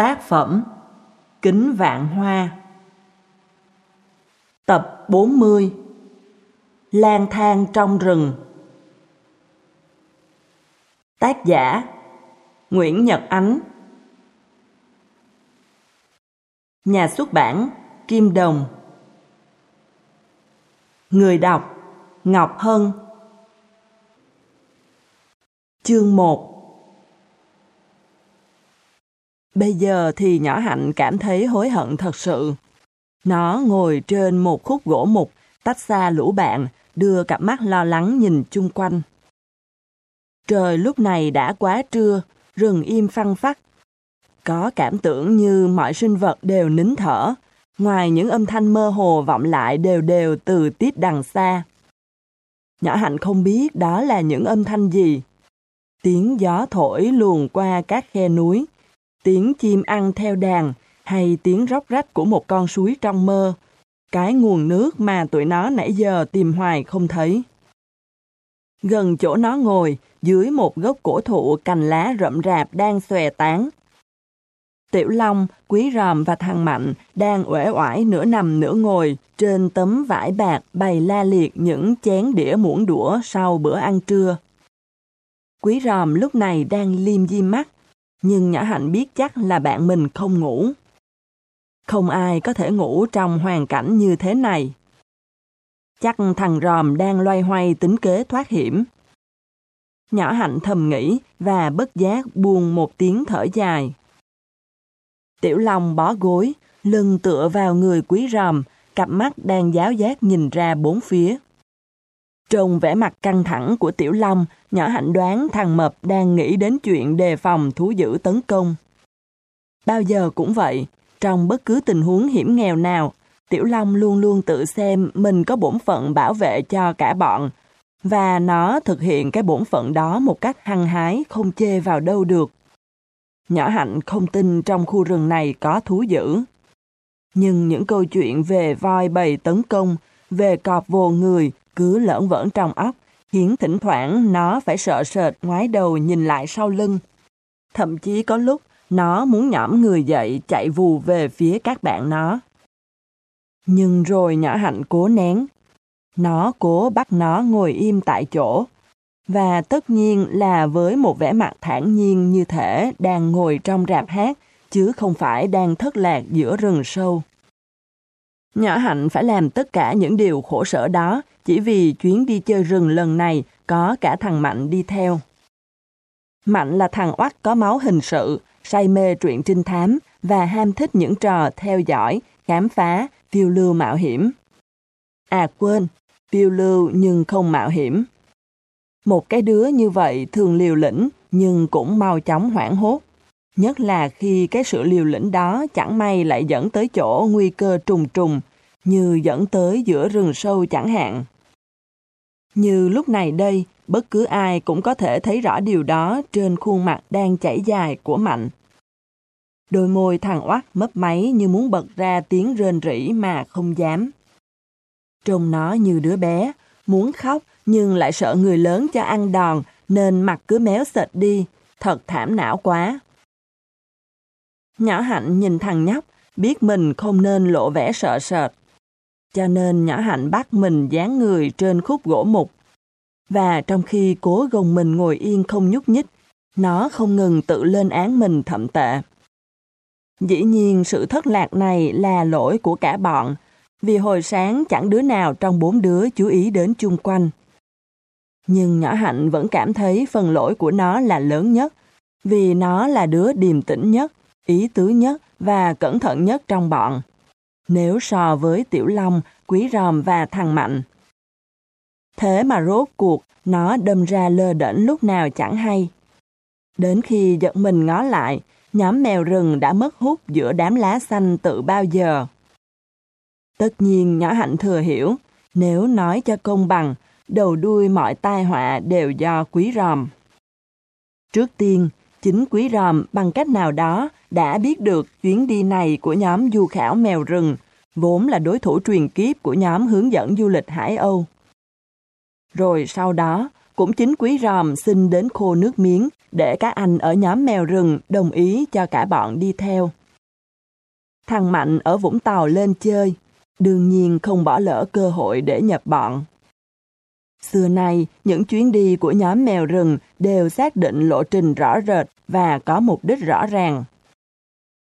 Tác phẩm Kính Vạn Hoa. Tập 40 Lang thang trong rừng. Tác giả Nguyễn Nhật Ánh. Nhà xuất bản Kim Đồng. Người đọc Ngọc Hân. Chương 1 Bây giờ thì nhỏ hạnh cảm thấy hối hận thật sự. Nó ngồi trên một khúc gỗ mục, tách xa lũ bạn, đưa cặp mắt lo lắng nhìn chung quanh. Trời lúc này đã quá trưa, rừng im phăng phắc. Có cảm tưởng như mọi sinh vật đều nín thở, ngoài những âm thanh mơ hồ vọng lại đều đều từ tít đằng xa. Nhỏ hạnh không biết đó là những âm thanh gì. Tiếng gió thổi luồn qua các khe núi, tiếng chim ăn theo đàn hay tiếng róc rách của một con suối trong mơ, cái nguồn nước mà tụi nó nãy giờ tìm hoài không thấy. Gần chỗ nó ngồi, dưới một gốc cổ thụ cành lá rậm rạp đang xòe tán. Tiểu Long, Quý Ròm và thằng Mạnh đang uể oải nửa nằm nửa ngồi trên tấm vải bạc bày la liệt những chén đĩa muỗng đũa sau bữa ăn trưa. Quý Ròm lúc này đang liêm di mắt, nhưng nhỏ hạnh biết chắc là bạn mình không ngủ. Không ai có thể ngủ trong hoàn cảnh như thế này. Chắc thằng ròm đang loay hoay tính kế thoát hiểm. Nhỏ hạnh thầm nghĩ và bất giác buông một tiếng thở dài. Tiểu Long bó gối, lưng tựa vào người quý ròm, cặp mắt đang giáo giác nhìn ra bốn phía. Trông vẻ mặt căng thẳng của Tiểu Long, nhỏ hạnh đoán thằng Mập đang nghĩ đến chuyện đề phòng thú dữ tấn công. Bao giờ cũng vậy, trong bất cứ tình huống hiểm nghèo nào, Tiểu Long luôn luôn tự xem mình có bổn phận bảo vệ cho cả bọn, và nó thực hiện cái bổn phận đó một cách hăng hái không chê vào đâu được. Nhỏ Hạnh không tin trong khu rừng này có thú dữ. Nhưng những câu chuyện về voi bầy tấn công, về cọp vồ người cứ lởn vởn trong óc, khiến thỉnh thoảng nó phải sợ sệt ngoái đầu nhìn lại sau lưng. Thậm chí có lúc nó muốn nhõm người dậy chạy vù về phía các bạn nó. Nhưng rồi nhỏ hạnh cố nén. Nó cố bắt nó ngồi im tại chỗ. Và tất nhiên là với một vẻ mặt thản nhiên như thể đang ngồi trong rạp hát, chứ không phải đang thất lạc giữa rừng sâu. Nhỏ Hạnh phải làm tất cả những điều khổ sở đó chỉ vì chuyến đi chơi rừng lần này có cả thằng Mạnh đi theo. Mạnh là thằng oắt có máu hình sự, say mê truyện trinh thám và ham thích những trò theo dõi, khám phá, phiêu lưu mạo hiểm. À quên, phiêu lưu nhưng không mạo hiểm. Một cái đứa như vậy thường liều lĩnh nhưng cũng mau chóng hoảng hốt. Nhất là khi cái sự liều lĩnh đó chẳng may lại dẫn tới chỗ nguy cơ trùng trùng, như dẫn tới giữa rừng sâu chẳng hạn. Như lúc này đây, bất cứ ai cũng có thể thấy rõ điều đó trên khuôn mặt đang chảy dài của Mạnh. Đôi môi thằng oắt mấp máy như muốn bật ra tiếng rên rỉ mà không dám. Trông nó như đứa bé, muốn khóc nhưng lại sợ người lớn cho ăn đòn nên mặt cứ méo sệt đi, thật thảm não quá. Nhỏ hạnh nhìn thằng nhóc, biết mình không nên lộ vẻ sợ sệt. Cho nên nhỏ hạnh bắt mình dán người trên khúc gỗ mục. Và trong khi cố gồng mình ngồi yên không nhúc nhích, nó không ngừng tự lên án mình thậm tệ. Dĩ nhiên sự thất lạc này là lỗi của cả bọn, vì hồi sáng chẳng đứa nào trong bốn đứa chú ý đến chung quanh. Nhưng nhỏ hạnh vẫn cảm thấy phần lỗi của nó là lớn nhất, vì nó là đứa điềm tĩnh nhất, ý tứ nhất và cẩn thận nhất trong bọn. Nếu so với Tiểu Long, Quý Ròm và thằng Mạnh. Thế mà rốt cuộc, nó đâm ra lơ đễnh lúc nào chẳng hay. Đến khi giật mình ngó lại, nhóm mèo rừng đã mất hút giữa đám lá xanh từ bao giờ. Tất nhiên nhỏ hạnh thừa hiểu, nếu nói cho công bằng, đầu đuôi mọi tai họa đều do quý ròm. Trước tiên, chính quý ròm bằng cách nào đó đã biết được chuyến đi này của nhóm du khảo mèo rừng, vốn là đối thủ truyền kiếp của nhóm hướng dẫn du lịch Hải Âu. Rồi sau đó, cũng chính quý ròm xin đến khô nước miếng để các anh ở nhóm mèo rừng đồng ý cho cả bọn đi theo. Thằng Mạnh ở Vũng Tàu lên chơi, đương nhiên không bỏ lỡ cơ hội để nhập bọn. Xưa nay, những chuyến đi của nhóm mèo rừng đều xác định lộ trình rõ rệt và có mục đích rõ ràng.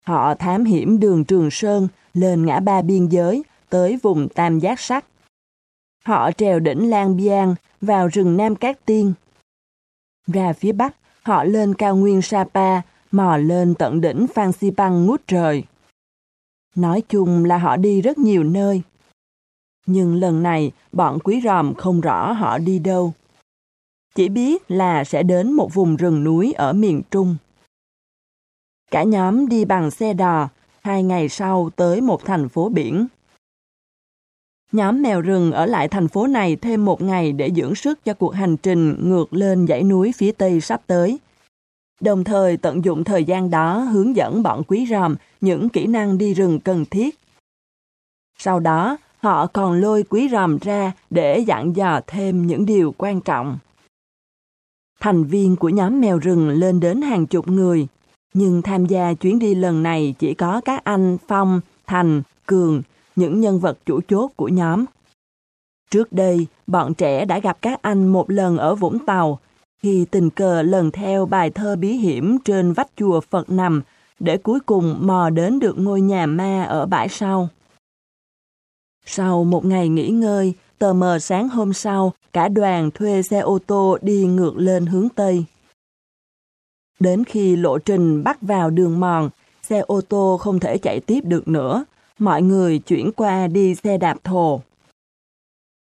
Họ thám hiểm đường Trường Sơn lên ngã ba biên giới tới vùng Tam Giác Sắt. Họ trèo đỉnh Lan Biang vào rừng Nam Cát Tiên. Ra phía Bắc, họ lên cao nguyên Sapa, mò lên tận đỉnh Phan Xipang ngút trời. Nói chung là họ đi rất nhiều nơi. Nhưng lần này, bọn quý ròm không rõ họ đi đâu. Chỉ biết là sẽ đến một vùng rừng núi ở miền Trung. Cả nhóm đi bằng xe đò, hai ngày sau tới một thành phố biển. Nhóm mèo rừng ở lại thành phố này thêm một ngày để dưỡng sức cho cuộc hành trình ngược lên dãy núi phía tây sắp tới. Đồng thời tận dụng thời gian đó hướng dẫn bọn quý ròm những kỹ năng đi rừng cần thiết. Sau đó, họ còn lôi quý ròm ra để dặn dò thêm những điều quan trọng. Thành viên của nhóm mèo rừng lên đến hàng chục người, nhưng tham gia chuyến đi lần này chỉ có các anh Phong, Thành, Cường, những nhân vật chủ chốt của nhóm. Trước đây, bọn trẻ đã gặp các anh một lần ở Vũng Tàu, khi tình cờ lần theo bài thơ bí hiểm trên vách chùa Phật nằm, để cuối cùng mò đến được ngôi nhà ma ở bãi sau. Sau một ngày nghỉ ngơi, tờ mờ sáng hôm sau, cả đoàn thuê xe ô tô đi ngược lên hướng Tây. Đến khi lộ trình bắt vào đường mòn, xe ô tô không thể chạy tiếp được nữa, mọi người chuyển qua đi xe đạp thồ.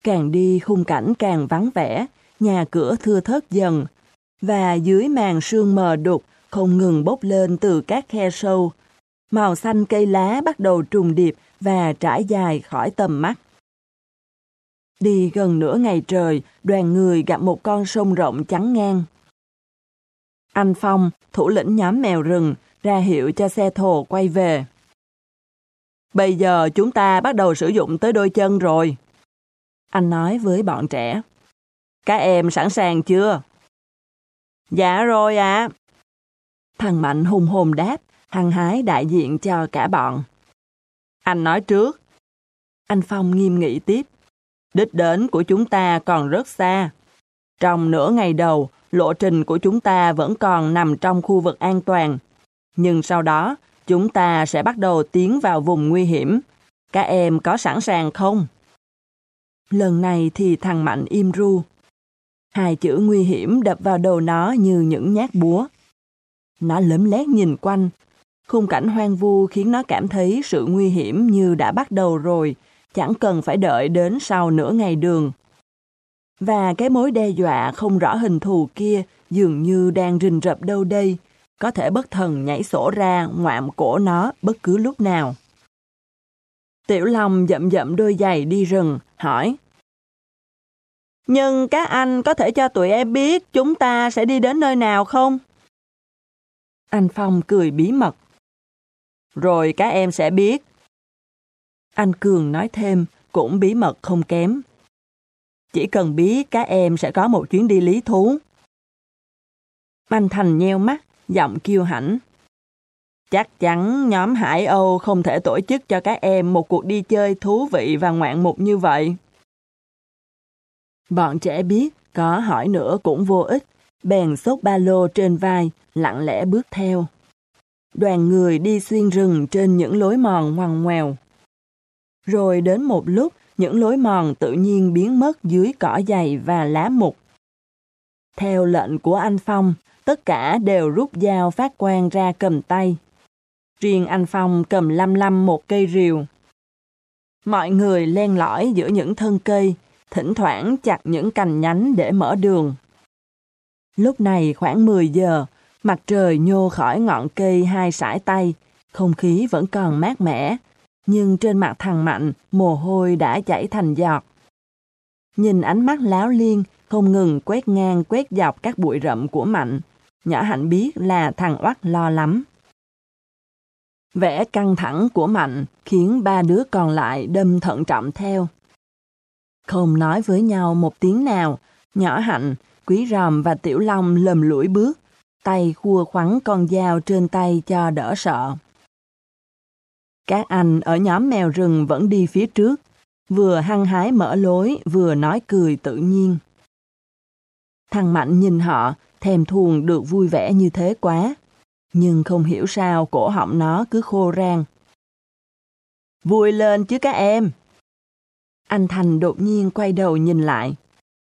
Càng đi khung cảnh càng vắng vẻ, nhà cửa thưa thớt dần, và dưới màn sương mờ đục không ngừng bốc lên từ các khe sâu. Màu xanh cây lá bắt đầu trùng điệp và trải dài khỏi tầm mắt. Đi gần nửa ngày trời, đoàn người gặp một con sông rộng trắng ngang. Anh Phong, thủ lĩnh nhóm mèo rừng, ra hiệu cho xe thồ quay về. Bây giờ chúng ta bắt đầu sử dụng tới đôi chân rồi. Anh nói với bọn trẻ. Các em sẵn sàng chưa? Dạ rồi ạ. À. Thằng Mạnh hùng hồn đáp, hăng hái đại diện cho cả bọn. Anh nói trước. Anh Phong nghiêm nghị tiếp. Đích đến của chúng ta còn rất xa. Trong nửa ngày đầu, lộ trình của chúng ta vẫn còn nằm trong khu vực an toàn. Nhưng sau đó, chúng ta sẽ bắt đầu tiến vào vùng nguy hiểm. Các em có sẵn sàng không? Lần này thì thằng Mạnh im ru. Hai chữ nguy hiểm đập vào đầu nó như những nhát búa. Nó lấm lét nhìn quanh. Khung cảnh hoang vu khiến nó cảm thấy sự nguy hiểm như đã bắt đầu rồi, chẳng cần phải đợi đến sau nửa ngày đường. Và cái mối đe dọa không rõ hình thù kia dường như đang rình rập đâu đây, có thể bất thần nhảy sổ ra ngoạm cổ nó bất cứ lúc nào. Tiểu Long dậm dậm đôi giày đi rừng, hỏi. Nhưng các anh có thể cho tụi em biết chúng ta sẽ đi đến nơi nào không? Anh Phong cười bí mật. Rồi các em sẽ biết. Anh Cường nói thêm, cũng bí mật không kém. Chỉ cần biết các em sẽ có một chuyến đi lý thú. Anh Thành nheo mắt, giọng kiêu hãnh. Chắc chắn nhóm Hải Âu không thể tổ chức cho các em một cuộc đi chơi thú vị và ngoạn mục như vậy. Bọn trẻ biết, có hỏi nữa cũng vô ích, bèn xốc ba lô trên vai, lặng lẽ bước theo. Đoàn người đi xuyên rừng trên những lối mòn ngoằn ngoèo. Rồi đến một lúc, những lối mòn tự nhiên biến mất dưới cỏ dày và lá mục. Theo lệnh của anh Phong, tất cả đều rút dao phát quang ra cầm tay. Riêng anh Phong cầm lăm lăm một cây rìu. Mọi người len lỏi giữa những thân cây, thỉnh thoảng chặt những cành nhánh để mở đường. Lúc này khoảng 10 giờ, mặt trời nhô khỏi ngọn cây hai sải tay, không khí vẫn còn mát mẻ, nhưng trên mặt thằng Mạnh mồ hôi đã chảy thành giọt. Nhìn ánh mắt láo liên, không ngừng quét ngang quét dọc các bụi rậm của Mạnh, nhỏ Hạnh biết là thằng Oắt lo lắm. Vẻ căng thẳng của Mạnh khiến ba đứa còn lại đâm thận trọng theo. Không nói với nhau một tiếng nào, nhỏ hạnh, quý ròm và tiểu long lầm lũi bước, tay khua khoắn con dao trên tay cho đỡ sợ. Các anh ở nhóm mèo rừng vẫn đi phía trước, vừa hăng hái mở lối, vừa nói cười tự nhiên. Thằng Mạnh nhìn họ, thèm thuồng được vui vẻ như thế quá. Nhưng không hiểu sao cổ họng nó cứ khô rang. Vui lên chứ các em! Anh Thành đột nhiên quay đầu nhìn lại.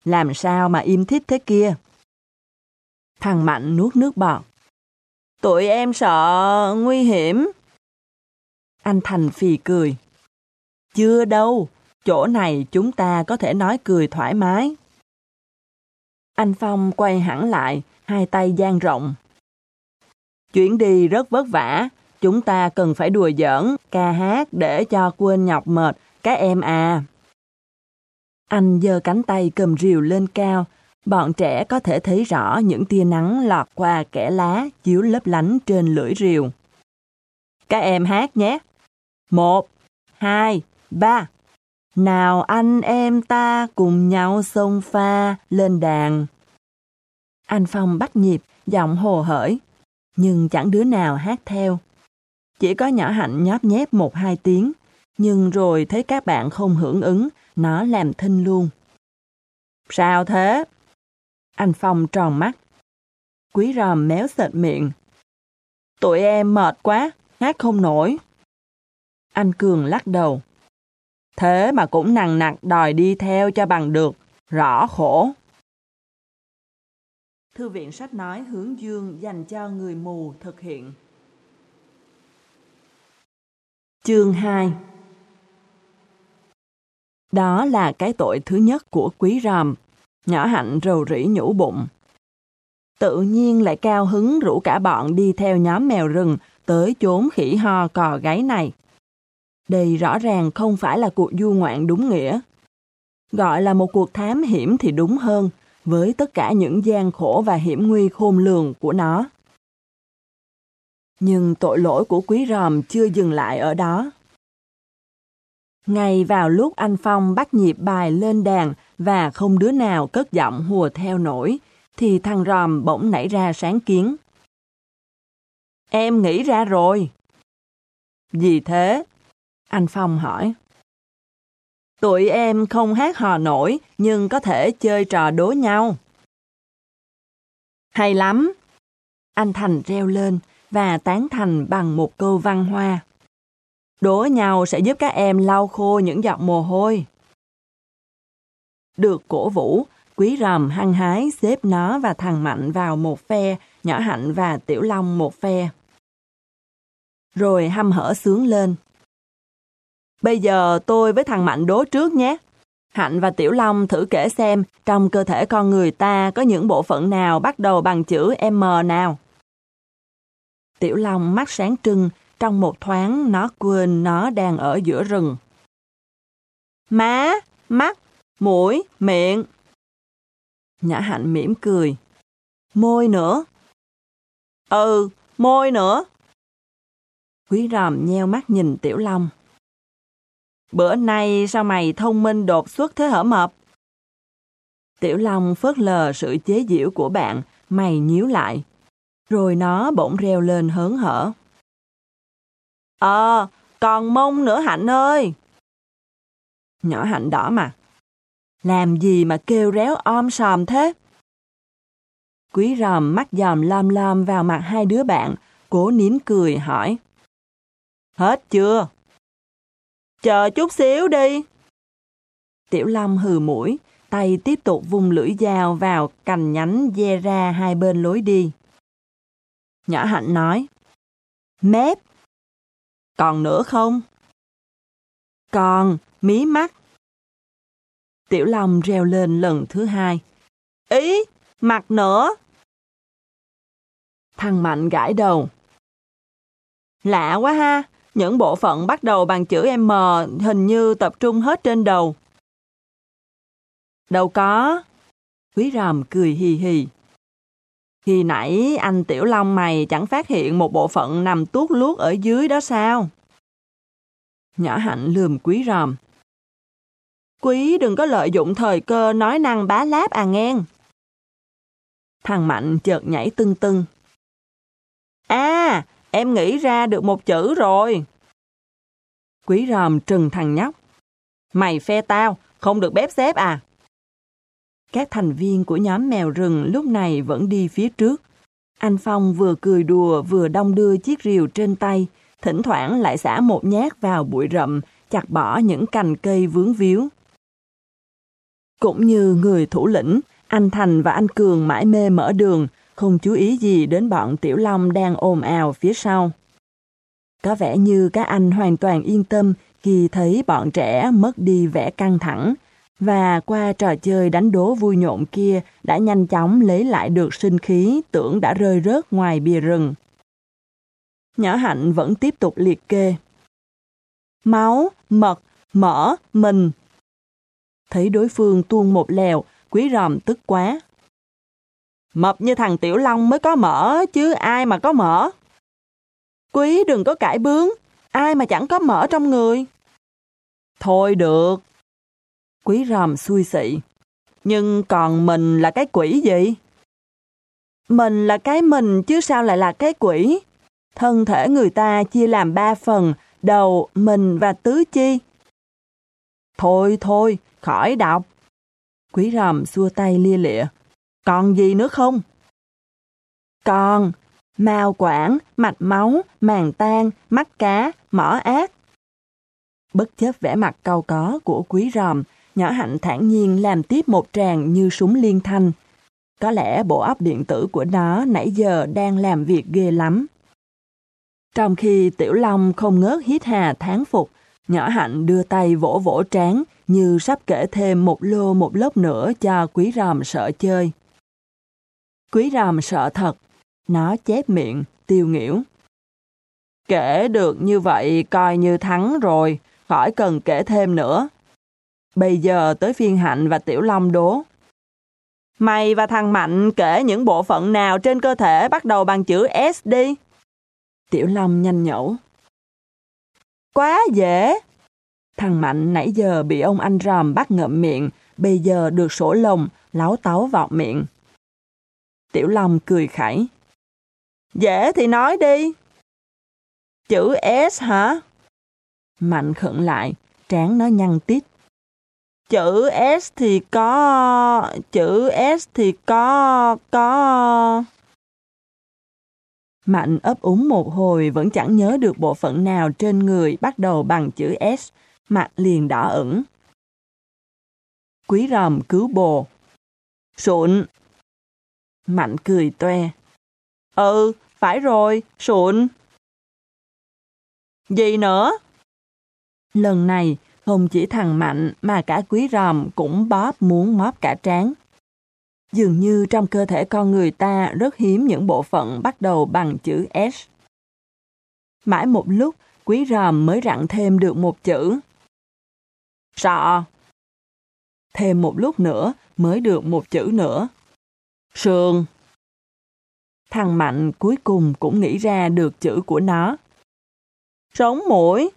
Làm sao mà im thích thế kia? Thằng Mạnh nuốt nước bọt. Tụi em sợ nguy hiểm. Anh Thành phì cười. Chưa đâu, chỗ này chúng ta có thể nói cười thoải mái. Anh Phong quay hẳn lại, hai tay dang rộng. Chuyến đi rất vất vả, chúng ta cần phải đùa giỡn, ca hát để cho quên nhọc mệt, các em à. Anh giơ cánh tay cầm rìu lên cao, bọn trẻ có thể thấy rõ những tia nắng lọt qua kẽ lá chiếu lấp lánh trên lưỡi rìu. Các em hát nhé. Một, hai, ba. Nào anh em ta cùng nhau xông pha lên đàn. Anh Phong bắt nhịp, giọng hồ hởi, nhưng chẳng đứa nào hát theo. Chỉ có nhỏ hạnh nhóp nhép một hai tiếng, nhưng rồi thấy các bạn không hưởng ứng, nó làm thinh luôn. Sao thế? Anh Phong tròn mắt. Quý ròm méo sệt miệng. Tụi em mệt quá, hát không nổi. Anh Cường lắc đầu. Thế mà cũng nặng nặc đòi đi theo cho bằng được, rõ khổ. Thư viện sách nói hướng dương dành cho người mù thực hiện. Chương 2 Đó là cái tội thứ nhất của quý ròm. Nhỏ hạnh rầu rĩ nhủ bụng. Tự nhiên lại cao hứng rủ cả bọn đi theo nhóm mèo rừng tới chốn khỉ ho cò gáy này. Đây rõ ràng không phải là cuộc du ngoạn đúng nghĩa. Gọi là một cuộc thám hiểm thì đúng hơn, với tất cả những gian khổ và hiểm nguy khôn lường của nó. Nhưng tội lỗi của quý ròm chưa dừng lại ở đó. Ngay vào lúc anh Phong bắt nhịp bài lên đàn và không đứa nào cất giọng hùa theo nổi, thì thằng ròm bỗng nảy ra sáng kiến. Em nghĩ ra rồi. Gì thế? Anh Phong hỏi. Tụi em không hát hò nổi, nhưng có thể chơi trò đố nhau. Hay lắm! Anh Thành reo lên và tán thành bằng một câu văn hoa. Đố nhau sẽ giúp các em lau khô những giọt mồ hôi. Được cổ vũ, quý ròm hăng hái xếp nó và thằng Mạnh vào một phe, nhỏ Hạnh và Tiểu Long một phe. Rồi hăm hở sướng lên. Bây giờ tôi với thằng Mạnh đố trước nhé. Hạnh và Tiểu Long thử kể xem trong cơ thể con người ta có những bộ phận nào bắt đầu bằng chữ M nào. Tiểu Long mắt sáng trưng, trong một thoáng nó quên nó đang ở giữa rừng. Má, mắt, mũi, miệng. Nhã Hạnh mỉm cười. Môi nữa. Ừ, môi nữa. Quý ròm nheo mắt nhìn Tiểu Long. Bữa nay sao mày thông minh đột xuất thế hở mập? Tiểu Long phớt lờ sự chế giễu của bạn, mày nhíu lại. Rồi nó bỗng reo lên hớn hở. Ờ, còn mông nữa Hạnh ơi! Nhỏ Hạnh đỏ mặt. Làm gì mà kêu réo om sòm thế? Quý ròm mắt dòm lom lom vào mặt hai đứa bạn, cố nín cười hỏi. Hết chưa? Chờ chút xíu đi. Tiểu Long hừ mũi, tay tiếp tục vung lưỡi dao vào cành nhánh dê ra hai bên lối đi. Nhỏ Hạnh nói, Mép. Còn nữa không? Còn, mí mắt. Tiểu Long reo lên lần thứ hai. Ý, mặt nữa. Thằng Mạnh gãi đầu. Lạ quá ha, những bộ phận bắt đầu bằng chữ M hình như tập trung hết trên đầu. Đâu có. Quý ròm cười hì hì. Khi nãy anh Tiểu Long mày chẳng phát hiện một bộ phận nằm tuốt luốt ở dưới đó sao? Nhỏ hạnh lườm quý ròm. Quý đừng có lợi dụng thời cơ nói năng bá láp à ngang. Thằng Mạnh chợt nhảy tưng tưng. À, em nghĩ ra được một chữ rồi. Quý ròm trừng thằng nhóc. Mày phe tao, không được bếp xếp à? Các thành viên của nhóm mèo rừng lúc này vẫn đi phía trước. Anh Phong vừa cười đùa vừa đong đưa chiếc rìu trên tay, thỉnh thoảng lại xả một nhát vào bụi rậm, chặt bỏ những cành cây vướng víu. Cũng như người thủ lĩnh, anh Thành và anh Cường mãi mê mở đường, không chú ý gì đến bọn Tiểu Long đang ồn ào phía sau. Có vẻ như các anh hoàn toàn yên tâm khi thấy bọn trẻ mất đi vẻ căng thẳng, và qua trò chơi đánh đố vui nhộn kia đã nhanh chóng lấy lại được sinh khí tưởng đã rơi rớt ngoài bìa rừng. Nhỏ Hạnh vẫn tiếp tục liệt kê. Máu, mật, mỡ, mình. Thấy đối phương tuôn một lèo, quý ròm tức quá. Mập như thằng Tiểu Long mới có mỡ, chứ ai mà có mỡ. Quý đừng có cãi bướng, ai mà chẳng có mỡ trong người. Thôi được. Quý ròm xui xị. Nhưng còn mình là cái quỷ gì? Mình là cái mình chứ sao lại là cái quỷ? Thân thể người ta chia làm ba phần, đầu, mình và tứ chi. Thôi thôi, khỏi đọc. Quý ròm xua tay lia lịa. Còn gì nữa không? Còn, mao quản, mạch máu, màng tan, mắt cá, mỏ ác. Bất chấp vẻ mặt cau có của quý ròm, nhỏ hạnh thản nhiên làm tiếp một tràng như súng liên thanh. Có lẽ bộ óc điện tử của nó nãy giờ đang làm việc ghê lắm. Trong khi Tiểu Long không ngớt hít hà tháng phục, nhỏ hạnh đưa tay vỗ vỗ trán như sắp kể thêm một lô một lớp nữa cho quý ròm sợ chơi. Quý ròm sợ thật, nó chép miệng, tiêu nghỉu. Kể được như vậy coi như thắng rồi, khỏi cần kể thêm nữa. Bây giờ tới phiên Hạnh và Tiểu Long đố. Mày và thằng Mạnh kể những bộ phận nào trên cơ thể bắt đầu bằng chữ S đi. Tiểu Long nhanh nhẩu. Quá dễ. Thằng Mạnh nãy giờ bị ông anh ròm bắt ngậm miệng, bây giờ được sổ lồng, láo táo vào miệng. Tiểu Long cười khẩy. Dễ thì nói đi. Chữ S hả? Mạnh khẩn lại, trán nó nhăn tít. Chữ S thì có... Chữ S thì có... Có... Mạnh ấp úng một hồi vẫn chẳng nhớ được bộ phận nào trên người bắt đầu bằng chữ S, mặt liền đỏ ửng. Quý ròm cứu bồ. Sụn. Mạnh cười toe. Ừ, phải rồi, sụn. Gì nữa? Lần này, không chỉ thằng Mạnh mà cả quý ròm cũng bóp muốn móp cả trán. Dường như trong cơ thể con người ta rất hiếm những bộ phận bắt đầu bằng chữ S. Mãi một lúc, quý ròm mới rặn thêm được một chữ. Sọ. Thêm một lúc nữa mới được một chữ nữa. Sườn. Thằng Mạnh cuối cùng cũng nghĩ ra được chữ của nó. Sống mũi.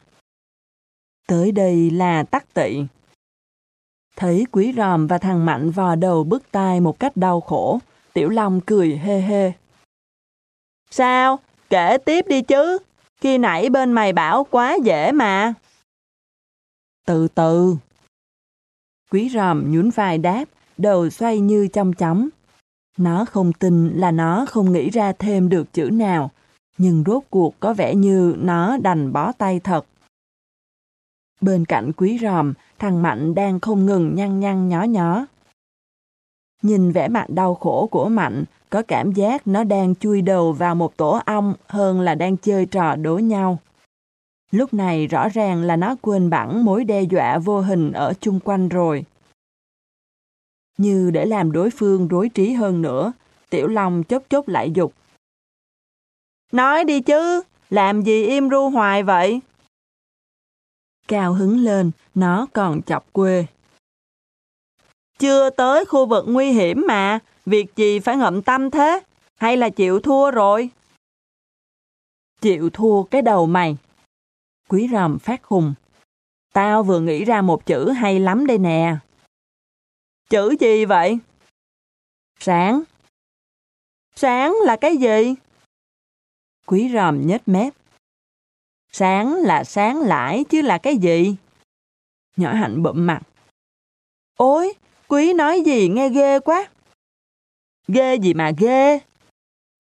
Tới đây là tắc tị. Thấy quý ròm và thằng Mạnh vò đầu bứt tai một cách đau khổ, Tiểu Long cười hê hê. Sao? Kể tiếp đi chứ. Khi nãy bên mày bảo quá dễ mà. Từ từ. Quý ròm nhún vai đáp, đầu xoay như trong chóng. Nó không tin là nó không nghĩ ra thêm được chữ nào, nhưng rốt cuộc có vẻ như nó đành bó tay thật. Bên cạnh quý ròm, thằng Mạnh đang không ngừng nhăn nhăn nhó nhó. Nhìn vẻ mặt đau khổ của Mạnh, có cảm giác nó đang chui đầu vào một tổ ong hơn là đang chơi trò đố nhau. Lúc này rõ ràng là nó quên bẵng mối đe dọa vô hình ở chung quanh rồi. Như để làm đối phương rối trí hơn nữa, Tiểu Long chốc chốc lại dục. Nói đi chứ, làm gì im ru hoài vậy? Cao hứng lên, nó còn chọc quê. Chưa tới khu vực nguy hiểm mà, việc gì phải ngậm tâm thế? Hay là chịu thua rồi? Chịu thua cái đầu mày. Quý ròm phát hùng. Tao vừa nghĩ ra một chữ hay lắm đây nè. Chữ gì vậy? Sáng. Sáng là cái gì? Quý ròm nhếch mép. Sáng là sáng lãi chứ là cái gì? Nhỏ hạnh bụm mặt. Ôi, quý nói gì nghe ghê quá. Ghê gì mà ghê?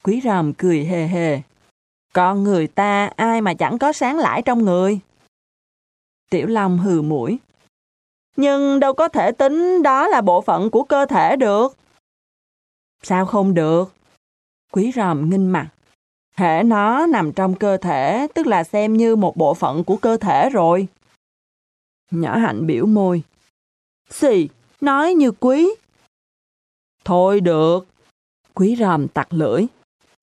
Quý ròm cười hề hề. Con người ta ai mà chẳng có sáng lãi trong người. Tiểu Long hừ mũi. Nhưng đâu có thể tính đó là bộ phận của cơ thể được. Sao không được? Quý ròm nghinh mặt. Hệ nó nằm trong cơ thể, tức là xem như một bộ phận của cơ thể rồi. Nhỏ hạnh biểu môi. Xì, nói như quý. Thôi được. Quý ròm tặc lưỡi.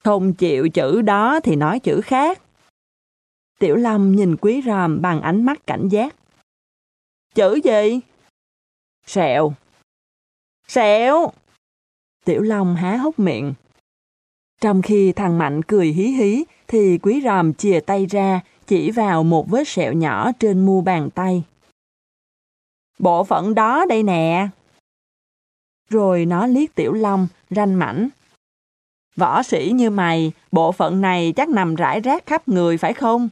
Không chịu chữ đó thì nói chữ khác. Tiểu Lâm nhìn quý ròm bằng ánh mắt cảnh giác. Chữ gì? Sẹo. Sẹo! Tiểu Long há hốc miệng. Trong khi thằng Mạnh cười hí hí, thì quý ròm chìa tay ra, chỉ vào một vết sẹo nhỏ trên mu bàn tay. Bộ phận đó đây nè. Rồi nó liếc Tiểu Long, ranh mảnh. Võ sĩ như mày, bộ phận này chắc nằm rải rác khắp người phải không?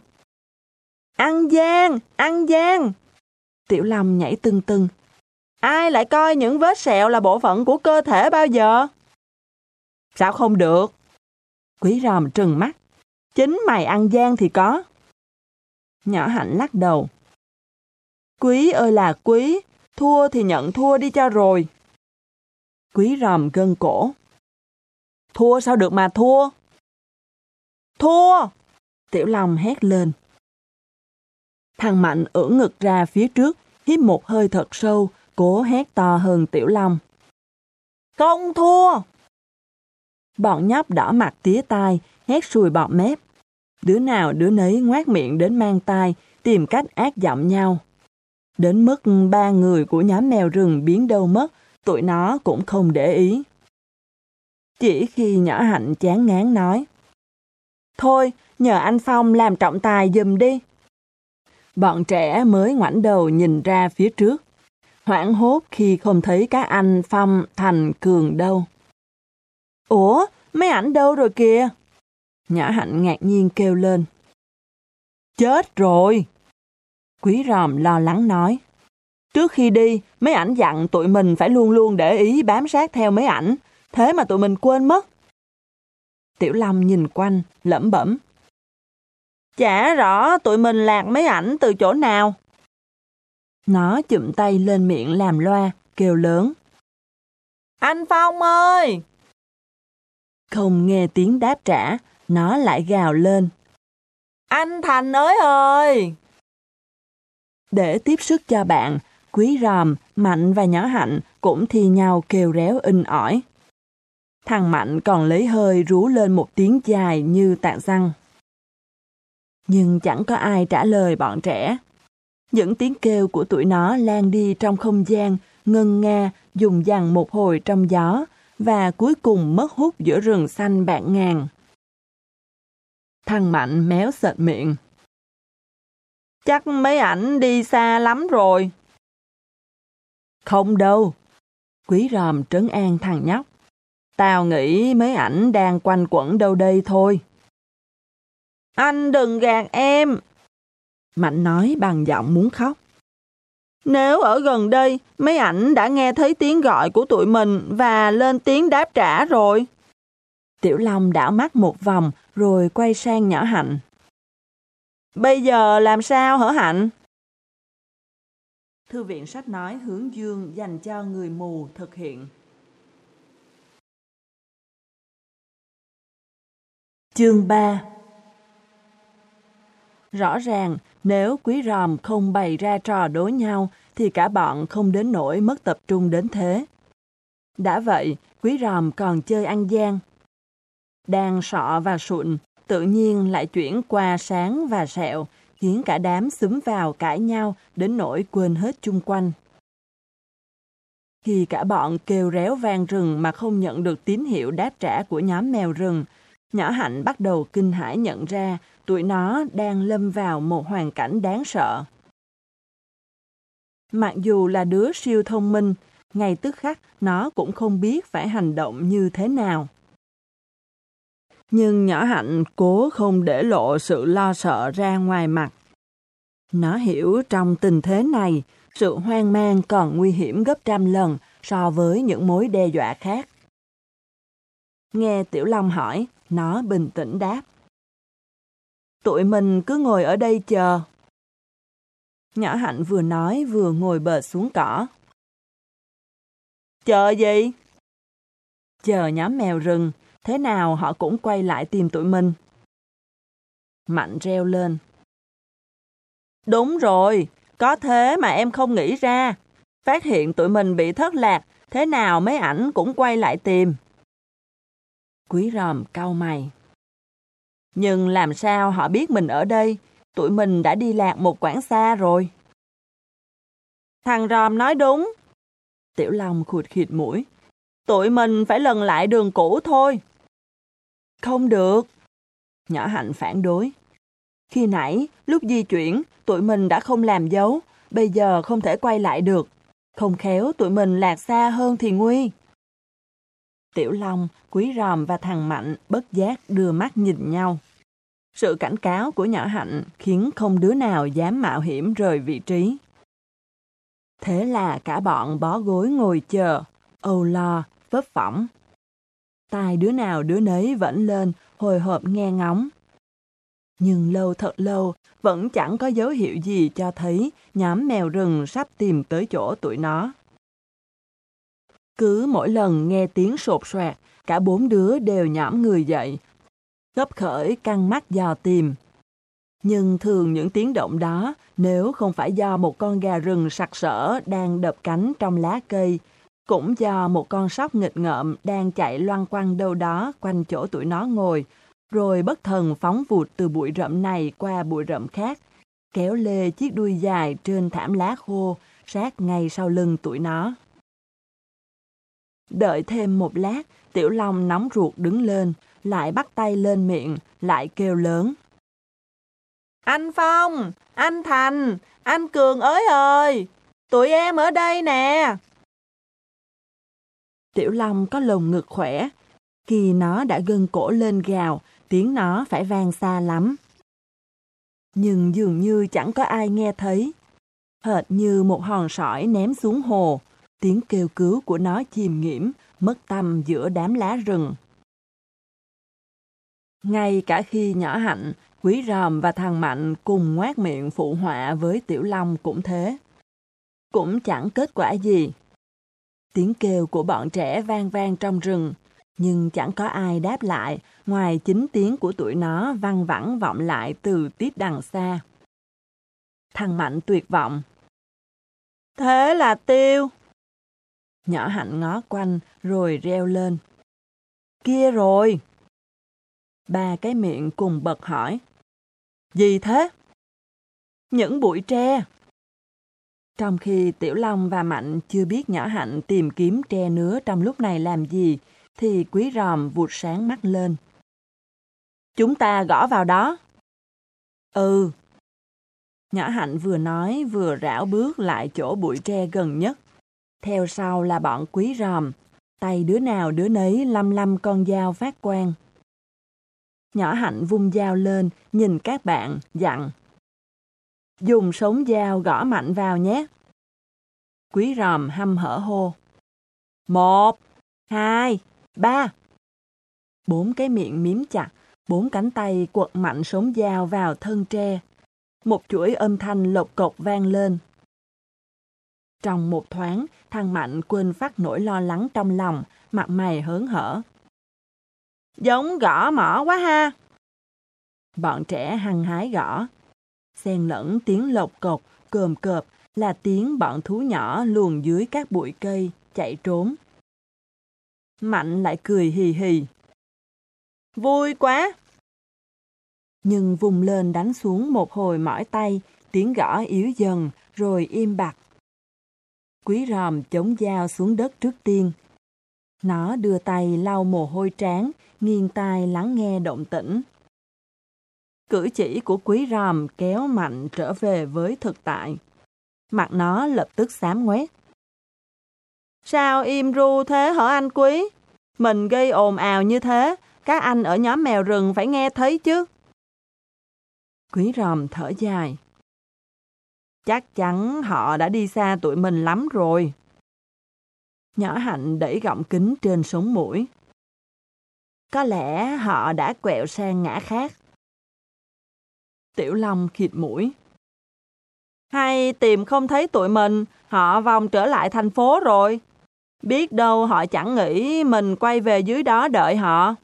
Ăn gian, ăn gian! Tiểu Long nhảy tưng tưng. Ai lại coi những vết sẹo là bộ phận của cơ thể bao giờ? Sao không được? Quý ròm trừng mắt. Chính mày ăn gian thì có. Nhỏ hạnh lắc đầu. Quý ơi là quý, thua thì nhận thua đi cho rồi. Quý ròm gân cổ. Thua sao được mà thua? Thua! Tiểu Long hét lên. Thằng Mạnh ưỡn ngực ra phía trước, hít một hơi thật sâu, cố hét to hơn Tiểu Long. Không thua! Bọn nhóc đỏ mặt tía tai, hét sùi bọt mép. Đứa nào đứa nấy ngoát miệng đến mang tai, tìm cách ác giọng nhau. Đến mức ba người của nhóm mèo rừng biến đâu mất, tụi nó cũng không để ý. Chỉ khi nhỏ hạnh chán ngán nói. Thôi, nhờ anh Phong làm trọng tài giùm đi. Bọn trẻ mới ngoảnh đầu nhìn ra phía trước. Hoảng hốt khi không thấy các anh Phong, Thành, Cường đâu. Ủa, mấy ảnh đâu rồi kìa? Nhỏ hạnh ngạc nhiên kêu lên. Chết rồi! Quý ròm lo lắng nói. Trước khi đi, mấy ảnh dặn tụi mình phải luôn luôn để ý bám sát theo mấy ảnh, thế mà tụi mình quên mất. Tiểu Long nhìn quanh, lẩm bẩm. Chả rõ tụi mình lạc mấy ảnh từ chỗ nào. Nó chụm tay lên miệng làm loa, kêu lớn. Anh Phong ơi! Không nghe tiếng đáp trả, nó lại gào lên. Anh Thành ơi ơi! Để tiếp sức cho bạn, Quý Ròm, Mạnh và Nhỏ Hạnh cũng thi nhau kêu réo in ỏi. Thằng Mạnh còn lấy hơi rú lên một tiếng dài như tạng răng. Nhưng chẳng có ai trả lời bọn trẻ. Những tiếng kêu của tụi nó lan đi trong không gian, ngân nga, dùng dằn một hồi trong gió, và cuối cùng mất hút giữa rừng xanh bạc ngàn. Thằng Mạnh méo sệt miệng. Chắc mấy ảnh đi xa lắm rồi. Không đâu. Quý ròm trấn an thằng nhóc. Tao nghĩ mấy ảnh đang quanh quẩn đâu đây thôi. Anh đừng gạt em. Mạnh nói bằng giọng muốn khóc. Nếu ở gần đây, mấy ảnh đã nghe thấy tiếng gọi của tụi mình và lên tiếng đáp trả rồi. Tiểu Long đảo mắt một vòng rồi quay sang nhỏ Hạnh. Bây giờ làm sao hở Hạnh? Thư viện sách nói hướng dương dành cho người mù thực hiện. Chương 3 Rõ ràng, nếu quý ròm không bày ra trò đối nhau, thì cả bọn không đến nỗi mất tập trung đến thế. Đã vậy, quý ròm còn chơi ăn gian. Đang sọ và sụn, tự nhiên lại chuyển qua sáng và sẹo, khiến cả đám xúm vào cãi nhau đến nỗi quên hết chung quanh. Khi cả bọn kêu réo vang rừng mà không nhận được tín hiệu đáp trả của nhóm mèo rừng, nhỏ hạnh bắt đầu kinh hãi nhận ra tụi nó đang lâm vào một hoàn cảnh đáng sợ. Mặc dù là đứa siêu thông minh, ngay tức khắc nó cũng không biết phải hành động như thế nào. Nhưng nhỏ hạnh cố không để lộ sự lo sợ ra ngoài mặt. Nó hiểu trong tình thế này, sự hoang mang còn nguy hiểm gấp trăm lần so với những mối đe dọa khác. Nghe Tiểu Long hỏi, nó bình tĩnh đáp. Tụi mình cứ ngồi ở đây chờ. Nhỏ Hạnh vừa nói vừa ngồi bờ xuống cỏ. Chờ gì? Chờ nhóm mèo rừng, thế nào họ cũng quay lại tìm tụi mình. Mạnh reo lên. Đúng rồi, có thế mà em không nghĩ ra. Phát hiện tụi mình bị thất lạc, thế nào mấy ảnh cũng quay lại tìm. Quý ròm cau mày. Nhưng làm sao họ biết mình ở đây? Tụi mình đã đi lạc một quãng xa rồi. Thằng ròm nói đúng. Tiểu Long khụt khịt mũi. Tụi mình phải lần lại đường cũ thôi. Không được. Nhỏ Hạnh phản đối. Khi nãy, lúc di chuyển, tụi mình đã không làm dấu, bây giờ không thể quay lại được. Không khéo tụi mình lạc xa hơn thì nguy. Tiểu Long, Quý Ròm và thằng Mạnh bất giác đưa mắt nhìn nhau. Sự cảnh cáo của nhỏ Hạnh khiến không đứa nào dám mạo hiểm rời vị trí. Thế là cả bọn bó gối ngồi chờ, âu lo, vấp phỏng. Tai đứa nào đứa nấy vẫn lên, hồi hộp nghe ngóng. Nhưng lâu thật lâu, vẫn chẳng có dấu hiệu gì cho thấy nhóm mèo rừng sắp tìm tới chỗ tụi nó. Cứ mỗi lần nghe tiếng sột soạt, cả bốn đứa đều nhõm người dậy, gấp khởi căng mắt dò tìm. Nhưng thường những tiếng động đó, nếu không phải do một con gà rừng sặc sỡ đang đập cánh trong lá cây, cũng do một con sóc nghịch ngợm đang chạy loan quăng đâu đó quanh chỗ tụi nó ngồi, rồi bất thần phóng vụt từ bụi rậm này qua bụi rậm khác, kéo lê chiếc đuôi dài trên thảm lá khô, sát ngay sau lưng tụi nó. Đợi thêm một lát, Tiểu Long nóng ruột đứng lên, lại bắt tay lên miệng, lại kêu lớn. Anh Phong, anh Thành, anh Cường ơi ơi, tụi em ở đây nè. Tiểu Long có lồng ngực khỏe, khi nó đã gân cổ lên gào, tiếng nó phải vang xa lắm. Nhưng dường như chẳng có ai nghe thấy. Hệt như một hòn sỏi ném xuống hồ, tiếng kêu cứu của nó chìm nghiễm, mất tâm giữa đám lá rừng. Ngay cả khi nhỏ hạnh, quý ròm và thằng mạnh cùng ngoát miệng phụ họa với tiểu long cũng thế. Cũng chẳng kết quả gì. Tiếng kêu của bọn trẻ vang vang trong rừng, nhưng chẳng có ai đáp lại ngoài chính tiếng của tụi nó văng vẳng vọng lại từ tiếp đằng xa. Thằng Mạnh tuyệt vọng. Thế là tiêu. Nhỏ hạnh ngó quanh rồi reo lên. Kia rồi. Ba cái miệng cùng bật hỏi. Gì thế? Những bụi tre. Trong khi Tiểu Long và Mạnh chưa biết nhỏ hạnh tìm kiếm tre nứa trong lúc này làm gì, thì quý ròm vụt sáng mắt lên. Chúng ta gõ vào đó. Ừ. Nhỏ hạnh vừa nói vừa rảo bước lại chỗ bụi tre gần nhất. Theo sau là bọn quý ròm, tay đứa nào đứa nấy lăm lăm con dao phát quang. Nhỏ hạnh vung dao lên, nhìn các bạn, dặn. Dùng sống dao gõ mạnh vào nhé. Quý ròm hăm hở hô. Một, hai, ba. Bốn cái miệng miếm chặt, bốn cánh tay quật mạnh sống dao vào thân tre. Một chuỗi âm thanh lộc cộc vang lên. Trong một thoáng, thằng Mạnh quên phát nỗi lo lắng trong lòng, mặt mày hớn hở. Giống gõ mỏ quá ha! Bọn trẻ hăng hái gõ. Xen lẫn tiếng lộc cộc, cồm cợp là tiếng bọn thú nhỏ luồn dưới các bụi cây, chạy trốn. Mạnh lại cười hì hì. Vui quá! Nhưng vùng lên đánh xuống một hồi mỏi tay, tiếng gõ yếu dần, rồi im bặt. Quý ròm chống dao xuống đất trước tiên. Nó đưa tay lau mồ hôi trán, nghiêng tai lắng nghe động tĩnh. Cử chỉ của quý ròm kéo mạnh trở về với thực tại. Mặt nó lập tức xám ngoét. Sao im ru thế hả anh quý? Mình gây ồn ào như thế, Các anh ở nhóm mèo rừng phải nghe thấy chứ. Quý ròm thở dài. Chắc chắn họ đã đi xa tụi mình lắm rồi. Nhỏ hạnh đẩy gọng kính trên sống mũi. Có lẽ họ đã quẹo sang ngã khác. Tiểu Long khịt mũi. Hay tìm không thấy tụi mình, họ vòng trở lại thành phố rồi. Biết đâu họ chẳng nghĩ mình quay về dưới đó đợi họ.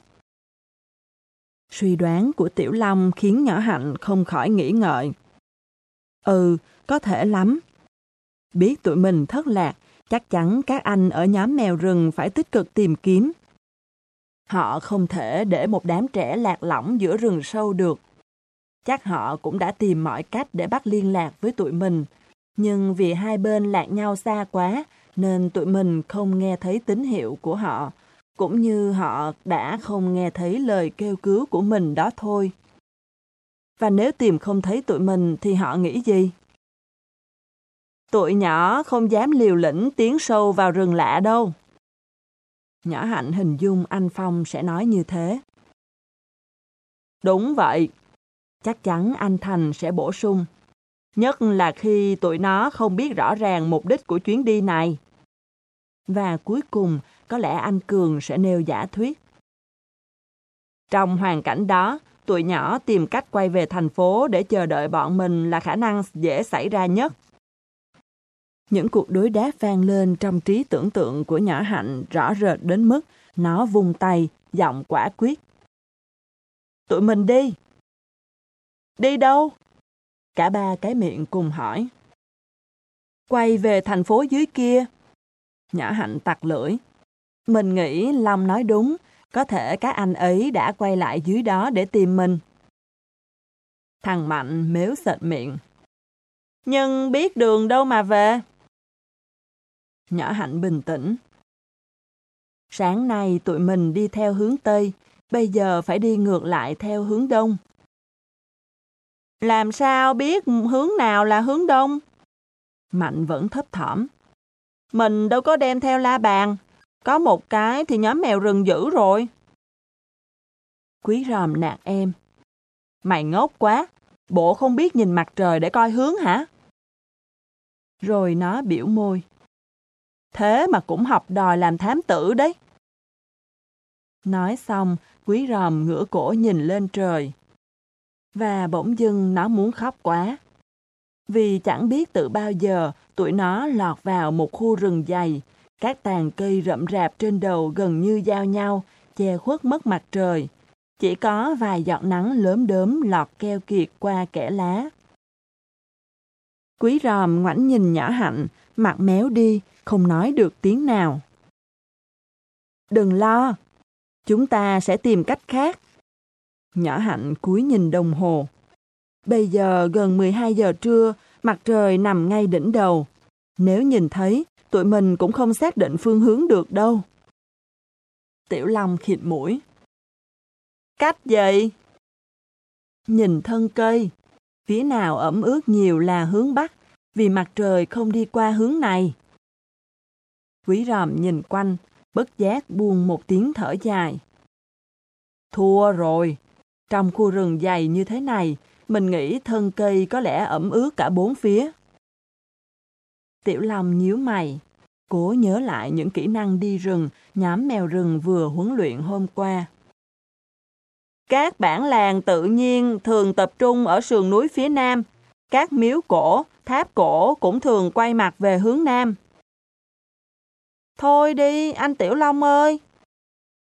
Suy đoán của Tiểu Long khiến nhỏ hạnh không khỏi nghĩ ngợi. Ừ, có thể lắm. Biết tụi mình thất lạc, chắc chắn các anh ở nhóm mèo rừng phải tích cực tìm kiếm. Họ không thể để một đám trẻ lạc lõng giữa rừng sâu được. Chắc họ cũng đã tìm mọi cách để bắt liên lạc với tụi mình. Nhưng vì hai bên lạc nhau xa quá, nên tụi mình không nghe thấy tín hiệu của họ, cũng như họ đã không nghe thấy lời kêu cứu của mình đó thôi. Và nếu tìm không thấy tụi mình thì họ nghĩ gì? Tụi nhỏ không dám liều lĩnh tiến sâu vào rừng lạ đâu. Nhỏ hạnh hình dung anh Phong sẽ nói như thế. Đúng vậy. Chắc chắn anh Thành sẽ bổ sung. Nhất là khi tụi nó không biết rõ ràng mục đích của chuyến đi này. Và cuối cùng, có lẽ anh Cường sẽ nêu giả thuyết. Trong hoàn cảnh đó, tụi nhỏ tìm cách quay về thành phố để chờ đợi bọn mình là khả năng dễ xảy ra nhất. Những cuộc đối đáp vang lên trong trí tưởng tượng của nhỏ hạnh rõ rệt đến mức nó vung tay, giọng quả quyết. Tụi mình đi. Đi đâu? Cả ba cái miệng cùng hỏi. Quay về thành phố dưới kia. Nhỏ hạnh tặc lưỡi. Mình nghĩ Long nói đúng, có thể các anh ấy đã quay lại dưới đó để tìm mình. Thằng Mạnh mếu sệt miệng. Nhưng biết đường đâu mà về. Nhỏ hạnh bình tĩnh. Sáng nay tụi mình đi theo hướng Tây, bây giờ phải đi ngược lại theo hướng Đông. Làm sao biết hướng nào là hướng Đông? Mạnh vẫn thấp thỏm. Mình đâu có đem theo la bàn. Có một cái thì nhóm mèo rừng giữ rồi. Quý ròm nạt em. Mày ngốc quá. Bộ không biết nhìn mặt trời để coi hướng hả? Rồi nó biểu môi. Thế mà cũng học đòi làm thám tử đấy. Nói xong, quý ròm ngửa cổ nhìn lên trời. Và bỗng dưng nó muốn khóc quá. Vì chẳng biết từ bao giờ tụi nó lọt vào một khu rừng dày, các tàn cây rậm rạp trên đầu gần như giao nhau, che khuất mất mặt trời. Chỉ có vài giọt nắng lớn đớm lọt keo kiệt qua kẽ lá. Quý ròm ngoảnh nhìn nhỏ hạnh, mặt méo đi, không nói được tiếng nào. Đừng lo, chúng ta sẽ tìm cách khác. Nhỏ hạnh cúi nhìn đồng hồ. Bây giờ gần 12 giờ trưa, mặt trời nằm ngay đỉnh đầu. Nếu nhìn thấy, tụi mình cũng không xác định phương hướng được đâu. Tiểu Long khịt mũi. Cách gì? Nhìn thân cây, phía nào ẩm ướt nhiều là hướng Bắc, vì mặt trời không đi qua hướng này. Quý ròm nhìn quanh, bất giác buông một tiếng thở dài. Thua rồi, trong khu rừng dày như thế này, mình nghĩ thân cây có lẽ ẩm ướt cả bốn phía. Tiểu Long nhíu mày, cố nhớ lại những kỹ năng đi rừng nhóm mèo rừng vừa huấn luyện hôm qua. Các bản làng tự nhiên thường tập trung ở sườn núi phía nam. Các miếu cổ, tháp cổ cũng thường quay mặt về hướng nam. Thôi đi, anh Tiểu Long ơi!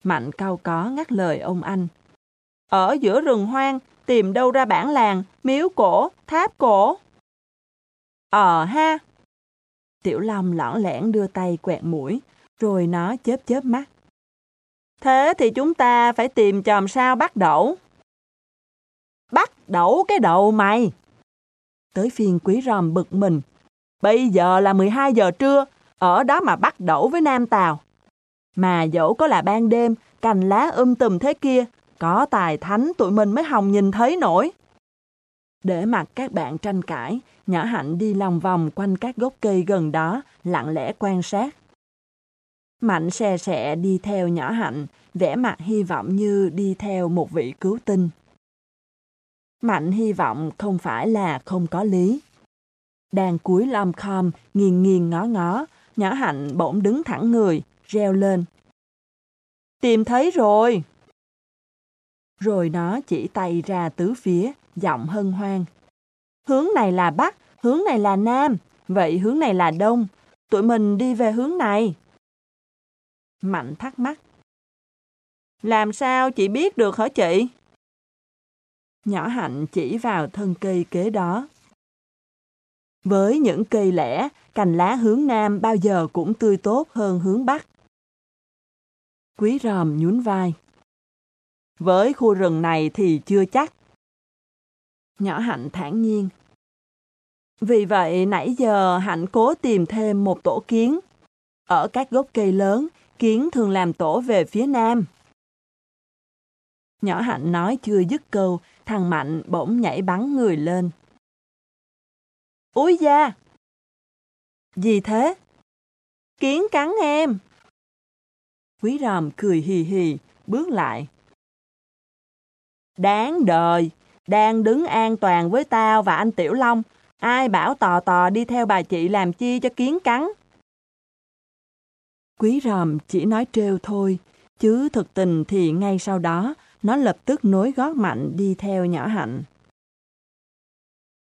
Mạnh cao có ngắt lời ông anh. Ở giữa rừng hoang, tìm đâu ra bản làng, miếu cổ, tháp cổ. Ờ ha! Tiểu Long lõng lẻn đưa tay quẹt mũi, rồi nó chớp chớp mắt. Thế thì chúng ta phải tìm chòm sao bắt đậu. Bắt đậu cái đầu mày! Tới phiên quý ròm bực mình. Bây giờ là 12 giờ trưa, ở đó mà bắt đổ với Nam tào Mà dẫu có là ban đêm, cành lá um tùm thế kia, có tài thánh tụi mình mới hồng nhìn thấy nổi. Để mặc các bạn tranh cãi, nhỏ hạnh đi lòng vòng quanh các gốc cây gần đó, lặng lẽ quan sát. Mạnh xe sẹ đi theo nhỏ hạnh, vẻ mặt hy vọng như đi theo một vị cứu tinh. Mạnh hy vọng không phải là không có lý. Đang cúi lom khom, nghiêng nghiêng ngó ngó, nhỏ hạnh bỗng đứng thẳng người, reo lên. Tìm thấy rồi! Rồi nó chỉ tay ra tứ phía, giọng hân hoan. Hướng này là Bắc, hướng này là Nam, vậy hướng này là Đông. Tụi mình đi về hướng này. Mạnh thắc mắc. Làm sao chị biết được hả chị? Nhỏ hạnh chỉ vào thân cây kế đó. Với những cây lẻ, cành lá hướng Nam bao giờ cũng tươi tốt hơn hướng Bắc. Quý ròm nhún vai. Với khu rừng này thì chưa chắc. Nhỏ Hạnh thản nhiên. Vì vậy nãy giờ Hạnh cố tìm thêm một tổ kiến. Ở các gốc cây lớn, kiến thường làm tổ về phía nam. Nhỏ Hạnh nói chưa dứt câu, thằng Mạnh bỗng nhảy bắn người lên. Úi da! Gì thế? Kiến cắn em! Quý ròm cười hì hì, bước lại. Đáng đời, đang đứng an toàn với tao và anh Tiểu Long. Ai bảo tò tò đi theo bà chị làm chi cho kiến cắn? Quý ròm chỉ nói trêu thôi, chứ thực tình thì ngay sau đó nó lập tức nối gót mạnh đi theo nhỏ hạnh.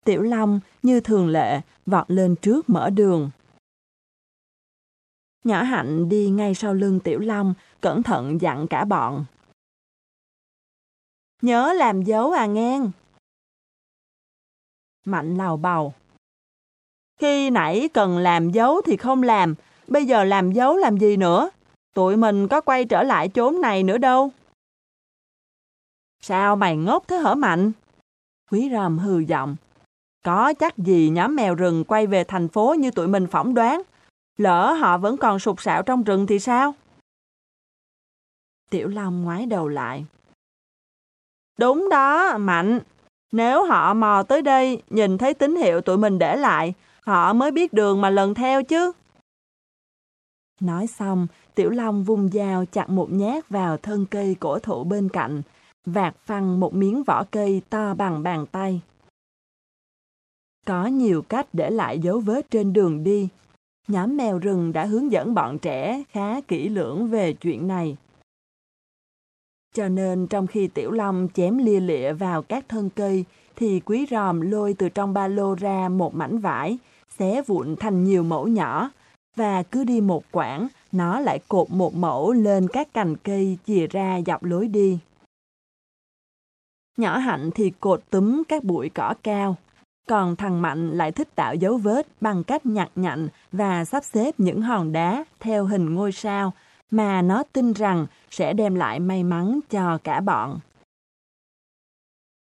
Tiểu Long, như thường lệ, vọt lên trước mở đường. Nhỏ hạnh đi ngay sau lưng Tiểu Long, cẩn thận dặn cả bọn. Nhớ làm dấu à ngang. Mạnh lào bầu. Khi nãy cần làm dấu thì không làm, bây giờ làm dấu làm gì nữa? Tụi mình có quay trở lại chốn này nữa đâu. Sao mày ngốc thế hở Mạnh? Quý ròm hừ giọng. Có chắc gì nhóm mèo rừng quay về thành phố như tụi mình phỏng đoán. Lỡ họ vẫn còn sụp sạo trong rừng thì sao? Tiểu Long ngoái đầu lại. Đúng đó, Mạnh. Nếu họ mò tới đây, nhìn thấy tín hiệu tụi mình để lại, họ mới biết đường mà lần theo chứ. Nói xong, Tiểu Long vung dao chặt một nhát vào thân cây cổ thụ bên cạnh, vạt phăng một miếng vỏ cây to bằng bàn tay. Có nhiều cách để lại dấu vết trên đường đi. Nhóm mèo rừng đã hướng dẫn bọn trẻ khá kỹ lưỡng về chuyện này. Cho nên trong khi Tiểu Long chém lia lịa vào các thân cây, thì quý ròm lôi từ trong ba lô ra một mảnh vải, xé vụn thành nhiều mẫu nhỏ, và cứ đi một quãng, nó lại cột một mẫu lên các cành cây chìa ra dọc lối đi. Nhỏ hạnh thì cột túm các bụi cỏ cao, còn thằng Mạnh lại thích tạo dấu vết bằng cách nhặt nhạnh và sắp xếp những hòn đá theo hình ngôi sao mà nó tin rằng sẽ đem lại may mắn cho cả bọn.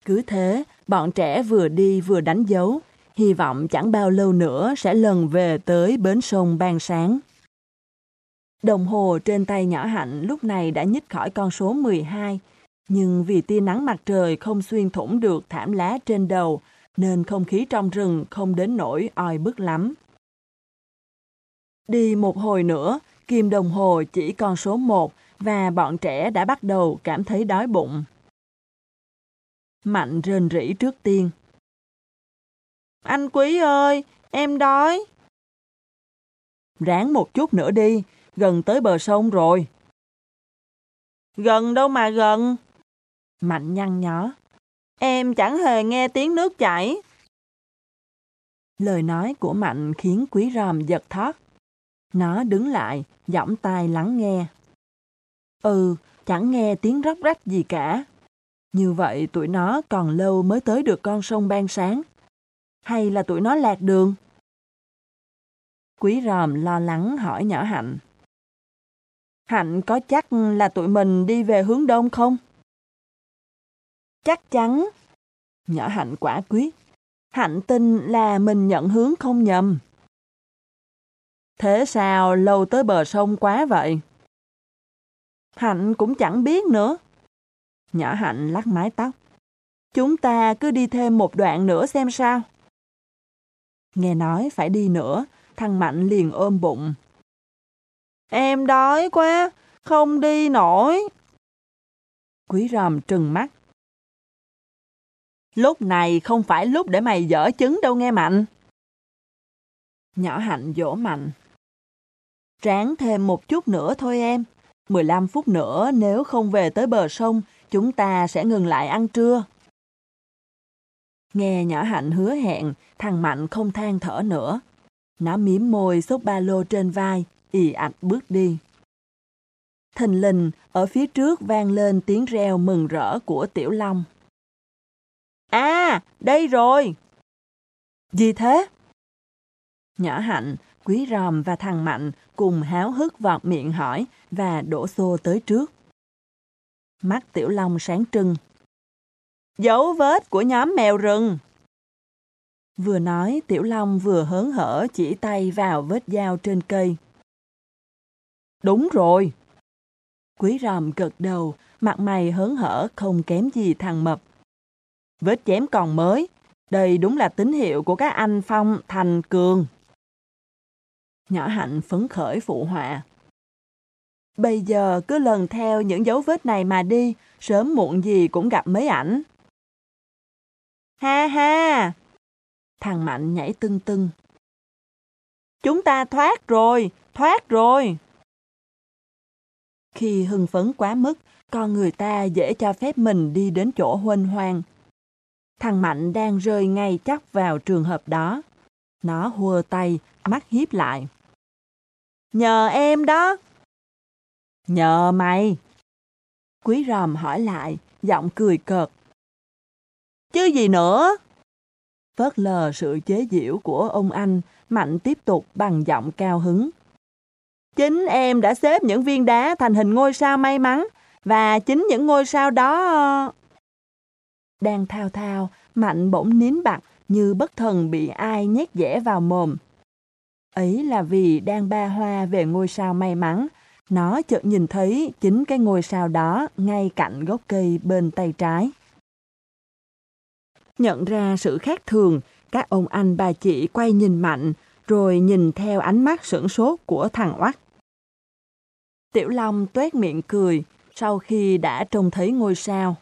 Cứ thế, bọn trẻ vừa đi vừa đánh dấu, hy vọng chẳng bao lâu nữa sẽ lần về tới bến sông ban sáng. Đồng hồ trên tay nhỏ hạnh lúc này đã nhích khỏi con số 12, nhưng vì tia nắng mặt trời không xuyên thủng được thảm lá trên đầu, nên không khí trong rừng không đến nỗi oi bức lắm. Đi một hồi nữa, kim đồng hồ chỉ còn số 1 và bọn trẻ đã bắt đầu cảm thấy đói bụng. Mạnh rên rỉ trước tiên. Anh Quý ơi, em đói. Ráng một chút nữa đi, gần tới bờ sông rồi. Gần đâu mà gần. Mạnh nhăn nhó. Em chẳng hề nghe tiếng nước chảy. Lời nói của Mạnh khiến quý ròm giật thót. Nó đứng lại, giọng tai lắng nghe. Ừ, chẳng nghe tiếng róc rách gì cả. Như vậy tụi nó còn lâu mới tới được con sông ban sáng. Hay là tụi nó lạc đường? Quý ròm lo lắng hỏi nhỏ Hạnh. Hạnh có chắc là tụi mình đi về hướng đông không? Chắc chắn. Nhỏ Hạnh quả quyết. Hạnh tin là mình nhận hướng không nhầm. Thế sao lâu tới bờ sông quá vậy? Hạnh cũng chẳng biết nữa. Nhỏ Hạnh lắc mái tóc. Chúng ta cứ đi thêm một đoạn nữa xem sao. Nghe nói phải đi nữa, thằng Mạnh liền ôm bụng. Em đói quá, không đi nổi. Quý ròm trừng mắt. Lúc này không phải lúc để mày dở chứng đâu nghe Mạnh. Nhỏ hạnh dỗ Mạnh. Ráng thêm một chút nữa thôi em. 15 phút nữa nếu không về tới bờ sông, chúng ta sẽ ngừng lại ăn trưa. Nghe nhỏ hạnh hứa hẹn, thằng Mạnh không than thở nữa. Nó miếm môi xúc ba lô trên vai, ì ạch bước đi. Thình lình, ở phía trước vang lên tiếng reo mừng rỡ của Tiểu Long. À, đây rồi! Gì thế? Nhỏ Hạnh, Quý Ròm và thằng Mạnh cùng háo hức vọt miệng hỏi và đổ xô tới trước. Mắt Tiểu Long sáng trưng. Dấu vết của nhóm mèo rừng. Vừa nói, Tiểu Long vừa hớn hở chỉ tay vào vết dao trên cây. Đúng rồi. Quý ròm gật đầu, mặt mày hớn hở không kém gì thằng mập. Vết chém còn mới, đây đúng là tín hiệu của các anh Phong, Thành, Cường. Nhỏ hạnh phấn khởi phụ họa. Bây giờ cứ lần theo những dấu vết này mà đi, sớm muộn gì cũng gặp mấy ảnh. Ha ha! Thằng Mạnh nhảy tưng tưng. Chúng ta thoát rồi, thoát rồi. Khi hưng phấn quá mức, con người ta dễ cho phép mình đi đến chỗ huênh hoang. Thằng Mạnh đang rơi ngay chắc vào trường hợp đó. Nó hùa tay, mắt hiếp lại. Nhờ em đó. Nhờ mày. Quý ròm hỏi lại, giọng cười cợt. Chứ gì nữa? Phớt lờ sự chế giễu của ông anh, Mạnh tiếp tục bằng giọng cao hứng. Chính em đã xếp những viên đá thành hình ngôi sao may mắn, và chính những ngôi sao đó... Đang thao thao, Mạnh bỗng nín bặt như bất thần bị ai nhét dẻ vào mồm. Ấy là vì đang ba hoa về ngôi sao may mắn, nó chợt nhìn thấy chính cái ngôi sao đó ngay cạnh gốc cây bên tay trái. Nhận ra sự khác thường, các ông anh bà chị quay nhìn Mạnh, rồi nhìn theo ánh mắt sửng sốt của thằng Oắt. Tiểu Long tuét miệng cười sau khi đã trông thấy ngôi sao.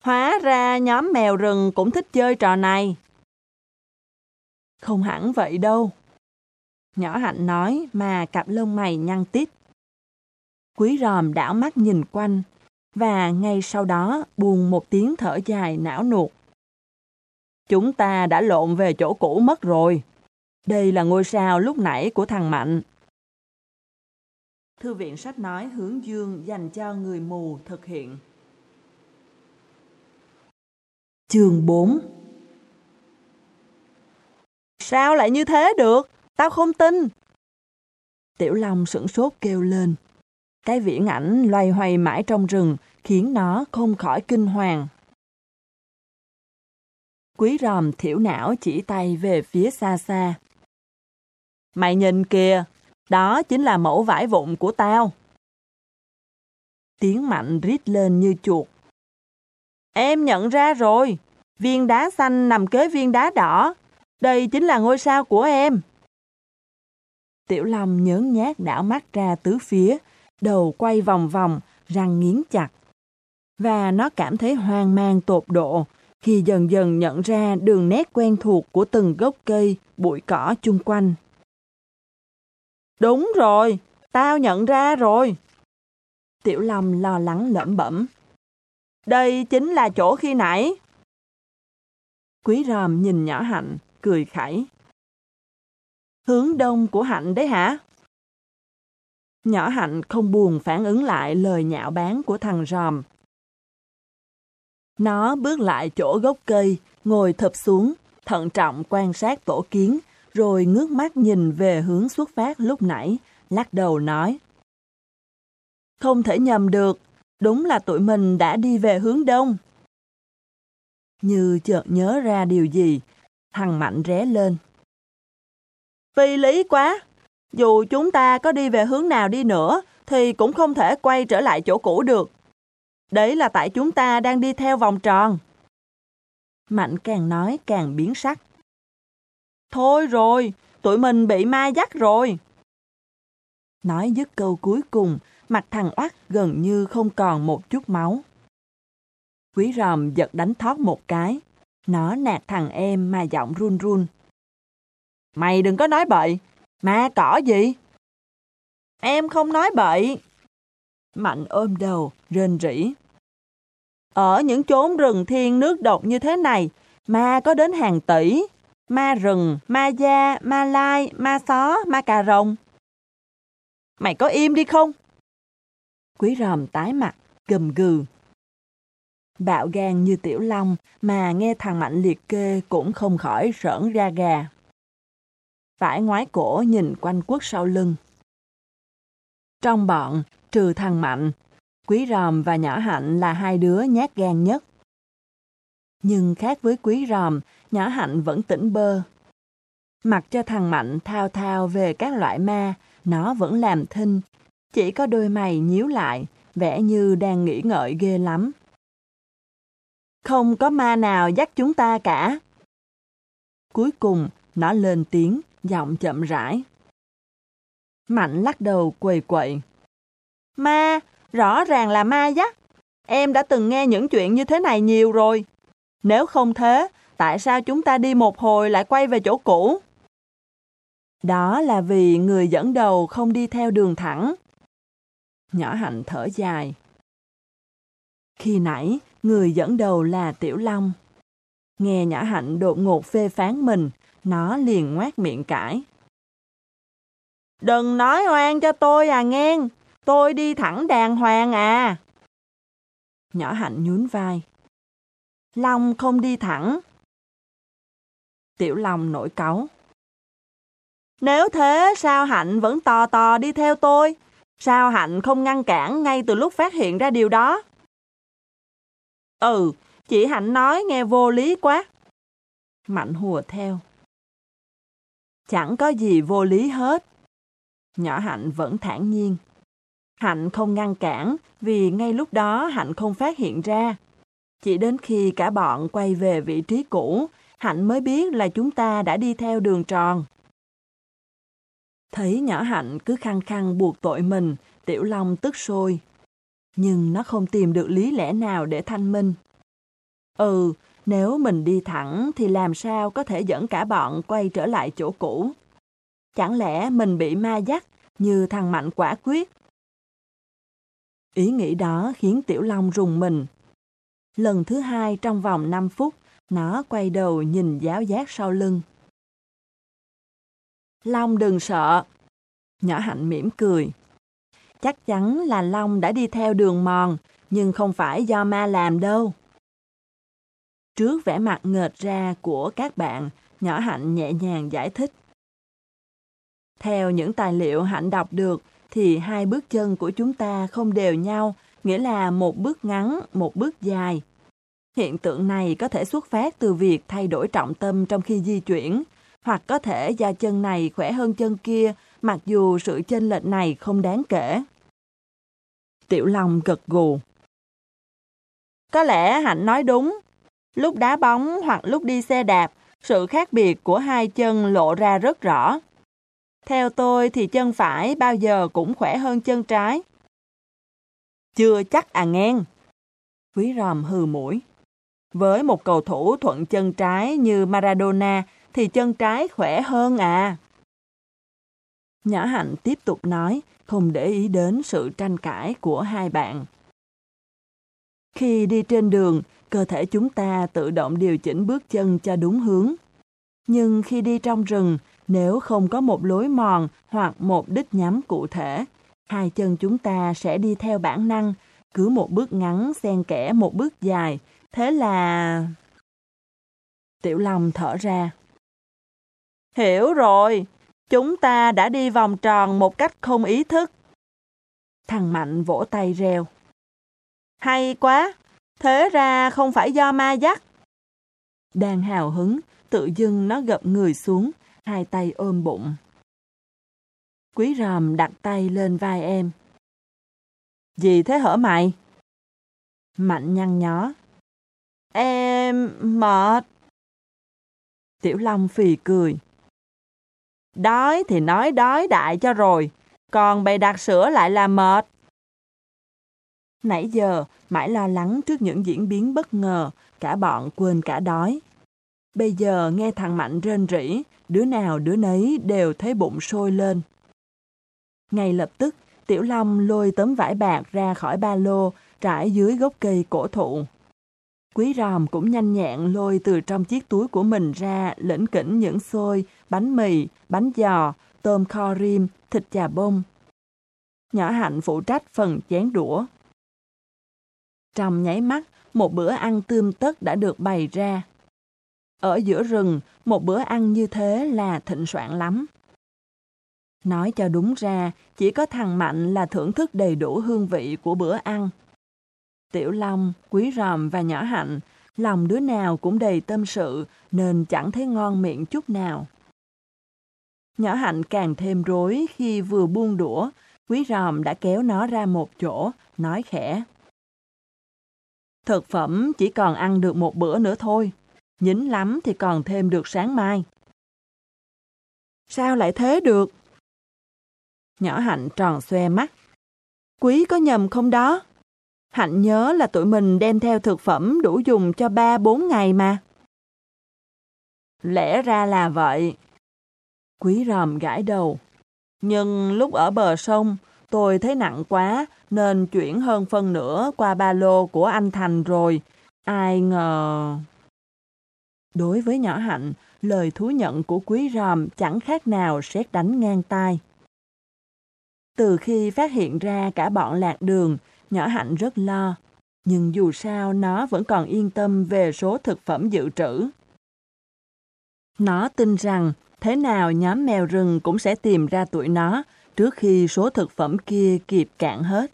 Hóa ra nhóm mèo rừng cũng thích chơi trò này. Không hẳn vậy đâu. Nhỏ hạnh nói mà cặp lông mày nhăn tít. Quý ròm đảo mắt nhìn quanh, và ngay sau đó buồn một tiếng thở dài não nuột. Chúng ta đã lộn về chỗ cũ mất rồi. Đây là ngôi sao lúc nãy của thằng Mạnh. Thư viện sách nói hướng dương dành cho người mù thực hiện. Chương 4 Sao lại như thế được? Tao không tin. Tiểu Long sửng sốt kêu lên. Cái viễn ảnh loay hoay mãi trong rừng khiến nó không khỏi kinh hoàng. Quý ròm thiểu não chỉ tay về phía xa xa. Mày nhìn kìa, đó chính là mẫu vải vụn của tao. Tiếng mạnh rít lên như chuột. Em nhận ra rồi, viên đá xanh nằm kế viên đá đỏ. Đây chính là ngôi sao của em. Tiểu Long nhớn nhát đảo mắt ra tứ phía, đầu quay vòng vòng, răng nghiến chặt. Và nó cảm thấy hoang mang tột độ khi dần dần nhận ra đường nét quen thuộc của từng gốc cây, bụi cỏ chung quanh. Đúng rồi, tao nhận ra rồi. Tiểu Long lo lắng lẩm bẩm. Đây chính là chỗ khi nãy. Quý ròm nhìn nhỏ hạnh, cười khẩy. Hướng đông của hạnh đấy hả? Nhỏ hạnh không buồn phản ứng lại lời nhạo báng của thằng ròm. Nó bước lại chỗ gốc cây, ngồi thập xuống, thận trọng quan sát tổ kiến, rồi ngước mắt nhìn về hướng xuất phát lúc nãy, lắc đầu nói. Không thể nhầm được, đúng là tụi mình đã đi về hướng đông. Như chợt nhớ ra điều gì, thằng Mạnh ré lên. Phi lý quá, dù chúng ta có đi về hướng nào đi nữa, thì cũng không thể quay trở lại chỗ cũ được. Đấy là tại chúng ta đang đi theo vòng tròn. Mạnh càng nói càng biến sắc. Thôi rồi, tụi mình bị ma dắt rồi. Nói dứt câu cuối cùng, mặt thằng oắt gần như không còn một chút máu. Quý ròm giật đánh thoát một cái. Nó nạt thằng em mà giọng run run. Mày đừng có nói bậy. Ma cỏ gì? Em không nói bậy. Mạnh ôm đầu, rên rỉ. Ở những chốn rừng thiên nước độc như thế này, ma có đến hàng tỷ. Ma rừng, ma da, ma lai, ma xó, ma cà rồng. Mày có im đi không? Quý ròm tái mặt, gầm gừ. Bạo gan như tiểu long mà nghe thằng Mạnh liệt kê cũng không khỏi rỡn ra gà. Phải ngoái cổ nhìn quanh quất sau lưng. Trong bọn, trừ thằng Mạnh, Quý Ròm và Nhỏ Hạnh là hai đứa nhát gan nhất. Nhưng khác với Quý Ròm, Nhỏ Hạnh vẫn tỉnh bơ. Mặc cho thằng Mạnh thao thao về các loại ma, nó vẫn làm thinh. Chỉ có đôi mày nhíu lại, vẻ như đang nghĩ ngợi ghê lắm. Không có ma nào dắt chúng ta cả. Cuối cùng, nó lên tiếng, giọng chậm rãi. Mạnh lắc đầu quầy quậy. Ma, rõ ràng là ma dắt. Em đã từng nghe những chuyện như thế này nhiều rồi. Nếu không thế, tại sao chúng ta đi một hồi lại quay về chỗ cũ? Đó là vì người dẫn đầu không đi theo đường thẳng. Nhỏ hạnh thở dài. Khi nãy, người dẫn đầu là Tiểu Long. Nghe nhỏ hạnh đột ngột phê phán mình, nó liền ngoát miệng cãi. Đừng nói oan cho tôi à ngang, tôi đi thẳng đàng hoàng à. Nhỏ hạnh nhún vai. Long không đi thẳng. Tiểu Long nổi cáu. Nếu thế, sao Hạnh vẫn tò tò đi theo tôi? Sao Hạnh không ngăn cản ngay từ lúc phát hiện ra điều đó? Ừ, chị Hạnh nói nghe vô lý quá. Mạnh hùa theo. Chẳng có gì vô lý hết. Nhỏ Hạnh vẫn thản nhiên. Hạnh không ngăn cản vì ngay lúc đó Hạnh không phát hiện ra. Chỉ đến khi cả bọn quay về vị trí cũ, Hạnh mới biết là chúng ta đã đi theo đường tròn. Thấy nhỏ Hạnh cứ khăng khăng buộc tội mình, Tiểu Long tức sôi. Nhưng nó không tìm được lý lẽ nào để thanh minh. Ừ, nếu mình đi thẳng thì làm sao có thể dẫn cả bọn quay trở lại chỗ cũ? Chẳng lẽ mình bị ma dắt như thằng Mạnh quả quyết? Ý nghĩ đó khiến Tiểu Long rùng mình. Lần thứ hai trong vòng 5 phút, nó quay đầu nhìn giáo giác sau lưng. Long đừng sợ. Nhỏ hạnh mỉm cười. Chắc chắn là Long đã đi theo đường mòn, nhưng không phải do ma làm đâu. Trước vẻ mặt ngợt ra của các bạn, nhỏ hạnh nhẹ nhàng giải thích. Theo những tài liệu hạnh đọc được, thì hai bước chân của chúng ta không đều nhau, nghĩa là một bước ngắn, một bước dài. Hiện tượng này có thể xuất phát từ việc thay đổi trọng tâm trong khi di chuyển, hoặc có thể da chân này khỏe hơn chân kia, mặc dù sự chênh lệch này không đáng kể. Tiểu Long gật gù. Có lẽ Hạnh nói đúng. Lúc đá bóng hoặc lúc đi xe đạp, sự khác biệt của hai chân lộ ra rất rõ. Theo tôi thì chân phải bao giờ cũng khỏe hơn chân trái. Chưa chắc à ngang. Quý ròm hừ mũi. Với một cầu thủ thuận chân trái như Maradona thì chân trái khỏe hơn à. Nhỏ Hạnh tiếp tục nói, không để ý đến sự tranh cãi của hai bạn. Khi đi trên đường, cơ thể chúng ta tự động điều chỉnh bước chân cho đúng hướng. Nhưng khi đi trong rừng, nếu không có một lối mòn hoặc một đích nhắm cụ thể, hai chân chúng ta sẽ đi theo bản năng, cứ một bước ngắn xen kẽ một bước dài. Thế là... Tiểu Long thở ra. Hiểu rồi, chúng ta đã đi vòng tròn một cách không ý thức. Thằng Mạnh vỗ tay reo. Hay quá, thế ra không phải do ma dắt. Đang hào hứng, tự dưng nó gập người xuống, hai tay ôm bụng. Quý ròm đặt tay lên vai em. Gì thế hở mày? Mạnh nhăn nhó. Em mệt. Tiểu Long phì cười. Đói thì nói đói đại cho rồi. còn bày đặt sữa lại là mệt. Nãy giờ, mãi lo lắng trước những diễn biến bất ngờ, cả bọn quên cả đói. Bây giờ nghe thằng Mạnh rên rỉ, đứa nào đứa nấy đều thấy bụng sôi lên. Ngay lập tức, Tiểu Long lôi tấm vải bạc ra khỏi ba lô, trải dưới gốc cây cổ thụ. Quý ròm cũng nhanh nhẹn lôi từ trong chiếc túi của mình ra lĩnh kỉnh những xôi, bánh mì, bánh giò, tôm kho rim, thịt chà bông. Nhỏ hạnh phụ trách phần chén đũa. Trong nháy mắt, một bữa ăn tươm tất đã được bày ra. Ở giữa rừng, một bữa ăn như thế là thịnh soạn lắm. Nói cho đúng ra, chỉ có thằng Mạnh là thưởng thức đầy đủ hương vị của bữa ăn. Tiểu Long, Quý Ròm và Nhỏ Hạnh, lòng đứa nào cũng đầy tâm sự nên chẳng thấy ngon miệng chút nào. Nhỏ Hạnh càng thêm rối khi vừa buông đũa, Quý Ròm đã kéo nó ra một chỗ, nói khẽ. Thực phẩm chỉ còn ăn được một bữa nữa thôi, nhín lắm thì còn thêm được sáng mai. Sao lại thế được? Nhỏ Hạnh tròn xoe mắt. Quý có nhầm không đó? Hạnh nhớ là tụi mình đem theo thực phẩm đủ dùng cho ba bốn ngày mà. Lẽ ra là vậy. Quý ròm gãi đầu. Nhưng lúc ở bờ sông, tôi thấy nặng quá nên chuyển hơn phân nửa qua ba lô của anh Thành rồi. Ai ngờ... Đối với nhỏ hạnh, lời thú nhận của quý ròm chẳng khác nào xét đánh ngang tai. Từ khi phát hiện ra cả bọn lạc đường, nhỏ hạnh rất lo. Nhưng dù sao nó vẫn còn yên tâm về số thực phẩm dự trữ. Nó tin rằng thế nào nhóm mèo rừng cũng sẽ tìm ra tụi nó trước khi số thực phẩm kia kịp cạn hết.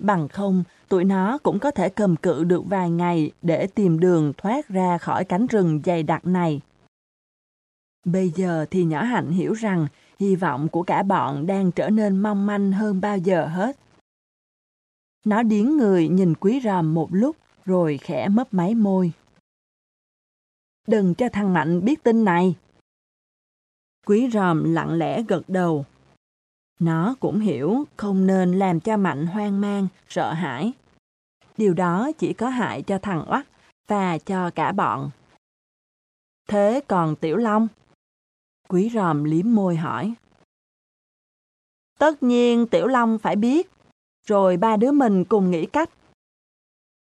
Bằng không, tụi nó cũng có thể cầm cự được vài ngày để tìm đường thoát ra khỏi cánh rừng dày đặc này. Bây giờ thì nhỏ hạnh hiểu rằng hy vọng của cả bọn đang trở nên mong manh hơn bao giờ hết. Nó điếng người nhìn quý ròm một lúc rồi khẽ mấp máy môi. Đừng cho thằng Mạnh biết tin này. Quý ròm lặng lẽ gật đầu. Nó cũng hiểu không nên làm cho Mạnh hoang mang, sợ hãi. Điều đó chỉ có hại cho thằng Oắt và cho cả bọn. Thế còn Tiểu Long? Quý ròm liếm môi hỏi. Tất nhiên Tiểu Long phải biết, rồi ba đứa mình cùng nghĩ cách.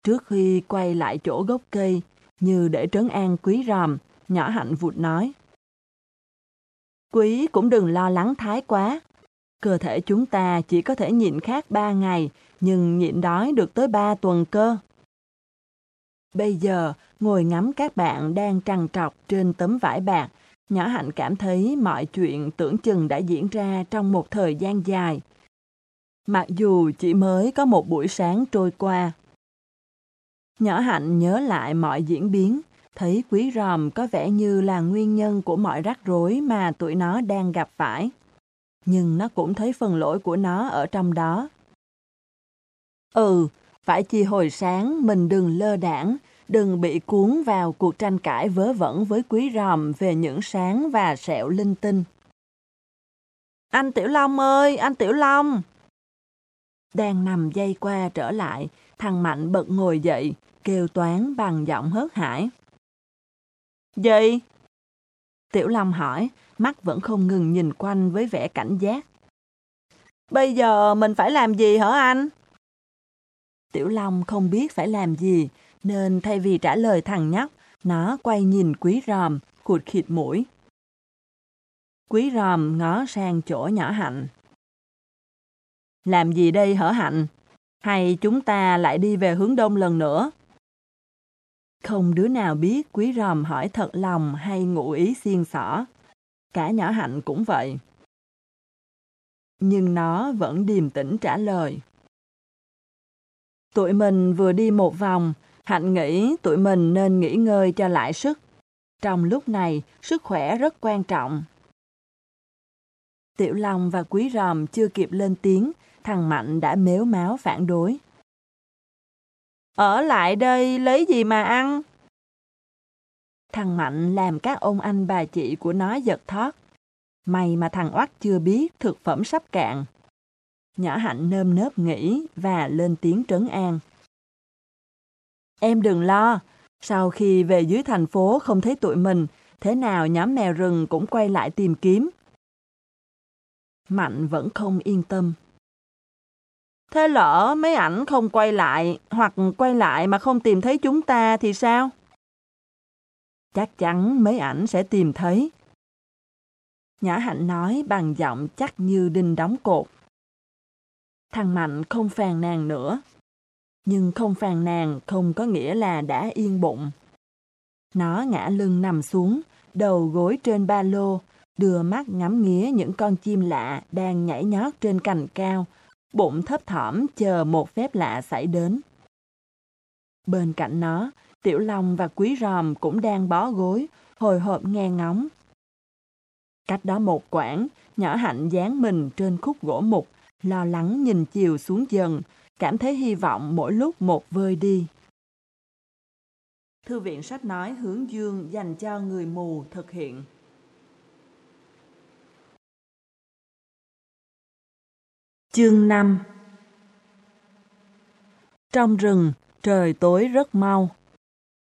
Trước khi quay lại chỗ gốc cây, như để trấn an quý ròm, nhỏ hạnh vụt nói. Quý cũng đừng lo lắng thái quá. Cơ thể chúng ta chỉ có thể nhịn khát ba ngày, nhưng nhịn đói được tới ba tuần cơ. Bây giờ, ngồi ngắm các bạn đang trằn trọc trên tấm vải bạc, Nhỏ Hạnh cảm thấy mọi chuyện tưởng chừng đã diễn ra trong một thời gian dài. Mặc dù chỉ mới có một buổi sáng trôi qua. Nhỏ Hạnh nhớ lại mọi diễn biến, thấy quý ròm có vẻ như là nguyên nhân của mọi rắc rối mà tụi nó đang gặp phải. Nhưng nó cũng thấy phần lỗi của nó ở trong đó. Ừ, phải chi hồi sáng mình đừng lơ đảng, đừng bị cuốn vào cuộc tranh cãi vớ vẩn với quý ròm về những sáng và sẹo linh tinh. Anh Tiểu Long ơi, anh Tiểu Long! Đang nằm dây qua trở lại, thằng Mạnh bật ngồi dậy, kêu toán bằng giọng hớt hải. Gì? Tiểu Long hỏi, mắt vẫn không ngừng nhìn quanh với vẻ cảnh giác. Bây giờ mình phải làm gì hả anh? Tiểu Long không biết phải làm gì, nên thay vì trả lời thằng nhóc, nó quay nhìn quý ròm, khụt khịt mũi. Quý ròm ngó sang chỗ nhỏ hạnh. Làm gì đây hở hạnh? Hay chúng ta lại đi về hướng đông lần nữa? Không đứa nào biết quý ròm hỏi thật lòng hay ngụ ý xiên xỏ. Cả nhỏ hạnh cũng vậy. Nhưng nó vẫn điềm tĩnh trả lời. Tụi mình vừa đi một vòng, Hạnh nghĩ tụi mình nên nghỉ ngơi cho lại sức. Trong lúc này, sức khỏe rất quan trọng. Tiểu Long và Quý Ròm chưa kịp lên tiếng, thằng Mạnh đã méo máu phản đối. Ở lại đây lấy gì mà ăn? Thằng Mạnh làm các ông anh bà chị của nó giật thót. May mà thằng oắt chưa biết thực phẩm sắp cạn. Nhỏ hạnh nơm nớp nghĩ và lên tiếng trấn an. Em đừng lo, sau khi về dưới thành phố không thấy tụi mình, thế nào nhóm mèo rừng cũng quay lại tìm kiếm. Mạnh vẫn không yên tâm. Thế lỡ mấy ảnh không quay lại, hoặc quay lại mà không tìm thấy chúng ta thì sao? Chắc chắn mấy ảnh sẽ tìm thấy. Nhã Hạnh nói bằng giọng chắc như đinh đóng cột. Thằng Mạnh không phàn nàn nữa. Nhưng không phàn nàn không có nghĩa là đã yên bụng. Nó ngã lưng nằm xuống, đầu gối trên ba lô, đưa mắt ngắm nghía những con chim lạ đang nhảy nhót trên cành cao, bụng thấp thỏm chờ một phép lạ xảy đến. Bên cạnh nó, Tiểu Long và Quý Ròm cũng đang bó gối, hồi hộp nghe ngóng. Cách đó một quãng, nhỏ hạnh dán mình trên khúc gỗ mục, lo lắng nhìn chiều xuống dần, cảm thấy hy vọng mỗi lúc một vơi đi. Thư viện sách nói hướng dương dành cho người mù thực hiện. Chương 5 Trong rừng, trời tối rất mau.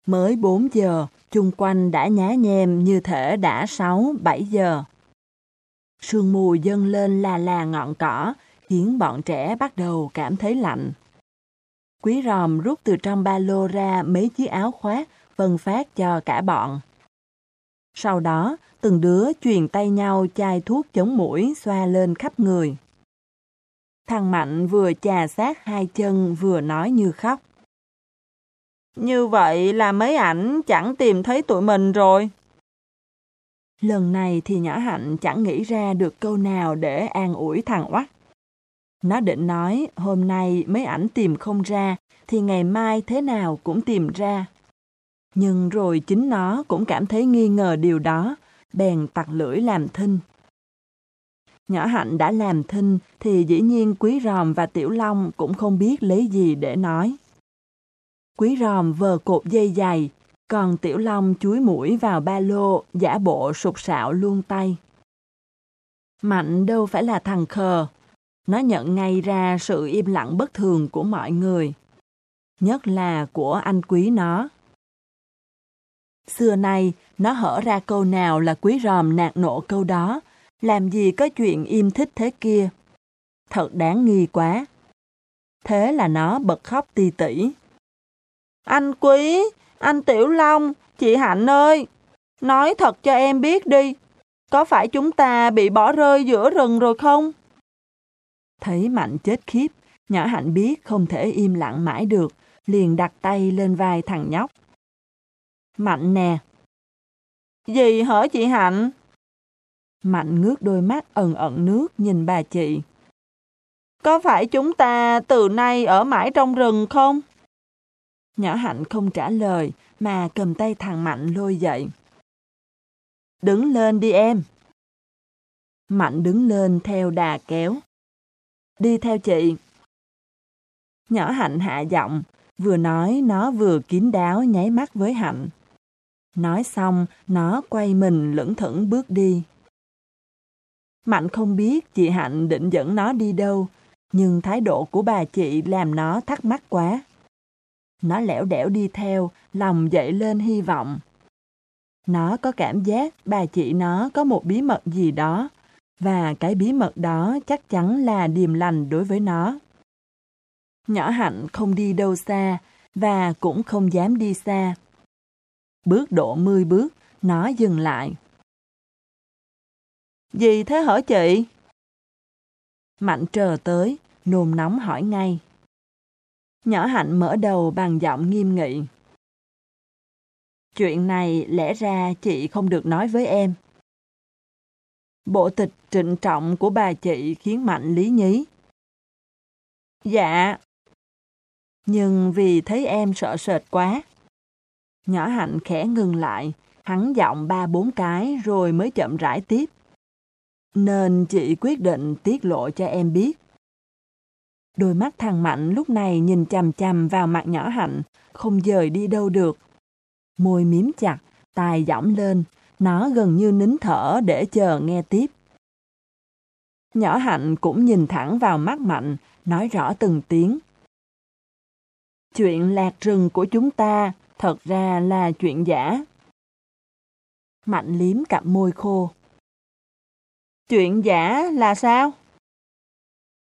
Mới 4 giờ, chung quanh đã nhá nhem như thể đã 6-7 giờ. Sương mù dâng lên là là ngọn cỏ, khiến bọn trẻ bắt đầu cảm thấy lạnh. Quý ròm rút từ trong ba lô ra mấy chiếc áo khoác phân phát cho cả bọn. Sau đó, từng đứa truyền tay nhau chai thuốc chống mũi xoa lên khắp người. Thằng Mạnh vừa chà sát hai chân vừa nói như khóc. Như vậy là mấy ảnh chẳng tìm thấy tụi mình rồi. Lần này thì nhỏ hạnh chẳng nghĩ ra được câu nào để an ủi thằng oắt. Nó định nói hôm nay mấy ảnh tìm không ra thì ngày mai thế nào cũng tìm ra. Nhưng rồi chính nó cũng cảm thấy nghi ngờ điều đó, bèn tặc lưỡi làm thinh. Nhỏ Hạnh đã làm thinh thì dĩ nhiên Quý Ròm và Tiểu Long cũng không biết lấy gì để nói. Quý Ròm vờ cột dây dày, còn Tiểu Long chuối mũi vào ba lô, giả bộ sụp sạo luôn tay. Mạnh đâu phải là thằng khờ. Nó nhận ngay ra sự im lặng bất thường của mọi người. Nhất là của anh quý nó. Xưa nay, nó hở ra câu nào là quý ròm nạt nộ câu đó, làm gì có chuyện im thích thế kia. Thật đáng nghi quá. Thế là nó bật khóc ti tỉ. Anh quý, anh Tiểu Long, chị Hạnh ơi, nói thật cho em biết đi, có phải chúng ta bị bỏ rơi giữa rừng rồi không? Thấy Mạnh chết khiếp, nhỏ Hạnh biết không thể im lặng mãi được, liền đặt tay lên vai thằng nhóc. Mạnh nè. Gì hở chị Hạnh? Mạnh ngước đôi mắt ẩn ẩn nước nhìn bà chị. Có phải chúng ta từ nay ở mãi trong rừng không? Nhỏ Hạnh không trả lời mà cầm tay thằng Mạnh lôi dậy. Đứng lên đi em. Mạnh đứng lên theo đà kéo. Đi theo chị. Nhỏ Hạnh hạ giọng, vừa nói nó vừa kín đáo nháy mắt với Hạnh. Nói xong, nó quay mình lững thững bước đi. Mạnh không biết chị Hạnh định dẫn nó đi đâu, nhưng thái độ của bà chị làm nó thắc mắc quá. Nó lẻo đẻo đi theo, lòng dậy lên hy vọng. Nó có cảm giác bà chị nó có một bí mật gì đó, và cái bí mật đó chắc chắn là điềm lành đối với nó. Nhỏ Hạnh không đi đâu xa, và cũng không dám đi xa. Bước độ 10 bước, nó dừng lại. Gì thế hả chị? Mạnh trờ tới, nôn nóng hỏi ngay. Nhỏ Hạnh mở đầu bằng giọng nghiêm nghị. Chuyện này lẽ ra chị không được nói với em. Bộ tịch trịnh trọng của bà chị khiến Mạnh lý nhí. Dạ. Nhưng vì thấy em sợ sệt quá. Nhỏ Hạnh khẽ ngừng lại, hắn giọng ba bốn cái rồi mới chậm rãi tiếp. Nên chị quyết định tiết lộ cho em biết. Đôi mắt thằng Mạnh lúc này nhìn chằm chằm vào mặt nhỏ Hạnh, không dời đi đâu được. Môi miếm chặt, tai giỏng lên, nó gần như nín thở để chờ nghe tiếp. Nhỏ Hạnh cũng nhìn thẳng vào mắt Mạnh, nói rõ từng tiếng. Chuyện lạc rừng của chúng ta thật ra là chuyện giả. Mạnh liếm cặp môi khô. Chuyện giả là sao?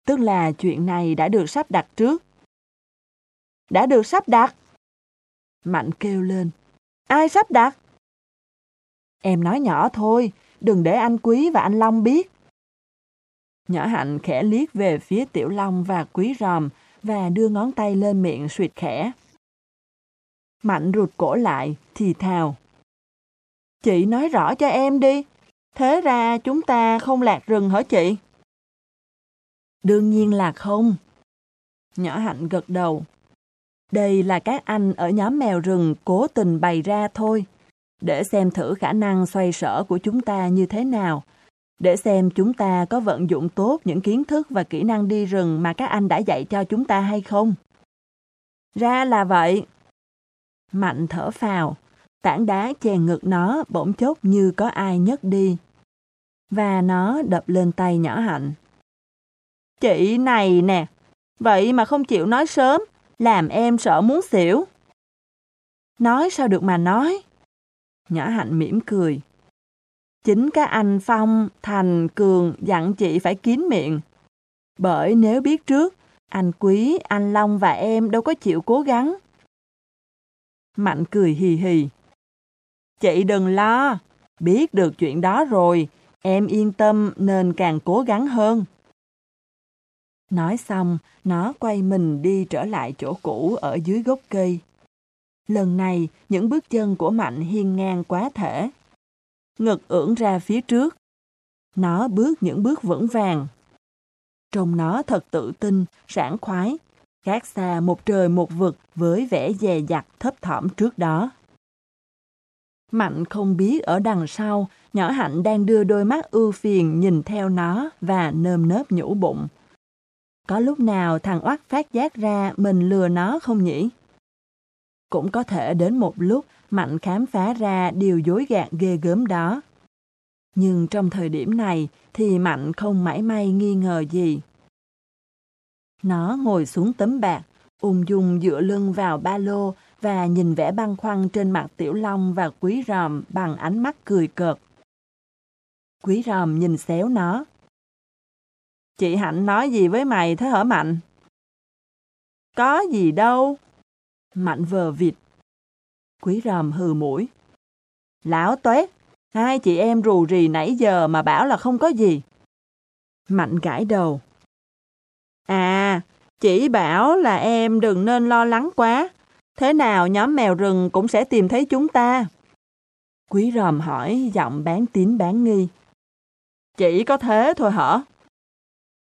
Tức là chuyện này đã được sắp đặt trước. Đã được sắp đặt? Mạnh kêu lên. Ai sắp đặt? Em nói nhỏ thôi, đừng để anh Quý và anh Long biết. Nhỏ Hạnh khẽ liếc về phía Tiểu Long và Quý Ròm và đưa ngón tay lên miệng suyệt khẽ. Mạnh rụt cổ lại, thì thào. Chị nói rõ cho em đi. Thế ra chúng ta không lạc rừng hả chị? Đương nhiên là không. Nhỏ Hạnh gật đầu. Đây là các anh ở nhóm mèo rừng cố tình bày ra thôi, để xem thử khả năng xoay sở của chúng ta như thế nào, để xem chúng ta có vận dụng tốt những kiến thức và kỹ năng đi rừng mà các anh đã dạy cho chúng ta hay không. Ra là vậy. Mạnh thở phào, tảng đá chèn ngực nó bỗng chốc như có ai nhấc đi. Và nó đập lên tay nhỏ hạnh. Chị này nè, vậy mà không chịu nói sớm, làm em sợ muốn xỉu. Nói sao được mà nói. Nhỏ hạnh mỉm cười. Chính các anh Phong, Thành, Cường dặn chị phải kín miệng. Bởi nếu biết trước, anh Quý, anh Long và em đâu có chịu cố gắng. Mạnh cười hì hì. Chị đừng lo, biết được chuyện đó rồi, em yên tâm nên càng cố gắng hơn. Nói xong, nó quay mình đi trở lại chỗ cũ ở dưới gốc cây. Lần này, những bước chân của Mạnh hiên ngang quá thể. Ngực ưỡn ra phía trước. Nó bước những bước vững vàng. Trông nó thật tự tin, sảng khoái, khác xa một trời một vực với vẻ dè dặt thấp thỏm trước đó. Mạnh không biết ở đằng sau, nhỏ Hạnh đang đưa đôi mắt ưu phiền nhìn theo nó và nơm nớp nhũ bụng. Có lúc nào thằng oắt phát giác ra mình lừa nó không nhỉ? Cũng có thể đến một lúc Mạnh khám phá ra điều dối gạt ghê gớm đó. Nhưng trong thời điểm này thì Mạnh không mãi may nghi ngờ gì. Nó ngồi xuống tấm bạc, ung dung dựa lưng vào ba lô và nhìn vẻ băng khoăn trên mặt Tiểu Long và Quý Ròm bằng ánh mắt cười cợt. Quý Ròm nhìn xéo nó. Chị Hạnh nói gì với mày thế hả Mạnh? Có gì đâu. Mạnh vờ vịt. Quý ròm hừ mũi. Lão tuét, hai chị em rù rì nãy giờ mà bảo là không có gì. Mạnh gãi đầu. À, chỉ bảo là em đừng nên lo lắng quá. Thế nào nhóm mèo rừng cũng sẽ tìm thấy chúng ta. Quý ròm hỏi giọng bán tín bán nghi. Chỉ có thế thôi hả?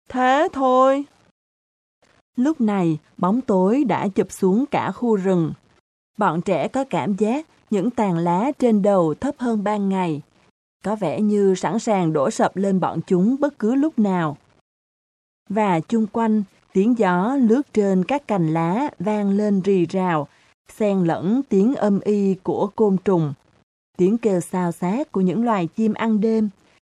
Thế thôi. Lúc này, bóng tối đã chụp xuống cả khu rừng. Bọn trẻ có cảm giác những tàn lá trên đầu thấp hơn ban ngày. Có vẻ như sẵn sàng đổ sập lên bọn chúng bất cứ lúc nào. Và chung quanh, tiếng gió lướt trên các cành lá vang lên rì rào, xen lẫn tiếng âm y của côn trùng, tiếng kêu xào xát của những loài chim ăn đêm,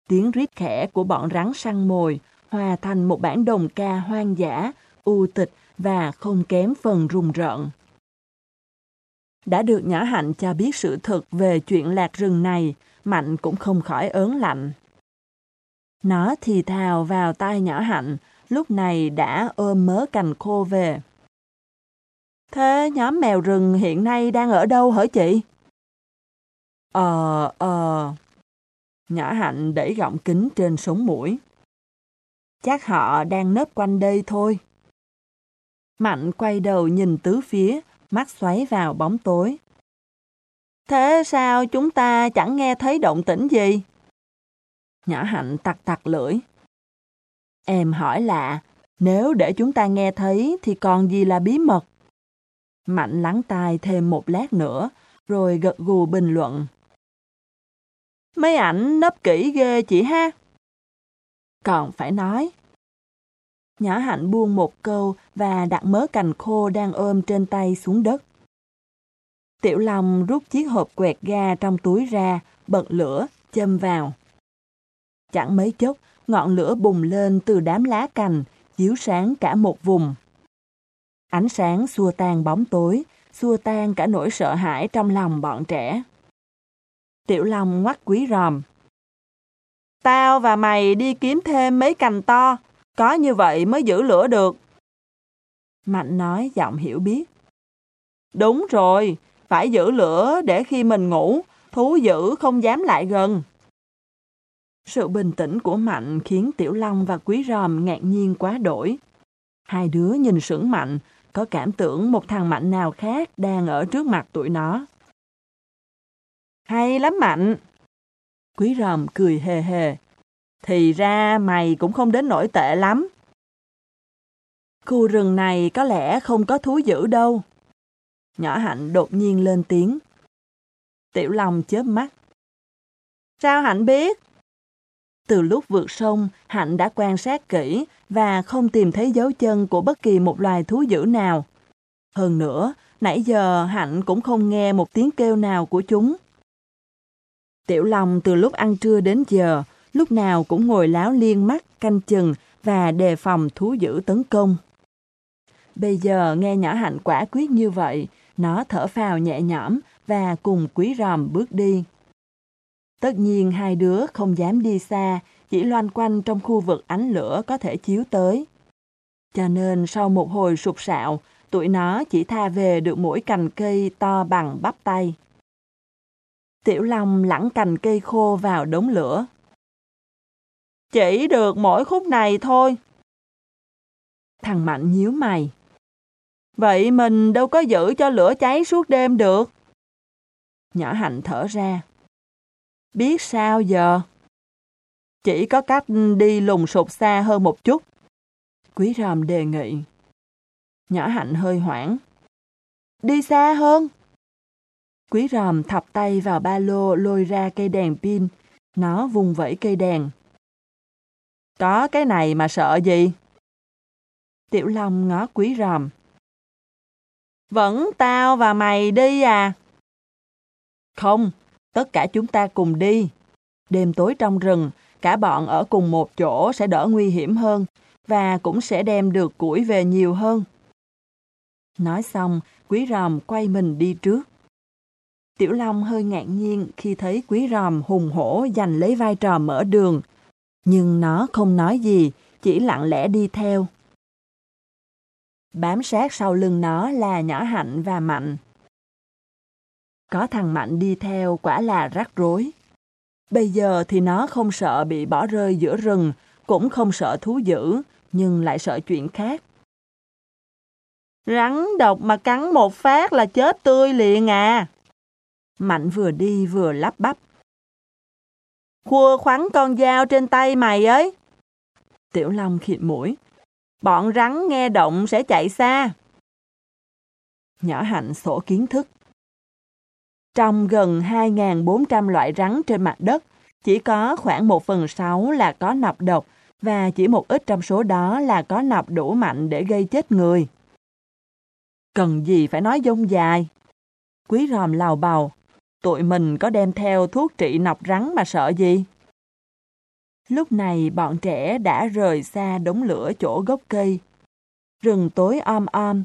tiếng rít khẽ của bọn rắn săn mồi, hòa thành một bản đồng ca hoang dã, u tịch và không kém phần rùng rợn. Đã được nhỏ Hạnh cho biết sự thật về chuyện lạc rừng này, Mạnh cũng không khỏi ớn lạnh. Nó thì thào vào tai nhỏ Hạnh, lúc này đã ôm mớ cành khô về. Thế nhóm mèo rừng hiện nay đang ở đâu hả chị? Ờ, ờ. Nhỏ Hạnh đẩy gọng kính trên sống mũi. Chắc họ đang nấp quanh đây thôi. Mạnh quay đầu nhìn tứ phía, mắt xoáy vào bóng tối. Thế sao chúng ta chẳng nghe thấy động tĩnh gì? Nhỏ hạnh tặc tặc lưỡi. Em hỏi lạ, nếu để chúng ta nghe thấy thì còn gì là bí mật? Mạnh lắng tai thêm một lát nữa, rồi gật gù bình luận. Mấy ảnh nấp kỹ ghê chị ha. Còn phải nói, Nhỏ hạnh buông một câu và đặt mớ cành khô đang ôm trên tay xuống đất. Tiểu Long rút chiếc hộp quẹt ga trong túi ra, bật lửa, châm vào. Chẳng mấy chốc, ngọn lửa bùng lên từ đám lá cành, chiếu sáng cả một vùng. Ánh sáng xua tan bóng tối, xua tan cả nỗi sợ hãi trong lòng bọn trẻ. Tiểu Long ngoắt quý ròm. Tao và mày đi kiếm thêm mấy cành to, có như vậy mới giữ lửa được. Mạnh nói giọng hiểu biết. Đúng rồi, phải giữ lửa để khi mình ngủ, thú dữ không dám lại gần. Sự bình tĩnh của Mạnh khiến Tiểu Long và Quý Ròm ngạc nhiên quá đổi. Hai đứa nhìn sững Mạnh, có cảm tưởng một thằng Mạnh nào khác đang ở trước mặt tụi nó. Hay lắm Mạnh! Quý Ròm cười hề hề. Thì ra mày cũng không đến nổi tệ lắm. Khu rừng này có lẽ không có thú dữ đâu. Nhỏ Hạnh đột nhiên lên tiếng. Tiểu Long chớp mắt. Sao Hạnh biết? Từ lúc vượt sông, Hạnh đã quan sát kỹ và không tìm thấy dấu chân của bất kỳ một loài thú dữ nào. Hơn nữa, nãy giờ Hạnh cũng không nghe một tiếng kêu nào của chúng. Tiểu Long từ lúc ăn trưa đến giờ, lúc nào cũng ngồi láo liên mắt, canh chừng và đề phòng thú dữ tấn công. Bây giờ nghe nhỏ Hạnh quả quyết như vậy, nó thở phào nhẹ nhõm và cùng quý ròm bước đi. Tất nhiên hai đứa không dám đi xa, chỉ loanh quanh trong khu vực ánh lửa có thể chiếu tới. Cho nên sau một hồi sụp sạo, tụi nó chỉ tha về được mỗi cành cây to bằng bắp tay. Tiểu Long lẳng cành cây khô vào đống lửa. Chỉ được mỗi khúc này thôi. Thằng Mạnh nhíu mày. Vậy mình đâu có giữ cho lửa cháy suốt đêm được. Nhỏ Hạnh thở ra. Biết sao giờ? Chỉ có cách đi lùng sụp xa hơn một chút. Quý ròm đề nghị. Nhỏ Hạnh hơi hoảng. Đi xa hơn. Quý ròm thọc tay vào ba lô lôi ra cây đèn pin. Nó vùng vẫy cây đèn. Có cái này mà sợ gì? Tiểu Long ngó quý ròm. Vẫn tao và mày đi à? Không, tất cả chúng ta cùng đi. Đêm tối trong rừng, cả bọn ở cùng một chỗ sẽ đỡ nguy hiểm hơn và cũng sẽ đem được củi về nhiều hơn. Nói xong, quý ròm quay mình đi trước. Tiểu Long hơi ngạc nhiên khi thấy quý ròm hùng hổ giành lấy vai trò mở đường. Nhưng nó không nói gì, chỉ lặng lẽ đi theo. Bám sát sau lưng nó là nhỏ hạnh và mạnh. Có thằng mạnh đi theo quả là rắc rối. Bây giờ thì nó không sợ bị bỏ rơi giữa rừng, cũng không sợ thú dữ, nhưng lại sợ chuyện khác. Rắn độc mà cắn một phát là chết tươi liền à. Mạnh vừa đi vừa lắp bắp. Khua khoắn con dao trên tay mày ấy. Tiểu Long khịt mũi. Bọn rắn nghe động sẽ chạy xa. Nhỏ hạnh sổ kiến thức. Trong gần 2.400 loại rắn trên mặt đất, chỉ có khoảng 1 phần 6 là có nọc độc và chỉ một ít trong số đó là có nọc đủ mạnh để gây chết người. Cần gì phải nói dông dài? Quý ròm lào bào tụi mình có đem theo thuốc trị nọc rắn mà sợ gì? Lúc này bọn trẻ đã rời xa đống lửa chỗ gốc cây. Rừng tối om om,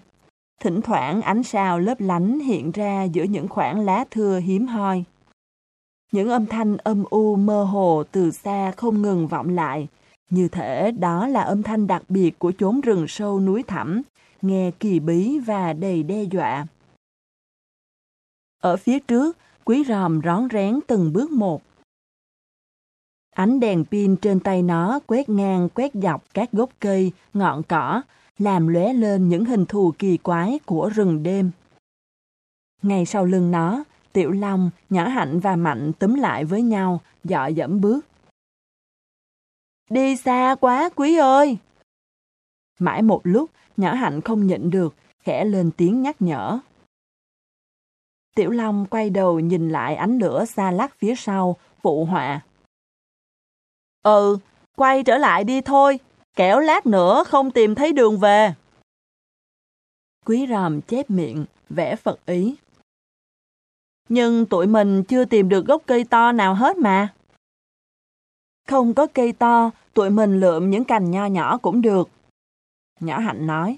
thỉnh thoảng ánh sao lấp lánh hiện ra giữa những khoảng lá thưa hiếm hoi. Những âm thanh âm u mơ hồ từ xa không ngừng vọng lại, như thể đó là âm thanh đặc biệt của chốn rừng sâu núi thẳm, nghe kỳ bí và đầy đe dọa. Ở phía trước, quý ròm rón rén từng bước một. Ánh đèn pin trên tay nó quét ngang quét dọc các gốc cây, ngọn cỏ, làm lóe lên những hình thù kỳ quái của rừng đêm. Ngay sau lưng nó, Tiểu Long, Nhã Hạnh và Mạnh túm lại với nhau, dọ dẫm bước. Đi xa quá quý ơi! Mãi một lúc, Nhã Hạnh không nhịn được, khẽ lên tiếng nhắc nhở. Tiểu Long quay đầu nhìn lại ánh lửa xa lắc phía sau, phụ họa. Ừ, quay trở lại đi thôi, kẻo lát nữa không tìm thấy đường về. Quý ròm chép miệng, vẽ Phật ý. Nhưng tụi mình chưa tìm được gốc cây to nào hết mà. Không có cây to, tụi mình lượm những cành nho nhỏ cũng được. Nhỏ Hạnh nói,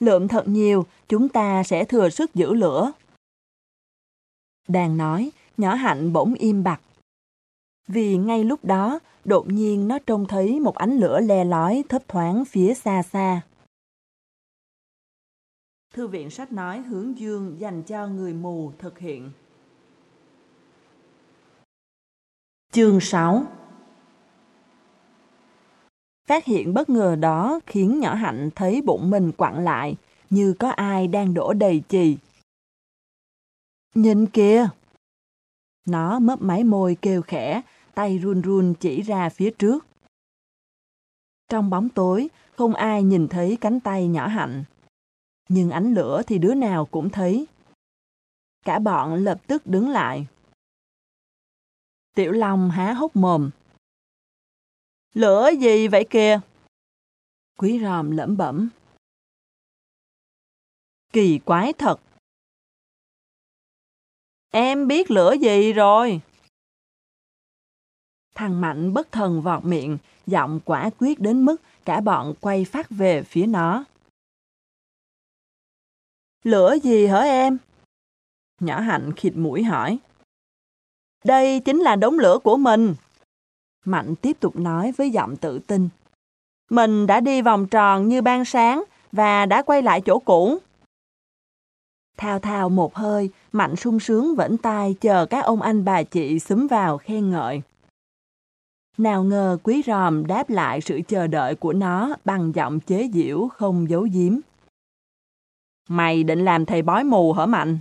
lượm thật nhiều, chúng ta sẽ thừa sức giữ lửa. Đang nói, nhỏ Hạnh bỗng im bặt. Vì ngay lúc đó, đột nhiên nó trông thấy một ánh lửa le lói thấp thoáng phía xa xa. Thư viện sách nói hướng dương dành cho người mù thực hiện. Chương 6 Phát hiện bất ngờ đó khiến nhỏ hạnh thấy bụng mình quặn lại, như có ai đang đổ đầy chì. Nhìn kìa! Nó mấp máy môi kêu khẽ, tay run run chỉ ra phía trước. Trong bóng tối, không ai nhìn thấy cánh tay nhỏ hạnh. Nhưng ánh lửa thì đứa nào cũng thấy. Cả bọn lập tức đứng lại. Tiểu Long há hốc mồm. Lửa gì vậy kìa? Quý ròm lẩm bẩm. Kỳ quái thật. Em biết lửa gì rồi? Thằng Mạnh bất thần vọt miệng, giọng quả quyết đến mức cả bọn quay phát về phía nó. Lửa gì hả em? Nhỏ Hạnh khịt mũi hỏi. Đây chính là đống lửa của mình. Mạnh tiếp tục nói với giọng tự tin. Mình đã đi vòng tròn như ban sáng và đã quay lại chỗ cũ. Thao thao một hơi, Mạnh sung sướng vẫn tay chờ các ông anh bà chị xúm vào khen ngợi. Nào ngờ quý ròm đáp lại sự chờ đợi của nó bằng giọng chế giễu không giấu giếm. Mày định làm thầy bói mù hả Mạnh?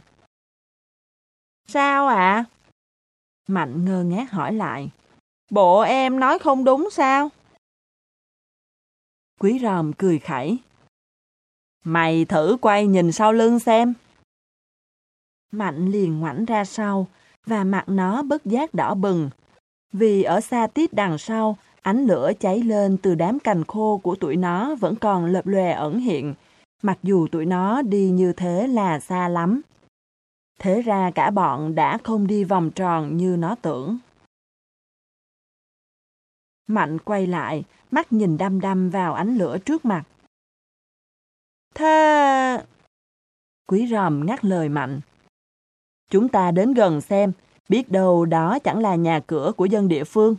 Sao ạ? À? Mạnh ngơ ngác hỏi lại. Bộ em nói không đúng sao? Quý ròm cười khẩy. Mày thử quay nhìn sau lưng xem. Mạnh liền ngoảnh ra sau, và mặt nó bất giác đỏ bừng. Vì ở xa tít đằng sau, ánh lửa cháy lên từ đám cành khô của tụi nó vẫn còn lập lòe ẩn hiện, mặc dù tụi nó đi như thế là xa lắm. Thế ra cả bọn đã không đi vòng tròn như nó tưởng. Mạnh quay lại, mắt nhìn đăm đăm vào ánh lửa trước mặt. Thế... Quý ròm ngắt lời Mạnh. Chúng ta đến gần xem, biết đâu đó chẳng là nhà cửa của dân địa phương.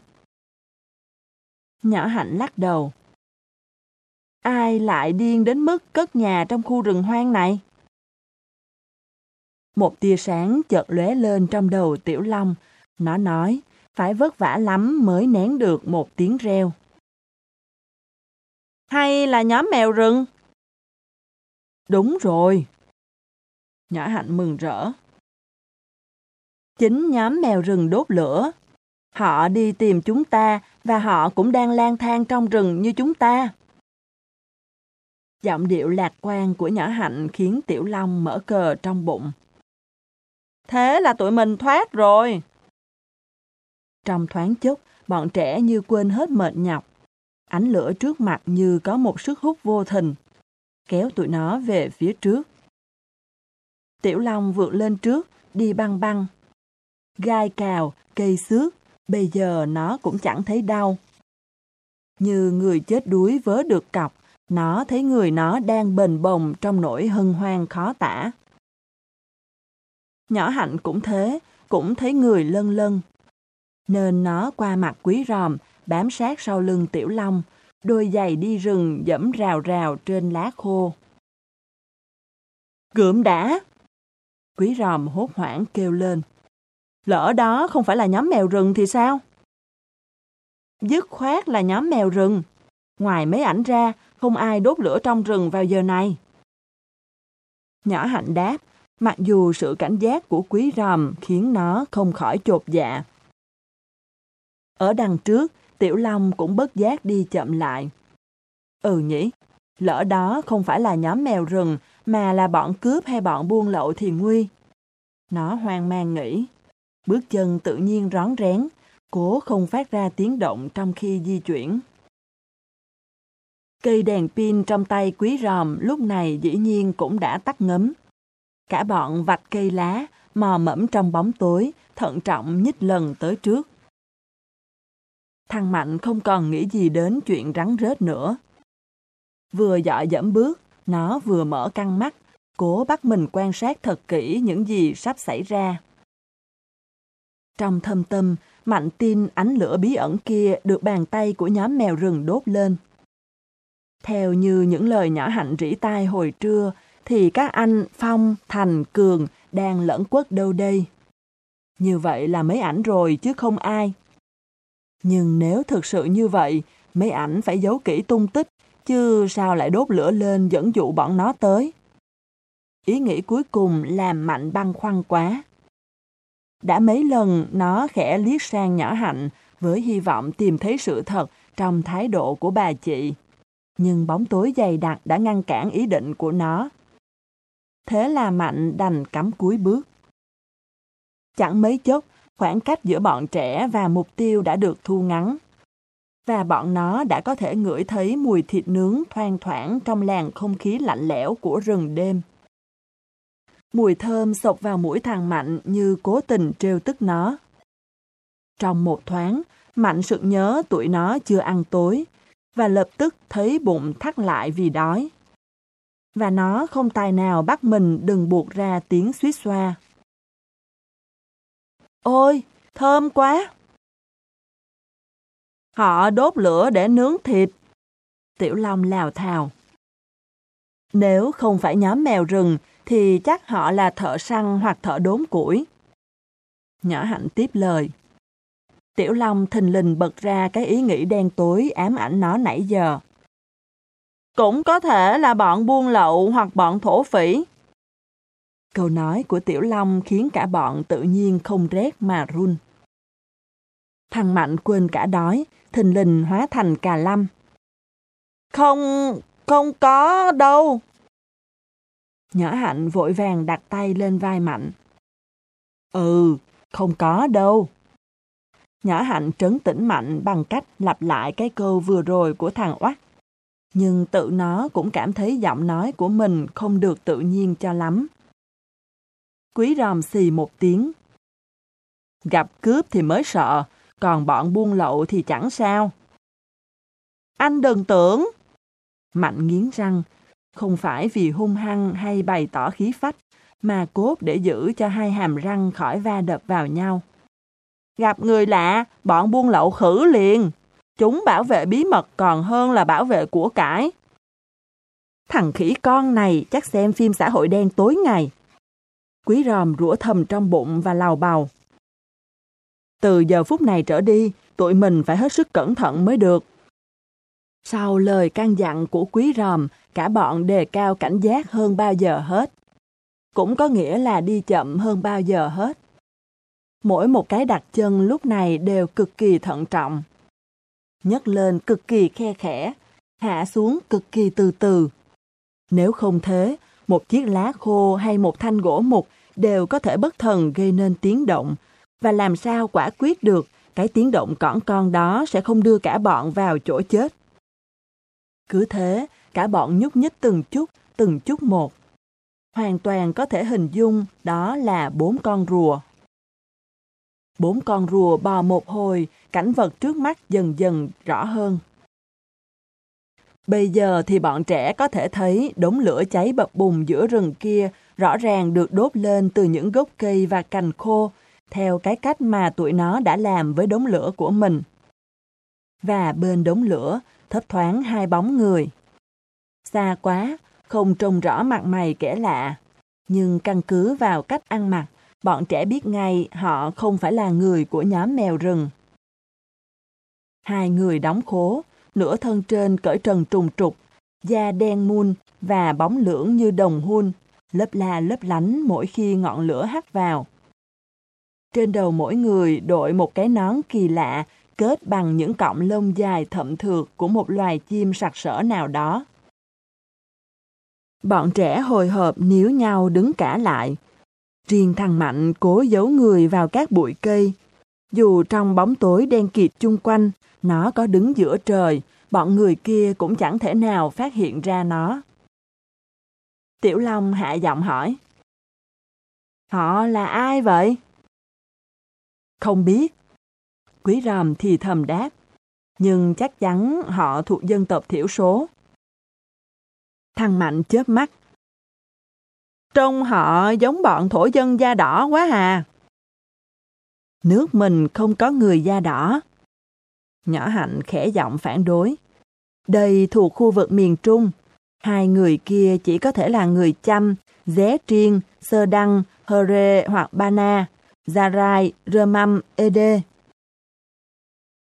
Nhỏ hạnh lắc đầu. Ai lại điên đến mức cất nhà trong khu rừng hoang này? Một tia sáng chợt lóe lên trong đầu Tiểu Long. Nó nói, phải vất vả lắm mới nén được một tiếng reo. Hay là nhóm mèo rừng? Đúng rồi. Nhỏ hạnh mừng rỡ. Chính nhóm mèo rừng đốt lửa. Họ đi tìm chúng ta và họ cũng đang lang thang trong rừng như chúng ta. Giọng điệu lạc quan của nhỏ hạnh khiến Tiểu Long mở cờ trong bụng. Thế là tụi mình thoát rồi. Trong thoáng chốc, bọn trẻ như quên hết mệt nhọc. Ánh lửa trước mặt như có một sức hút vô tình, kéo tụi nó về phía trước. Tiểu Long vượt lên trước, đi băng băng. Gai cào, cây xước, bây giờ nó cũng chẳng thấy đau. Như người chết đuối vớ được cọc, nó thấy người nó đang bền bồng trong nỗi hân hoan khó tả. Nhỏ hạnh cũng thế, cũng thấy người lân lân. Nên nó qua mặt quý ròm, bám sát sau lưng tiểu long, đôi giày đi rừng dẫm rào rào trên lá khô. Gượm đã! Quý ròm hốt hoảng kêu lên. Lỡ đó không phải là nhóm mèo rừng thì sao? Dứt khoát là nhóm mèo rừng. Ngoài mấy ảnh ra, không ai đốt lửa trong rừng vào giờ này. Nhỏ hạnh đáp, mặc dù sự cảnh giác của quý ròm khiến nó không khỏi chột dạ. Ở đằng trước, Tiểu Long cũng bất giác đi chậm lại. Ừ nhỉ, lỡ đó không phải là nhóm mèo rừng mà là bọn cướp hay bọn buôn lậu thì nguy. Nó hoang mang nghĩ. Bước chân tự nhiên rón rén, cố không phát ra tiếng động trong khi di chuyển. Cây đèn pin trong tay quý ròm lúc này dĩ nhiên cũng đã tắt ngấm. Cả bọn vạch cây lá, mò mẫm trong bóng tối, thận trọng nhích lần tới trước. Thằng Mạnh không còn nghĩ gì đến chuyện rắn rết nữa. Vừa dọ dẫm bước, nó vừa mở căng mắt, cố bắt mình quan sát thật kỹ những gì sắp xảy ra. Trong thâm tâm, Mạnh tin ánh lửa bí ẩn kia được bàn tay của nhóm mèo rừng đốt lên. Theo như những lời nhỏ hạnh rỉ tai hồi trưa, thì các anh Phong, Thành, Cường đang lẫn quất đâu đây. Như vậy là mấy ảnh rồi chứ không ai. Nhưng nếu thực sự như vậy, mấy ảnh phải giấu kỹ tung tích, chứ sao lại đốt lửa lên dẫn dụ bọn nó tới. Ý nghĩ cuối cùng làm mạnh băng khoăn quá. Đã mấy lần nó khẽ liếc sang nhỏ hạnh với hy vọng tìm thấy sự thật trong thái độ của bà chị. Nhưng bóng tối dày đặc đã ngăn cản ý định của nó. Thế là Mạnh đành cắm cúi bước. Chẳng mấy chốc, khoảng cách giữa bọn trẻ và mục tiêu đã được thu ngắn. Và bọn nó đã có thể ngửi thấy mùi thịt nướng thoang thoảng trong làn không khí lạnh lẽo của rừng đêm. Mùi thơm sộc vào mũi thằng Mạnh như cố tình trêu tức nó. Trong một thoáng, Mạnh sực nhớ tụi nó chưa ăn tối, và lập tức thấy bụng thắt lại vì đói. Và nó không tài nào bắt mình đừng buộc ra tiếng suýt xoa. Ôi, thơm quá! Họ đốt lửa để nướng thịt. Tiểu Long lào thào. Nếu không phải nhóm mèo rừng, thì chắc họ là thợ săn hoặc thợ đốn củi. Nhỏ hạnh tiếp lời. Tiểu Long thình lình bật ra cái ý nghĩ đen tối ám ảnh nó nãy giờ. Cũng có thể là bọn buôn lậu hoặc bọn thổ phỉ. Câu nói của Tiểu Long khiến cả bọn tự nhiên không rét mà run. Thằng Mạnh quên cả đói, thình lình hóa thành cà lâm. Không, không có đâu. Nhỏ Hạnh vội vàng đặt tay lên vai Mạnh. Ừ, không có đâu. Nhỏ Hạnh trấn tĩnh Mạnh bằng cách lặp lại cái câu vừa rồi của thằng Oắt. Nhưng tự nó cũng cảm thấy giọng nói của mình không được tự nhiên cho lắm. Quý ròm xì một tiếng. Gặp cướp thì mới sợ, còn bọn buôn lậu thì chẳng sao. Anh đừng tưởng. Mạnh nghiến răng, không phải vì hung hăng hay bày tỏ khí phách, mà cốt để giữ cho hai hàm răng khỏi va đập vào nhau. Gặp người lạ, bọn buôn lậu khử liền. Chúng bảo vệ bí mật còn hơn là bảo vệ của cải. Thằng khỉ con này chắc xem phim xã hội đen tối ngày. Quý ròm rủa thầm trong bụng và lào bào. Từ giờ phút này trở đi, tụi mình phải hết sức cẩn thận mới được. Sau lời can dặn của quý ròm, cả bọn đề cao cảnh giác hơn bao giờ hết. Cũng có nghĩa là đi chậm hơn bao giờ hết. Mỗi một cái đặt chân lúc này đều cực kỳ thận trọng. nhấc lên cực kỳ khe khẽ, hạ xuống cực kỳ từ từ. Nếu không thế, một chiếc lá khô hay một thanh gỗ mục đều có thể bất thần gây nên tiếng động, và làm sao quả quyết được cái tiếng động cỏn con đó sẽ không đưa cả bọn vào chỗ chết. Cứ thế, cả bọn nhúc nhích từng chút, từng chút một. Hoàn toàn có thể hình dung đó là bốn con rùa. Bốn con rùa bò một hồi, cảnh vật trước mắt dần dần rõ hơn. Bây giờ thì bọn trẻ có thể thấy đống lửa cháy bập bùng giữa rừng kia rõ ràng được đốt lên từ những gốc cây và cành khô, theo cái cách mà tụi nó đã làm với đống lửa của mình. Và bên đống lửa, thấp thoáng hai bóng người. Xa quá, không trông rõ mặt mày kẻ lạ, nhưng căn cứ vào cách ăn mặc, bọn trẻ biết ngay họ không phải là người của nhóm mèo rừng. Hai người đóng khố, nửa thân trên cởi trần trùng trục, da đen muôn và bóng lưỡng như đồng hun, lấp la lấp lánh mỗi khi ngọn lửa hắt vào. Trên đầu mỗi người đội một cái nón kỳ lạ kết bằng những cọng lông dài thậm thượt của một loài chim sặc sỡ nào đó. Bọn trẻ hồi hộp níu nhau đứng cả lại. Riêng thằng Mạnh cố giấu người vào các bụi cây. Dù trong bóng tối đen kịt chung quanh, nó có đứng giữa trời, bọn người kia cũng chẳng thể nào phát hiện ra nó. Tiểu Long hạ giọng hỏi. Họ là ai vậy? Không biết. Quý ròm thì thầm đáp. nhưng chắc chắn họ thuộc dân tộc thiểu số. Thằng Mạnh chớp mắt. Trông họ giống bọn thổ dân da đỏ quá à. Nước mình không có người da đỏ. Nhỏ Hạnh khẽ giọng phản đối. Đây thuộc khu vực miền Trung. Hai người kia chỉ có thể là người Chăm, Dé Triên, Sơ Đăng, Hơ Rê hoặc Ba Na, Gia Rai, Rơ Măm, Ê e Đê.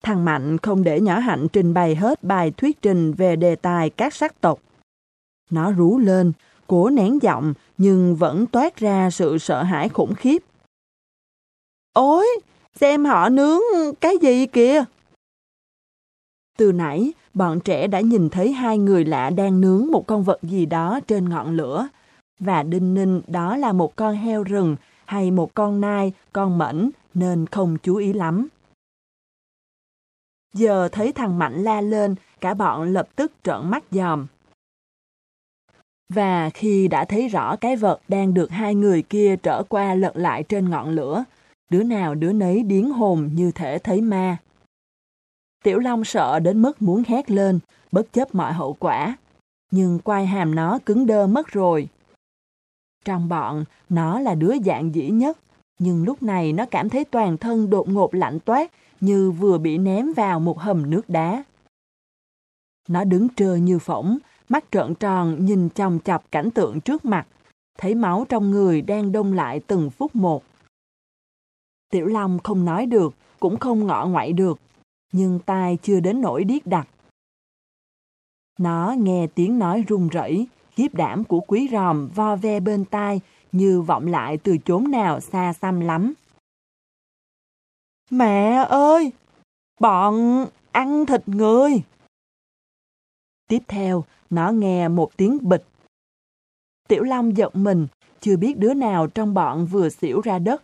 Thằng Mạnh không để nhỏ Hạnh trình bày hết bài thuyết trình về đề tài các sắc tộc. Nó rú lên, cố nén giọng nhưng vẫn toát ra sự sợ hãi khủng khiếp. Ôi, xem họ nướng cái gì kìa? Từ nãy, bọn trẻ đã nhìn thấy hai người lạ đang nướng một con vật gì đó trên ngọn lửa. Và đinh ninh đó là một con heo rừng hay một con nai, con mẫn nên không chú ý lắm. Giờ thấy thằng Mạnh la lên, cả bọn lập tức trợn mắt dòm. Và khi đã thấy rõ cái vật đang được hai người kia trở qua lật lại trên ngọn lửa, đứa nào đứa nấy điến hồn như thể thấy ma. Tiểu Long sợ đến mức muốn hét lên, bất chấp mọi hậu quả. Nhưng quai hàm nó cứng đơ mất rồi. Trong bọn, nó là đứa dạng dĩ nhất, nhưng lúc này nó cảm thấy toàn thân đột ngột lạnh toát như vừa bị ném vào một hầm nước đá. Nó đứng trơ như phỏng, mắt trợn tròn nhìn chòng chọc cảnh tượng trước mặt, thấy máu trong người đang đông lại từng phút một. Tiểu Long không nói được, cũng không ngọ ngoại được, nhưng tai chưa đến nỗi điếc đặc. Nó nghe tiếng nói run rẩy, khiếp đảm của quý ròm vo ve bên tai như vọng lại từ chốn nào xa xăm lắm. Mẹ ơi! Bọn ăn thịt người! Tiếp theo, nó nghe một tiếng bịch. Tiểu Long giận mình, chưa biết đứa nào trong bọn vừa xỉu ra đất,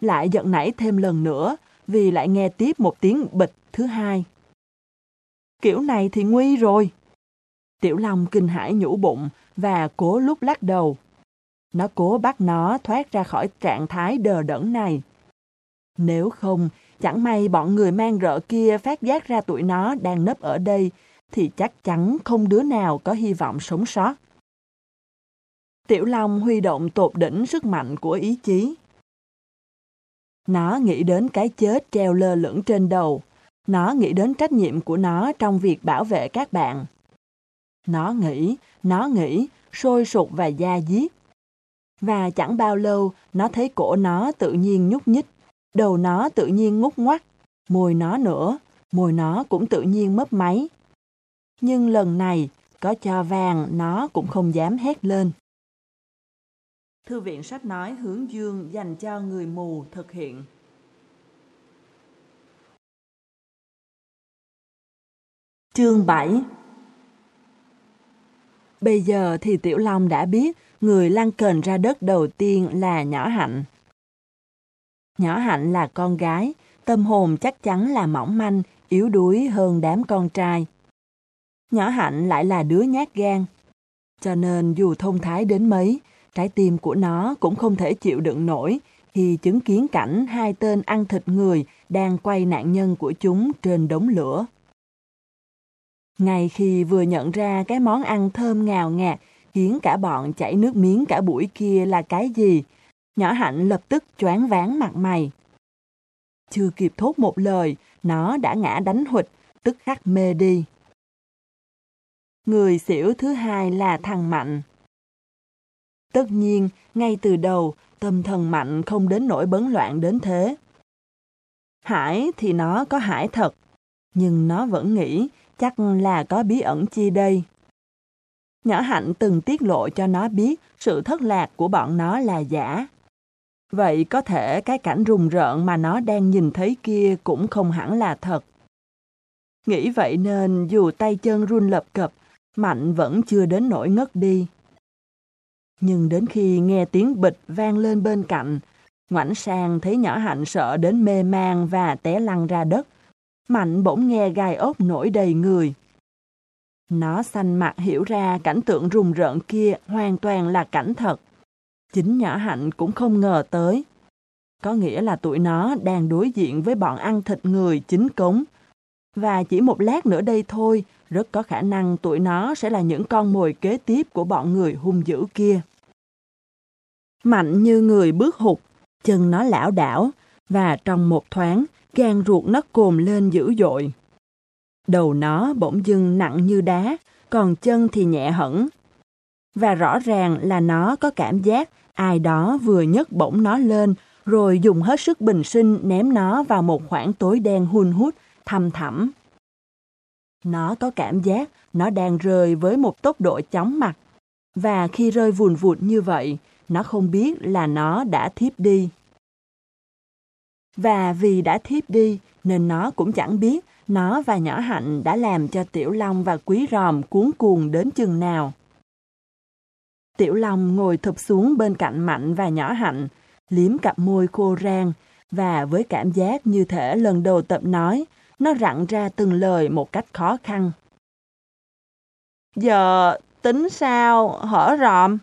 lại giận nảy thêm lần nữa vì lại nghe tiếp một tiếng bịch thứ hai. Kiểu này thì nguy rồi. Tiểu Long kinh hãi nhũ bụng và cố lúc lắc đầu. Nó cố bắt nó thoát ra khỏi trạng thái đờ đẫn này. Nếu không, chẳng may bọn người mang rợ kia phát giác ra tụi nó đang nấp ở đây, thì chắc chắn không đứa nào có hy vọng sống sót. Tiểu Long huy động tột đỉnh sức mạnh của ý chí. Nó nghĩ đến cái chết treo lơ lửng trên đầu. Nó nghĩ đến trách nhiệm của nó trong việc bảo vệ các bạn. Nó nghĩ, nó nghĩ, sôi sụt và da diết. Và chẳng bao lâu, nó thấy cổ nó tự nhiên nhúc nhích, đầu nó tự nhiên ngút ngoắt, môi nó nữa, môi nó cũng tự nhiên mấp máy. Nhưng lần này, có cho vàng nó cũng không dám hét lên. Thư viện sách nói hướng dương dành cho người mù thực hiện. Chương 7 Bây giờ thì Tiểu Long đã biết người lăn kền ra đất đầu tiên là Nhỏ Hạnh. Nhỏ Hạnh là con gái, tâm hồn chắc chắn là mỏng manh, yếu đuối hơn đám con trai. Nhỏ Hạnh lại là đứa nhát gan. Cho nên dù thông thái đến mấy, trái tim của nó cũng không thể chịu đựng nổi khi chứng kiến cảnh hai tên ăn thịt người đang quay nạn nhân của chúng trên đống lửa. Ngay khi vừa nhận ra cái món ăn thơm ngào ngạt khiến cả bọn chảy nước miếng cả buổi kia là cái gì, nhỏ hạnh lập tức choáng váng mặt mày. Chưa kịp thốt một lời, nó đã ngã đánh hụt, tức khắc mê đi. Người xỉu thứ hai là thằng Mạnh. Tất nhiên, ngay từ đầu, tâm thần Mạnh không đến nỗi bấn loạn đến thế. Hải thì nó có hải thật, nhưng nó vẫn nghĩ chắc là có bí ẩn chi đây. Nhỏ Hạnh từng tiết lộ cho nó biết sự thất lạc của bọn nó là giả. Vậy có thể cái cảnh rùng rợn mà nó đang nhìn thấy kia cũng không hẳn là thật. Nghĩ vậy nên dù tay chân run lập cập, Mạnh vẫn chưa đến nỗi ngất đi. Nhưng đến khi nghe tiếng bịch vang lên bên cạnh, ngoảnh sang thấy nhỏ hạnh sợ đến mê man và té lăn ra đất. Mạnh bỗng nghe gai ốc nổi đầy người. Nó xanh mặt hiểu ra cảnh tượng rùng rợn kia hoàn toàn là cảnh thật. Chính nhỏ hạnh cũng không ngờ tới. Có nghĩa là tụi nó đang đối diện với bọn ăn thịt người chính cống. Và chỉ một lát nữa đây thôi, rất có khả năng tụi nó sẽ là những con mồi kế tiếp của bọn người hung dữ kia. Mạnh như người bước hụt, chân nó lão đảo, và trong một thoáng, gan ruột nó cồn lên dữ dội. Đầu nó bỗng dưng nặng như đá, còn chân thì nhẹ hẳn. Và rõ ràng là nó có cảm giác ai đó vừa nhấc bổng nó lên, rồi dùng hết sức bình sinh ném nó vào một khoảng tối đen hun hút, thăm thẳm. Nó có cảm giác nó đang rơi với một tốc độ chóng mặt. Và khi rơi vùn vụt như vậy, nó không biết là nó đã thiếp đi. Và vì đã thiếp đi, nên nó cũng chẳng biết nó và nhỏ hạnh đã làm cho Tiểu Long và Quý Ròm cuốn cuồng đến chừng nào. Tiểu Long ngồi thụp xuống bên cạnh Mạnh và nhỏ hạnh, liếm cặp môi khô rang, và với cảm giác như thể lần đầu tập nói, nó rặn ra từng lời một cách khó khăn. Giờ tính sao hở ròm?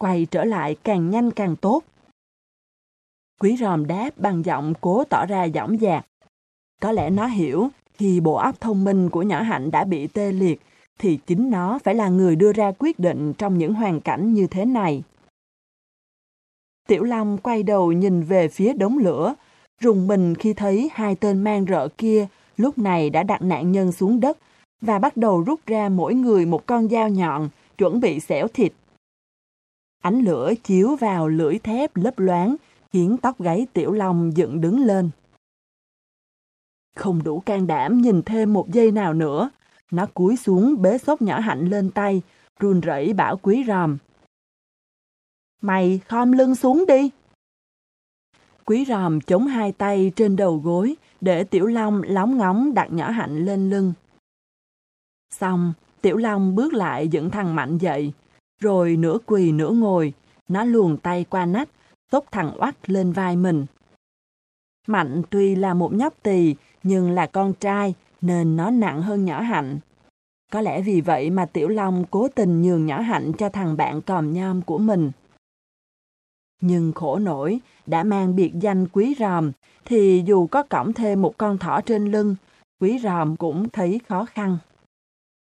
Quay trở lại càng nhanh càng tốt. Quý ròm đáp bằng giọng cố tỏ ra dõng dạc. Có lẽ nó hiểu khi bộ óc thông minh của nhỏ hạnh đã bị tê liệt thì chính nó phải là người đưa ra quyết định trong những hoàn cảnh như thế này. Tiểu Long quay đầu nhìn về phía đống lửa, rùng mình khi thấy hai tên mang rợ kia lúc này đã đặt nạn nhân xuống đất và bắt đầu rút ra mỗi người một con dao nhọn, chuẩn bị xẻo thịt. Ánh lửa chiếu vào lưỡi thép lấp loáng, khiến tóc gáy Tiểu Long dựng đứng lên. Không đủ can đảm nhìn thêm một giây nào nữa, nó cúi xuống bế xốp nhỏ hạnh lên tay, run rẩy bảo quý ròm. Mày khom lưng xuống đi. Quý ròm chống hai tay trên đầu gối để Tiểu Long lóng ngóng đặt nhỏ hạnh lên lưng. Xong, Tiểu Long bước lại dựng thằng Mạnh dậy, rồi nửa quỳ nửa ngồi, nó luồn tay qua nách, xốc thằng oắt lên vai mình. Mạnh tuy là một nhóc tỳ, nhưng là con trai, nên nó nặng hơn nhỏ hạnh. Có lẽ vì vậy mà Tiểu Long cố tình nhường nhỏ hạnh cho thằng bạn còm nhom của mình. Nhưng khổ nổi, đã mang biệt danh quý ròm, thì dù có cõng thêm một con thỏ trên lưng, quý ròm cũng thấy khó khăn.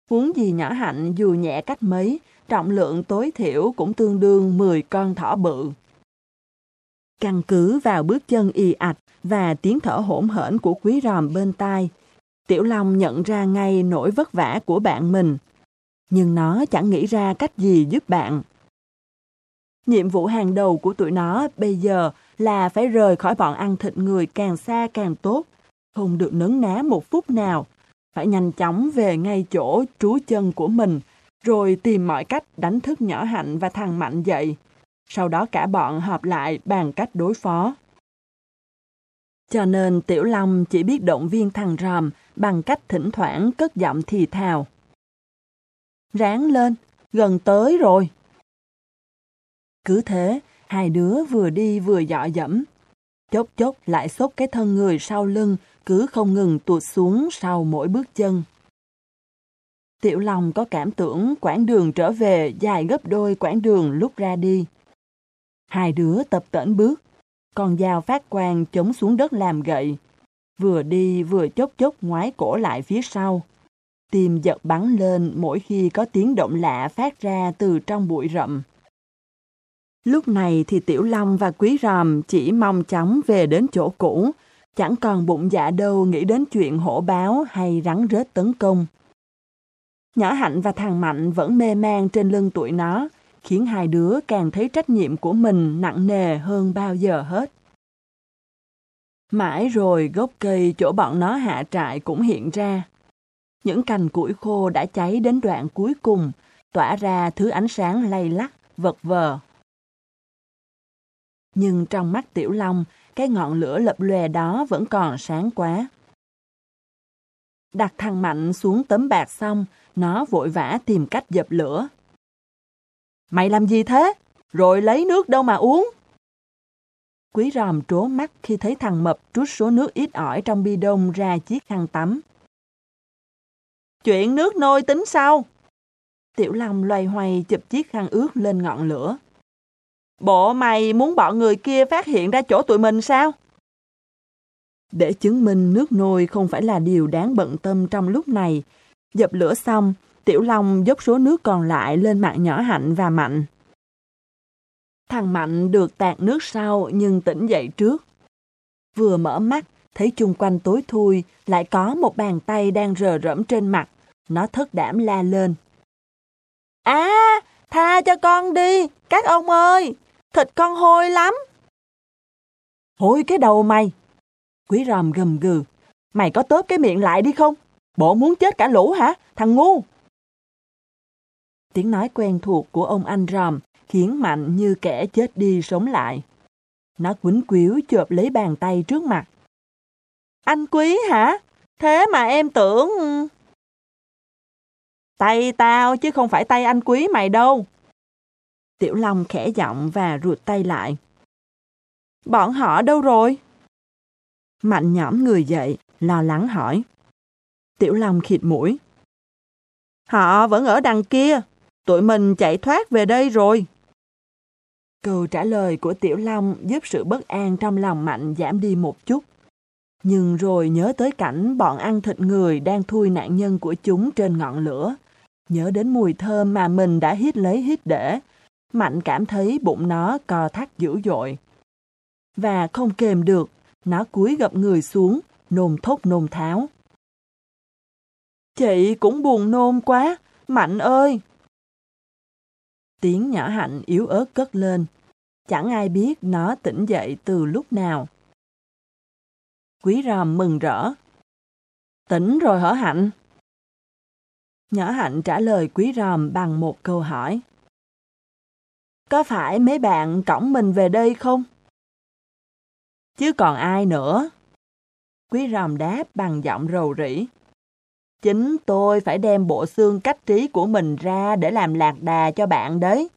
Huống gì nhỏ hạnh dù nhẹ cách mấy, trọng lượng tối thiểu cũng tương đương 10 con thỏ bự. Căn cứ vào bước chân y ạch và tiếng thở hỗn hển của quý ròm bên tai, Tiểu Long nhận ra ngay nỗi vất vả của bạn mình. Nhưng nó chẳng nghĩ ra cách gì giúp bạn. Nhiệm vụ hàng đầu của tụi nó bây giờ là phải rời khỏi bọn ăn thịt người càng xa càng tốt, không được nấn ná một phút nào, phải nhanh chóng về ngay chỗ trú chân của mình, rồi tìm mọi cách đánh thức nhỏ hạnh và thằng mạnh dậy. Sau đó cả bọn họp lại bàn cách đối phó. Cho nên Tiểu Long chỉ biết động viên thằng ròm bằng cách thỉnh thoảng cất giọng thì thào. Ráng lên, gần tới rồi. Cứ thế, hai đứa vừa đi vừa dọ dẫm. Chốc chốc lại xốc cái thân người sau lưng, cứ không ngừng tuột xuống sau mỗi bước chân. Tiểu Long có cảm tưởng quãng đường trở về dài gấp đôi quãng đường lúc ra đi. Hai đứa tập tễnh bước, con dao phát quang chống xuống đất làm gậy. Vừa đi vừa chốc chốc ngoái cổ lại phía sau. Tim giật bắn lên mỗi khi có tiếng động lạ phát ra từ trong bụi rậm. Lúc này thì Tiểu Long và Quý Ròm chỉ mong chóng về đến chỗ cũ, chẳng còn bụng dạ đâu nghĩ đến chuyện hổ báo hay rắn rết tấn công. Nhỏ Hạnh và thằng Mạnh vẫn mê man trên lưng tụi nó, khiến hai đứa càng thấy trách nhiệm của mình nặng nề hơn bao giờ hết. Mãi rồi gốc cây chỗ bọn nó hạ trại cũng hiện ra. Những cành củi khô đã cháy đến đoạn cuối cùng, tỏa ra thứ ánh sáng lay lắc, vật vờ. Nhưng trong mắt Tiểu Long, cái ngọn lửa lập lòe đó vẫn còn sáng quá. Đặt thằng Mạnh xuống tấm bạc xong, nó vội vã tìm cách dập lửa. Mày làm gì thế? Rồi lấy nước đâu mà uống? Quý ròm trố mắt khi thấy thằng Mập trút số nước ít ỏi trong bi đông ra chiếc khăn tắm. Chuyện nước nôi tính sau. Tiểu Long loay hoay chụp chiếc khăn ướt lên ngọn lửa. Bộ mày muốn bọn người kia phát hiện ra chỗ tụi mình sao? Để chứng minh nước nôi không phải là điều đáng bận tâm trong lúc này, dập lửa xong, Tiểu Long dốc số nước còn lại lên mặt nhỏ Hạnh và Mạnh. Thằng Mạnh được tạt nước sau nhưng tỉnh dậy trước. Vừa mở mắt, thấy chung quanh tối thui, lại có một bàn tay đang rờ rẫm trên mặt. Nó thất đảm la lên. À, tha cho con đi, các ông ơi, thịt con hôi lắm. Hôi cái đầu mày. Quý ròm gầm gừ. Mày có tớp cái miệng lại đi không? Bộ muốn chết cả lũ hả, thằng ngu? Tiếng nói quen thuộc của ông anh ròm khiến Mạnh như kẻ chết đi sống lại. Nó quýnh quýu chộp lấy bàn tay trước mặt. Anh quý hả? Thế mà em tưởng... Tay tao chứ không phải tay anh quý mày đâu. Tiểu Long khẽ giọng và ruột tay lại. Bọn họ đâu rồi? Mạnh nhõm người dậy, lo lắng hỏi. Tiểu Long khịt mũi. Họ vẫn ở đằng kia, tụi mình chạy thoát về đây rồi. Câu trả lời của Tiểu Long giúp sự bất an trong lòng Mạnh giảm đi một chút. Nhưng rồi nhớ tới cảnh bọn ăn thịt người đang thui nạn nhân của chúng trên ngọn lửa. Nhớ đến mùi thơm mà mình đã hít lấy hít để. Mạnh cảm thấy bụng nó co thắt dữ dội. Và không kềm được, nó cúi gập người xuống, nôn thốc nôn tháo. Chị cũng buồn nôn quá, Mạnh ơi! Tiếng nhỏ hạnh yếu ớt cất lên. Chẳng ai biết nó tỉnh dậy từ lúc nào. Quý ròm mừng rỡ. Tỉnh rồi hả Hạnh? Nhỏ Hạnh trả lời quý ròm bằng một câu hỏi. Có phải mấy bạn cõng mình về đây không? Chứ còn ai nữa? Quý ròm đáp bằng giọng rầu rĩ. Chính tôi phải đem bộ xương cách trí của mình ra để làm lạc đà cho bạn đấy.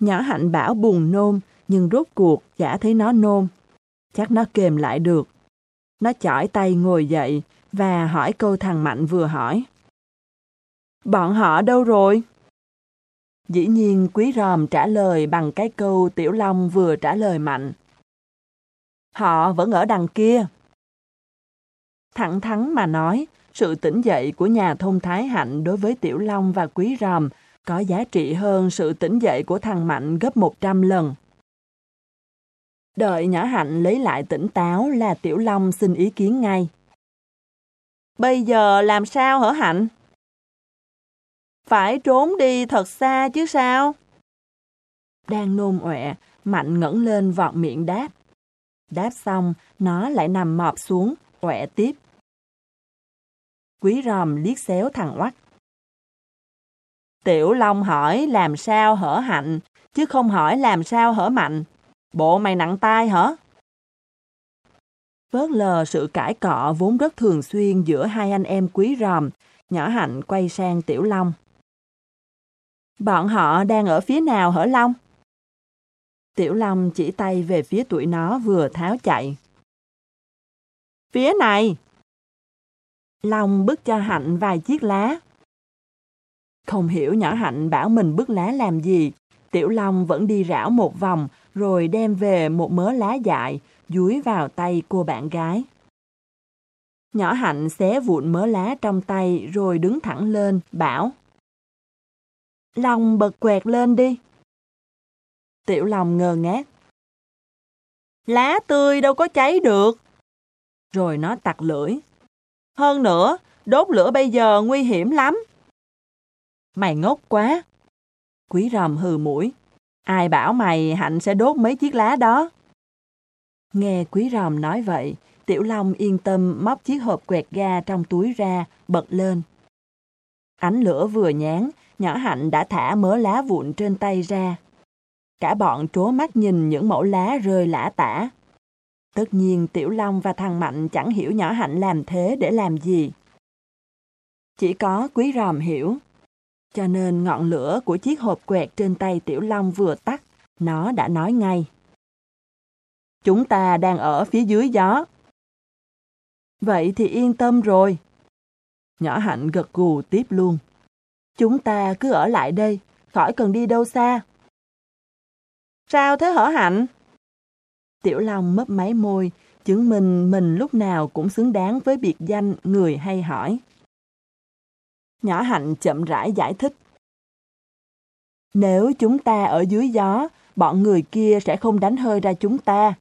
Nhỏ hạnh bảo buồn nôn, nhưng rốt cuộc chả thấy nó nôn. Chắc nó kềm lại được. Nó chỏi tay ngồi dậy và hỏi câu thằng Mạnh vừa hỏi. Bọn họ đâu rồi? Dĩ nhiên quý ròm trả lời bằng cái câu Tiểu Long vừa trả lời Mạnh. Họ vẫn ở đằng kia. Thẳng thắn mà nói, sự tỉnh dậy của nhà thông Thái Hạnh đối với Tiểu Long và Quý Ròm có giá trị hơn sự tỉnh dậy của thằng Mạnh gấp 100 lần. Đợi nhỏ Hạnh lấy lại tỉnh táo là Tiểu Long xin ý kiến ngay. Bây giờ làm sao hả Hạnh? Phải trốn đi thật xa chứ sao? Đang nôn ọe, Mạnh ngẩng lên vọt miệng đáp. Đáp xong, nó lại nằm mọp xuống, ọe tiếp. Quý ròm liếc xéo thằng oắt. Tiểu Long hỏi làm sao hở hạnh, chứ không hỏi làm sao hở mạnh. Bộ mày nặng tai hả? Vớt lờ sự cãi cọ vốn rất thường xuyên giữa hai anh em quý ròm, nhỏ hạnh quay sang Tiểu Long. Bọn họ đang ở phía nào hở Long? Tiểu Long chỉ tay về phía tụi nó vừa tháo chạy. Phía này! Long bức cho Hạnh vài chiếc lá. Không hiểu nhỏ Hạnh bảo mình bức lá làm gì, Tiểu Long vẫn đi rảo một vòng rồi đem về một mớ lá dại, dúi vào tay cô bạn gái. Nhỏ Hạnh xé vụn mớ lá trong tay rồi đứng thẳng lên, bảo. Long bật quẹt lên đi. Tiểu Long ngờ ngác. Lá tươi đâu có cháy được. Rồi nó tặc lưỡi. Hơn nữa, đốt lửa bây giờ nguy hiểm lắm. Mày ngốc quá. Quý ròm hừ mũi. Ai bảo mày Hạnh sẽ đốt mấy chiếc lá đó? Nghe quý ròm nói vậy, Tiểu Long yên tâm móc chiếc hộp quẹt ga trong túi ra, bật lên. Ánh lửa vừa nhán, nhỏ Hạnh đã thả mớ lá vụn trên tay ra. Cả bọn trố mắt nhìn những mẫu lá rơi lã tả. Tất nhiên Tiểu Long và thằng Mạnh chẳng hiểu nhỏ Hạnh làm thế để làm gì. Chỉ có quý ròm hiểu. Cho nên ngọn lửa của chiếc hộp quẹt trên tay Tiểu Long vừa tắt, nó đã nói ngay. Chúng ta đang ở phía dưới gió. Vậy thì yên tâm rồi. Nhỏ Hạnh gật gù tiếp luôn. Chúng ta cứ ở lại đây, khỏi cần đi đâu xa. Sao thế hở Hạnh? Tiểu Long mấp máy môi, chứng minh mình lúc nào cũng xứng đáng với biệt danh người hay hỏi. Nhỏ Hạnh chậm rãi giải thích. Nếu chúng ta ở dưới gió, bọn người kia sẽ không đánh hơi ra chúng ta.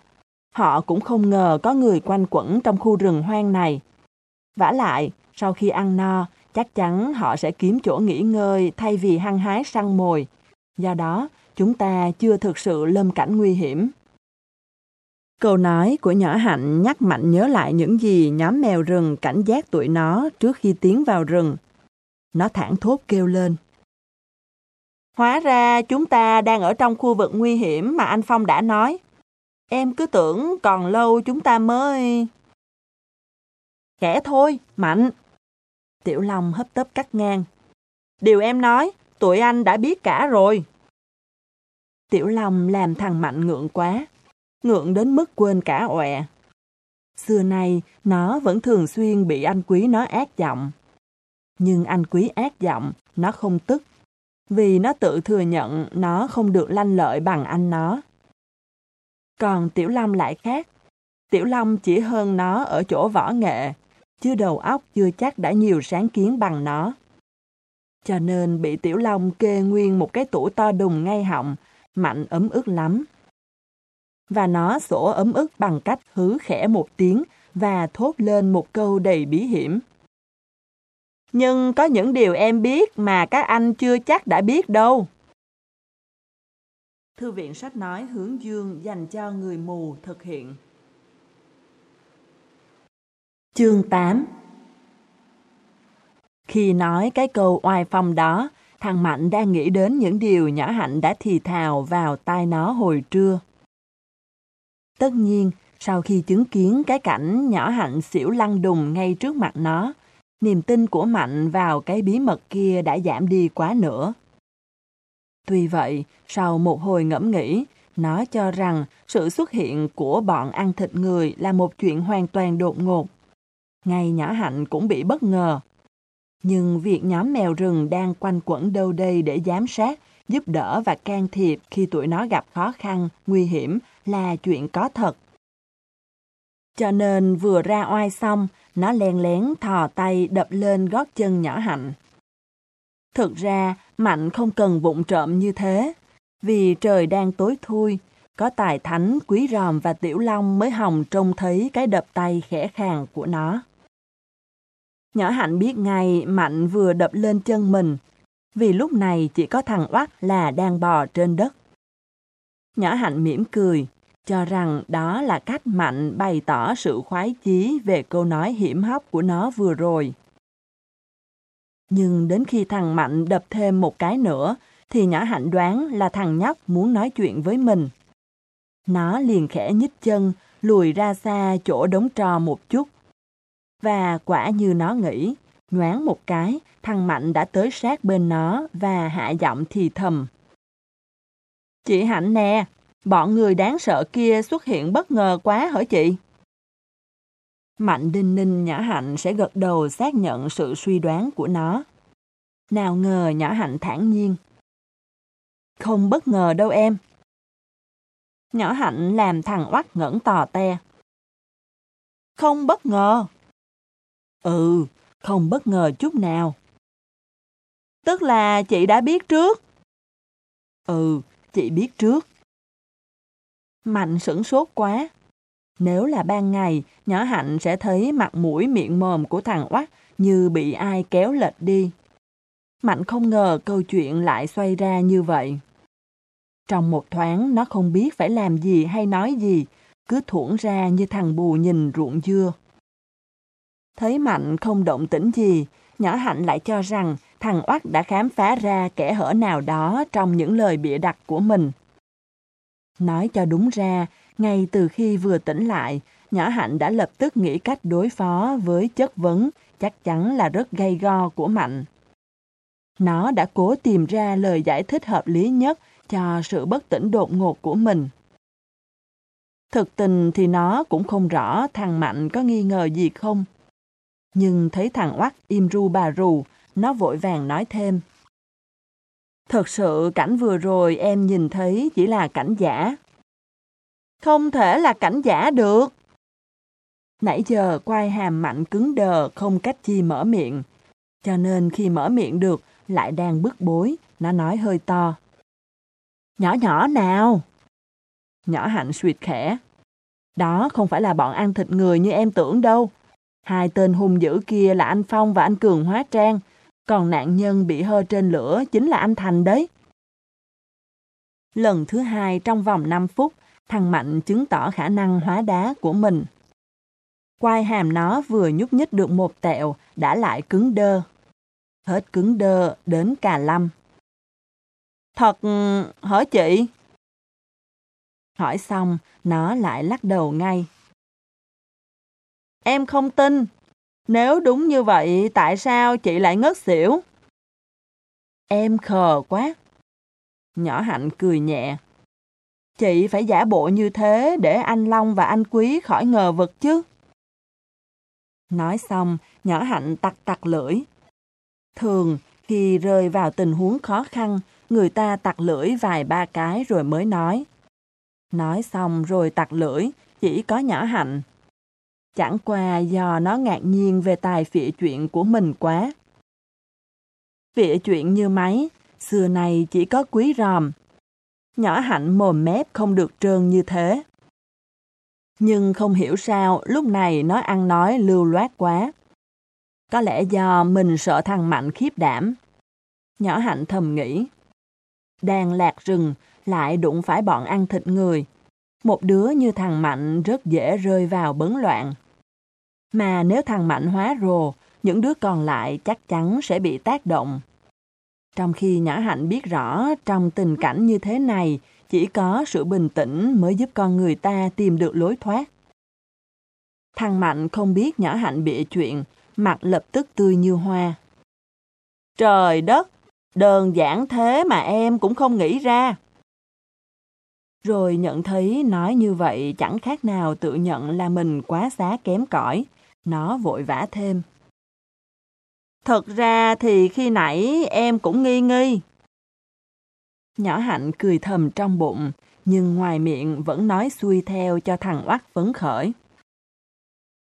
Họ cũng không ngờ có người quanh quẩn trong khu rừng hoang này. vả lại, sau khi ăn no, chắc chắn họ sẽ kiếm chỗ nghỉ ngơi thay vì hăng hái săn mồi. Do đó, chúng ta chưa thực sự lâm cảnh nguy hiểm. Câu nói của nhỏ Hạnh nhắc Mạnh nhớ lại những gì nhóm mèo rừng cảnh giác tụi nó trước khi tiến vào rừng. Nó thẳng thốt kêu lên. Hóa ra chúng ta đang ở trong khu vực nguy hiểm mà anh Phong đã nói. Em cứ tưởng còn lâu chúng ta mới... Kẻ thôi, Mạnh. Tiểu Long hấp tấp cắt ngang. Điều em nói, tụi anh đã biết cả rồi. Tiểu Long làm thằng Mạnh ngượng quá, ngượng đến mức quên cả ọe. Xưa nay, nó vẫn thường xuyên bị anh quý nó ác giọng. Nhưng anh quý ác giọng, nó không tức, vì nó tự thừa nhận nó không được lanh lợi bằng anh nó. Còn Tiểu Long lại khác. Tiểu Long chỉ hơn nó ở chỗ võ nghệ, chứ đầu óc chưa chắc đã nhiều sáng kiến bằng nó. Cho nên bị Tiểu Long kê nguyên một cái tủ to đùng ngay họng, mạnh ấm ức lắm. Và nó sổ ấm ức bằng cách hứ khẽ một tiếng và thốt lên một câu đầy bí hiểm. Nhưng có những điều em biết mà các anh chưa chắc đã biết đâu. Thư viện sách nói hướng dương dành cho người mù thực hiện. Chương 8 Khi nói cái câu oai phong đó, thằng Mạnh đang nghĩ đến những điều nhỏ Hạnh đã thì thào vào tai nó hồi trưa. Tất nhiên, sau khi chứng kiến cái cảnh nhỏ Hạnh xỉu lăn đùng ngay trước mặt nó, niềm tin của Mạnh vào cái bí mật kia đã giảm đi quá nữa. Tuy vậy, sau một hồi ngẫm nghĩ, nó cho rằng sự xuất hiện của bọn ăn thịt người là một chuyện hoàn toàn đột ngột. Ngay nhỏ hạnh cũng bị bất ngờ. Nhưng việc nhóm mèo rừng đang quanh quẩn đâu đây để giám sát, giúp đỡ và can thiệp khi tụi nó gặp khó khăn, nguy hiểm là chuyện có thật. Cho nên vừa ra oai xong, nó len lén thò tay đập lên gót chân nhỏ hạnh. Thực ra, Mạnh không cần vụng trộm như thế, vì trời đang tối thui, có tài thánh, quý ròm và tiểu long mới hồng trông thấy cái đập tay khẽ khàng của nó. Nhỏ hạnh biết ngay Mạnh vừa đập lên chân mình, vì lúc này chỉ có thằng oắt là đang bò trên đất. Nhỏ hạnh mỉm cười, cho rằng đó là cách Mạnh bày tỏ sự khoái chí về câu nói hiểm hóc của nó vừa rồi. Nhưng đến khi thằng Mạnh đập thêm một cái nữa, thì nhỏ hạnh đoán là thằng nhóc muốn nói chuyện với mình. Nó liền khẽ nhích chân, lùi ra xa chỗ đống trò một chút. Và quả như nó nghĩ, nhoáng một cái, thằng Mạnh đã tới sát bên nó và hạ giọng thì thầm. Chị Hạnh nè, bọn người đáng sợ kia xuất hiện bất ngờ quá hả chị? Mạnh đinh ninh nhỏ hạnh sẽ gật đầu xác nhận sự suy đoán của nó. Nào ngờ nhỏ hạnh thản nhiên. Không bất ngờ đâu em. Nhỏ hạnh làm thằng oắt ngẩn tò te. Không bất ngờ. Ừ, không bất ngờ chút nào. Tức là chị đã biết trước. Ừ, chị biết trước. Mạnh sửng sốt quá. Nếu là ban ngày, nhỏ hạnh sẽ thấy mặt mũi miệng mồm của thằng oắt như bị ai kéo lệch đi. Mạnh không ngờ câu chuyện lại xoay ra như vậy. Trong một thoáng nó không biết phải làm gì hay nói gì, cứ thuỗn ra như thằng bù nhìn ruộng dưa. Thấy Mạnh không động tĩnh gì, nhỏ Hạnh lại cho rằng thằng Oát đã khám phá ra kẻ hở nào đó trong những lời bịa đặt của mình. Nói cho đúng ra, ngay từ khi vừa tỉnh lại, nhỏ Hạnh đã lập tức nghĩ cách đối phó với chất vấn chắc chắn là rất gay go của Mạnh. Nó đã cố tìm ra lời giải thích hợp lý nhất cho sự bất tỉnh đột ngột của mình. Thực tình thì nó cũng không rõ thằng Mạnh có nghi ngờ gì không. Nhưng thấy thằng Oắt im ru bà rù, nó vội vàng nói thêm. Thật sự cảnh vừa rồi em nhìn thấy chỉ là cảnh giả. Không thể là cảnh giả được. Nãy giờ quai hàm mạnh cứng đờ không cách chi mở miệng. Cho nên khi mở miệng được lại đang bức bối, nó nói hơi to. Nhỏ nhỏ nào! Nhỏ hạnh suyệt khẽ. Đó không phải là bọn ăn thịt người như em tưởng đâu. Hai tên hung dữ kia là anh Phong và anh Cường hóa trang, còn nạn nhân bị hơ trên lửa chính là anh Thành đấy. Lần thứ hai trong vòng 5 phút, thằng Mạnh chứng tỏ khả năng hóa đá của mình. Quai hàm nó vừa nhúc nhích được một tẹo, đã lại cứng đơ. Hết cứng đơ đến cà lâm. Thật hả chị? Hỏi xong, nó lại lắc đầu ngay. Em không tin. Nếu đúng như vậy, tại sao chị lại ngất xỉu? Em khờ quá. Nhỏ Hạnh cười nhẹ. Chị phải giả bộ như thế để anh Long và anh Quý khỏi ngờ vực chứ. Nói xong, nhỏ Hạnh tặc tặc lưỡi. Thường, khi rơi vào tình huống khó khăn, người ta tặc lưỡi vài ba cái rồi mới nói. Nói xong rồi tặc lưỡi, chỉ có nhỏ Hạnh. Chẳng qua do nó ngạc nhiên về tài phịa chuyện của mình quá. Phịa chuyện như máy, xưa này chỉ có quý ròm. Nhỏ hạnh mồm mép không được trơn như thế. Nhưng không hiểu sao lúc này nó ăn nói lưu loát quá. Có lẽ do mình sợ thằng Mạnh khiếp đảm. Nhỏ hạnh thầm nghĩ. Đang lạc rừng lại đụng phải bọn ăn thịt người. Một đứa như thằng Mạnh rất dễ rơi vào bấn loạn. Mà nếu thằng Mạnh hóa rồ, những đứa còn lại chắc chắn sẽ bị tác động. Trong khi Nhã Hạnh biết rõ trong tình cảnh như thế này, chỉ có sự bình tĩnh mới giúp con người ta tìm được lối thoát. Thằng Mạnh không biết Nhã Hạnh bịa chuyện, mặt lập tức tươi như hoa. Trời đất, đơn giản thế mà em cũng không nghĩ ra. Rồi nhận thấy nói như vậy chẳng khác nào tự nhận là mình quá xá kém cỏi. Nó vội vã thêm. Thật ra thì khi nãy em cũng nghi nghi. Nhỏ hạnh cười thầm trong bụng, nhưng ngoài miệng vẫn nói xuôi theo cho thằng oắt phấn khởi.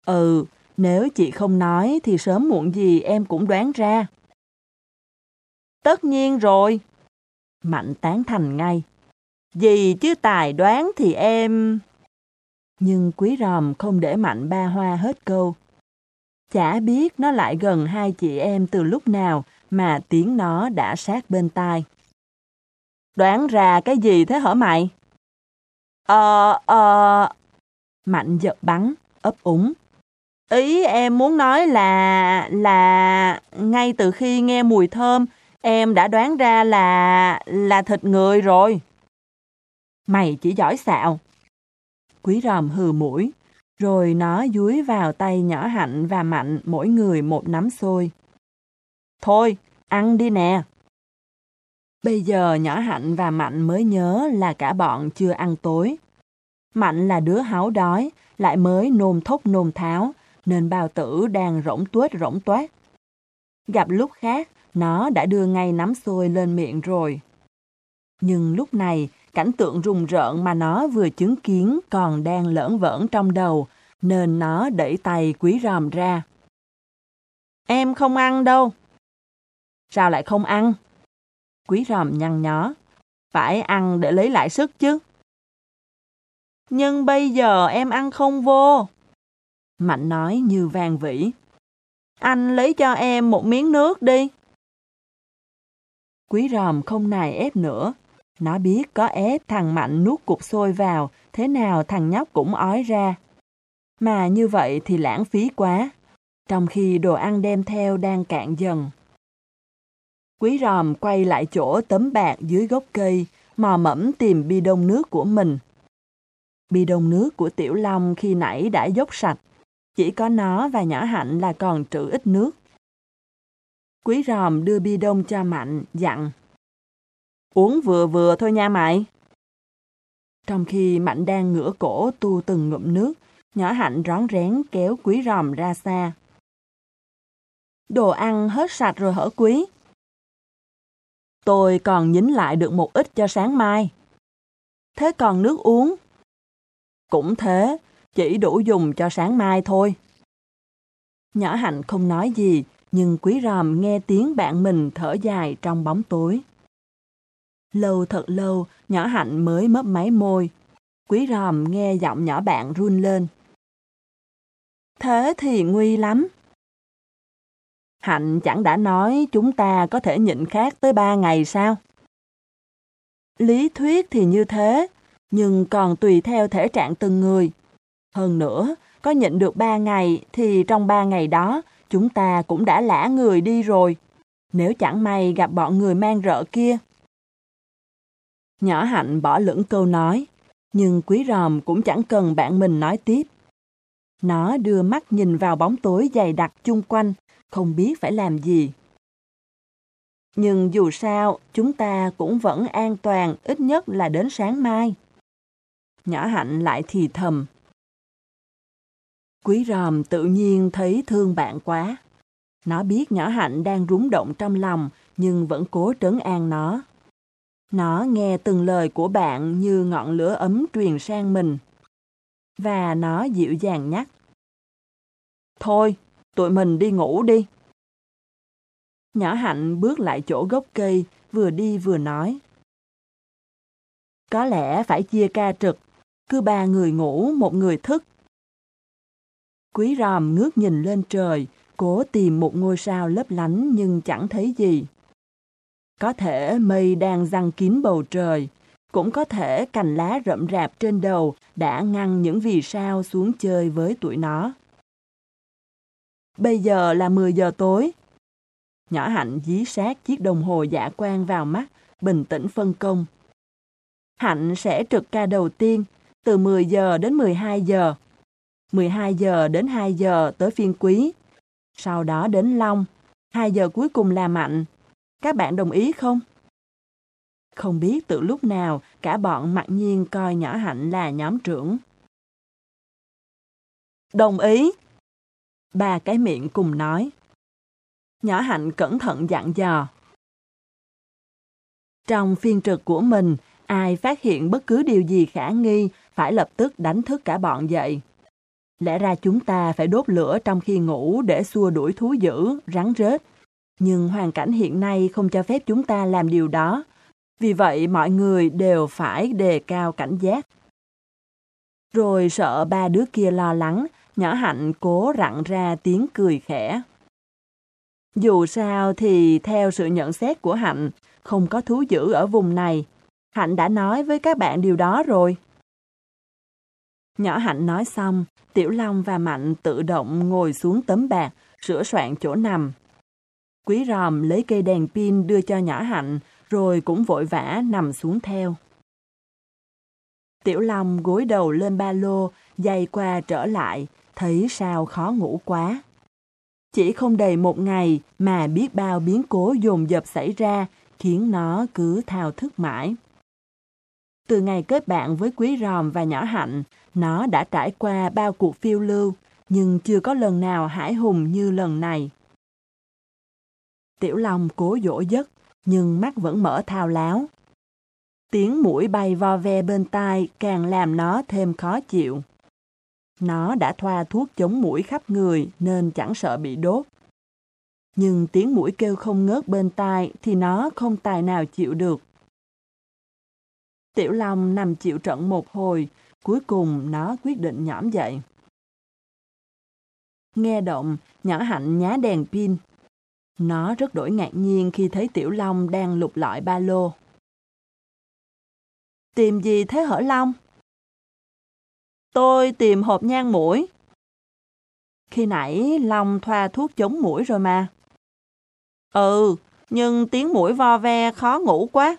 Ừ, nếu chị không nói thì sớm muộn gì em cũng đoán ra. Tất nhiên rồi. Mạnh tán thành ngay. Gì chứ tài đoán thì em... Nhưng quý ròm không để Mạnh ba hoa hết câu. Chả biết nó lại gần hai chị em từ lúc nào mà tiếng nó đã sát bên tai. Đoán ra cái gì thế hả mày? Ờ, ờ... Mạnh giật bắn, ấp úng. Ý em muốn nói là... là... Ngay từ khi nghe mùi thơm, em đã đoán ra là... là thịt người rồi. Mày chỉ giỏi xạo. Quý ròm hừ mũi, rồi nó dúi vào tay nhỏ hạnh và mạnh mỗi người một nắm xôi. Thôi, ăn đi nè. Bây giờ nhỏ hạnh và mạnh mới nhớ là cả bọn chưa ăn tối. Mạnh là đứa háo đói, lại mới nôn thốc nôn tháo, nên bao tử đang rỗng tuết rỗng toát. Gặp lúc khác, nó đã đưa ngay nắm xôi lên miệng rồi. Nhưng lúc này, cảnh tượng rùng rợn mà nó vừa chứng kiến còn đang lởn vởn trong đầu, nên nó đẩy tay quý ròm ra. Em không ăn đâu. Sao lại không ăn? Quý ròm nhăn nhó. Phải ăn để lấy lại sức chứ. Nhưng bây giờ em ăn không vô. Mạnh nói như vang vĩ. Anh lấy cho em một miếng nước đi. Quý ròm không nài ép nữa, nó biết có ép thằng Mạnh nuốt cục sôi vào, thế nào thằng nhóc cũng ói ra. Mà như vậy thì lãng phí quá, trong khi đồ ăn đem theo đang cạn dần. Quý ròm quay lại chỗ tấm bạc dưới gốc cây, mò mẫm tìm bi đông nước của mình. Bi đông nước của Tiểu Long khi nãy đã dốc sạch, chỉ có nó và nhỏ hạnh là còn trữ ít nước. Quý ròm đưa bi đông cho Mạnh, dặn. Uống vừa vừa thôi nha mày. Trong khi Mạnh đang ngửa cổ tu từng ngụm nước, nhỏ hạnh rón rén kéo quý ròm ra xa. Đồ ăn hết sạch rồi hở quý. Tôi còn nhín lại được một ít cho sáng mai. Thế còn nước uống? Cũng thế, chỉ đủ dùng cho sáng mai thôi. Nhỏ hạnh không nói gì, nhưng quý ròm nghe tiếng bạn mình thở dài trong bóng tối. Lâu thật lâu, nhỏ hạnh mới mấp máy môi. Quý ròm nghe giọng nhỏ bạn run lên. Thế thì nguy lắm. Hạnh chẳng đã nói chúng ta có thể nhịn khát tới ba ngày sao? Lý thuyết thì như thế, nhưng còn tùy theo thể trạng từng người. Hơn nữa, có nhịn được ba ngày thì trong ba ngày đó chúng ta cũng đã lã người đi rồi. Nếu chẳng may gặp bọn người mang rợ kia. Nhỏ hạnh bỏ lửng câu nói, nhưng quý ròm cũng chẳng cần bạn mình nói tiếp. Nó đưa mắt nhìn vào bóng tối dày đặc chung quanh, không biết phải làm gì. Nhưng dù sao, chúng ta cũng vẫn an toàn ít nhất là đến sáng mai. Nhỏ hạnh lại thì thầm. Quý ròm tự nhiên thấy thương bạn quá. Nó biết nhỏ hạnh đang rúng động trong lòng, nhưng vẫn cố trấn an nó. Nó nghe từng lời của bạn như ngọn lửa ấm truyền sang mình. Và nó dịu dàng nhắc. Thôi, tụi mình đi ngủ đi. Nhỏ hạnh bước lại chỗ gốc cây, vừa đi vừa nói. Có lẽ phải chia ca trực, cứ ba người ngủ, một người thức. Quý ròm ngước nhìn lên trời, cố tìm một ngôi sao lấp lánh nhưng chẳng thấy gì. Có thể mây đang răng kín bầu trời, cũng có thể cành lá rậm rạp trên đầu đã ngăn những vì sao xuống chơi với tụi nó. Bây giờ là 10 giờ tối. Nhỏ Hạnh dí sát chiếc đồng hồ dạ quang vào mắt, bình tĩnh phân công. Hạnh sẽ trực ca đầu tiên, từ 10 giờ đến 12 giờ. 12 giờ đến 2 giờ tới phiên quý. Sau đó đến Long. 2 giờ cuối cùng là Mạnh. Các bạn đồng ý không? Không biết từ lúc nào cả bọn mặc nhiên coi nhỏ Hạnh là nhóm trưởng. Đồng ý. Ba cái miệng cùng nói. Nhỏ Hạnh cẩn thận dặn dò. Trong phiên trực của mình, ai phát hiện bất cứ điều gì khả nghi phải lập tức đánh thức cả bọn dậy. Lẽ ra chúng ta phải đốt lửa trong khi ngủ để xua đuổi thú dữ, rắn rết. Nhưng hoàn cảnh hiện nay không cho phép chúng ta làm điều đó. Vì vậy mọi người đều phải đề cao cảnh giác. Rồi sợ ba đứa kia lo lắng, nhỏ hạnh cố rặn ra tiếng cười khẽ. Dù sao thì theo sự nhận xét của Hạnh, không có thú dữ ở vùng này. Hạnh đã nói với các bạn điều đó rồi. Nhỏ Hạnh nói xong, Tiểu Long và Mạnh tự động ngồi xuống tấm bạc, sửa soạn chỗ nằm. Quý ròm lấy cây đèn pin đưa cho nhỏ Hạnh, rồi cũng vội vã nằm xuống theo. Tiểu Long gối đầu lên ba lô, dày qua trở lại, thấy sao khó ngủ quá. Chỉ không đầy một ngày mà biết bao biến cố dồn dập xảy ra, khiến nó cứ thao thức mãi. Từ ngày kết bạn với Quý Ròm và Nhỏ Hạnh, nó đã trải qua bao cuộc phiêu lưu, nhưng chưa có lần nào hải hùng như lần này. Tiểu Long cố dỗ giấc, nhưng mắt vẫn mở thao láo. Tiếng mũi bay vo ve bên tai càng làm nó thêm khó chịu. Nó đã thoa thuốc chống mũi khắp người nên chẳng sợ bị đốt. Nhưng tiếng mũi kêu không ngớt bên tai thì nó không tài nào chịu được. Tiểu Long nằm chịu trận một hồi, cuối cùng nó quyết định nhõm dậy. Nghe động, nhỏ hạnh nhá đèn pin. Nó rất đổi ngạc nhiên khi thấy Tiểu Long đang lục lọi ba lô. Tìm gì thế hở Long? Tôi tìm hộp nhang mũi. Khi nãy Long thoa thuốc chống mũi rồi mà. Ừ, nhưng tiếng mũi vo ve khó ngủ quá.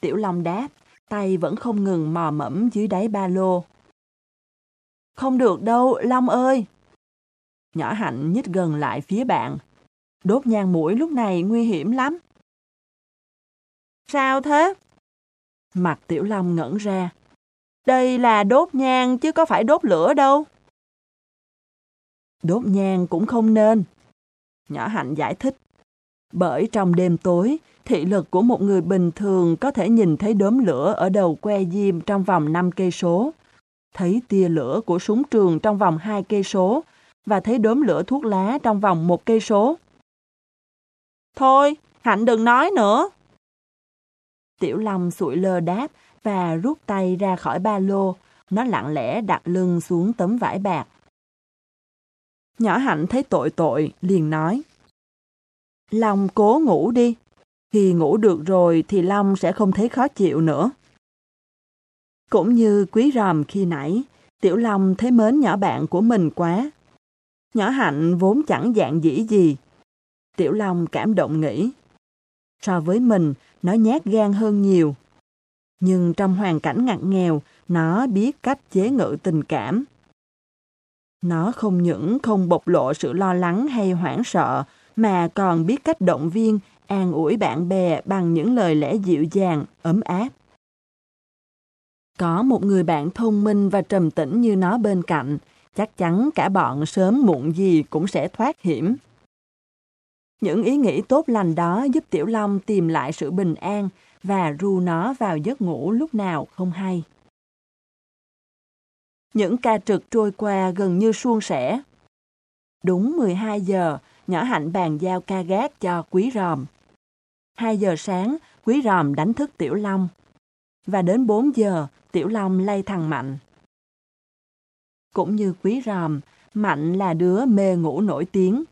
Tiểu Long đáp, tay vẫn không ngừng mò mẫm dưới đáy ba lô. Không được đâu, Long ơi! Nhỏ Hạnh nhích gần lại phía bạn. Đốt nhang mũi lúc này nguy hiểm lắm. Sao thế? Mặt Tiểu Long ngẩn ra. Đây là đốt nhang chứ có phải đốt lửa đâu. Đốt nhang cũng không nên. Nhỏ Hạnh giải thích. Bởi trong đêm tối, thị lực của một người bình thường có thể nhìn thấy đốm lửa ở đầu que diêm trong vòng 5 cây số. thấy tia lửa của súng trường trong vòng hai cây số và thấy đốm lửa thuốc lá trong vòng một cây số. Thôi, Hạnh đừng nói nữa. Tiểu Long sụi lơ đáp và rút tay ra khỏi ba lô. Nó lặng lẽ đặt lưng xuống tấm vải bạc. Nhỏ Hạnh thấy tội tội, liền nói. Long cố ngủ đi. Khi ngủ được rồi thì Long sẽ không thấy khó chịu nữa. Cũng như quý ròm khi nãy, Tiểu Long thấy mến nhỏ bạn của mình quá. Nhỏ Hạnh vốn chẳng dạng dĩ gì. Tiểu Long cảm động nghĩ. So với mình, nó nhát gan hơn nhiều. Nhưng trong hoàn cảnh ngặt nghèo, nó biết cách chế ngự tình cảm. Nó không những không bộc lộ sự lo lắng hay hoảng sợ, mà còn biết cách động viên, an ủi bạn bè bằng những lời lẽ dịu dàng, ấm áp. Có một người bạn thông minh và trầm tĩnh như nó bên cạnh, chắc chắn cả bọn sớm muộn gì cũng sẽ thoát hiểm. Những ý nghĩ tốt lành đó giúp Tiểu Long tìm lại sự bình an và ru nó vào giấc ngủ lúc nào không hay. Những ca trực trôi qua gần như suôn sẻ. Đúng 12 giờ, nhỏ hạnh bàn giao ca gác cho quý ròm. 2 giờ sáng, quý ròm đánh thức Tiểu Long. Và đến 4 giờ, Tiểu Long lay thằng Mạnh. Cũng như quý ròm, Mạnh là đứa mê ngủ nổi tiếng.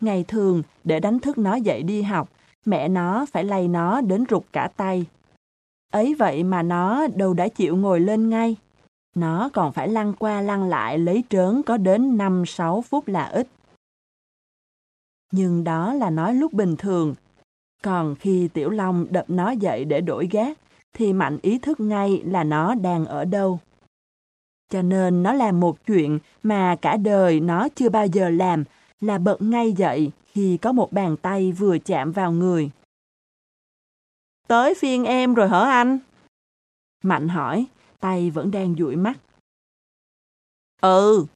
Ngày thường, để đánh thức nó dậy đi học, mẹ nó phải lay nó đến rụt cả tay. Ấy vậy mà nó đâu đã chịu ngồi lên ngay. Nó còn phải lăn qua lăn lại lấy trớn có đến 5-6 phút là ít. Nhưng đó là nói lúc bình thường. Còn khi Tiểu Long đập nó dậy để đổi gác, thì Mạnh ý thức ngay là nó đang ở đâu. Cho nên nó làm một chuyện mà cả đời nó chưa bao giờ làm là bật ngay dậy khi có một bàn tay vừa chạm vào người. Tới phiên em rồi hả anh? Mạnh hỏi, tay vẫn đang dụi mắt. Ừ.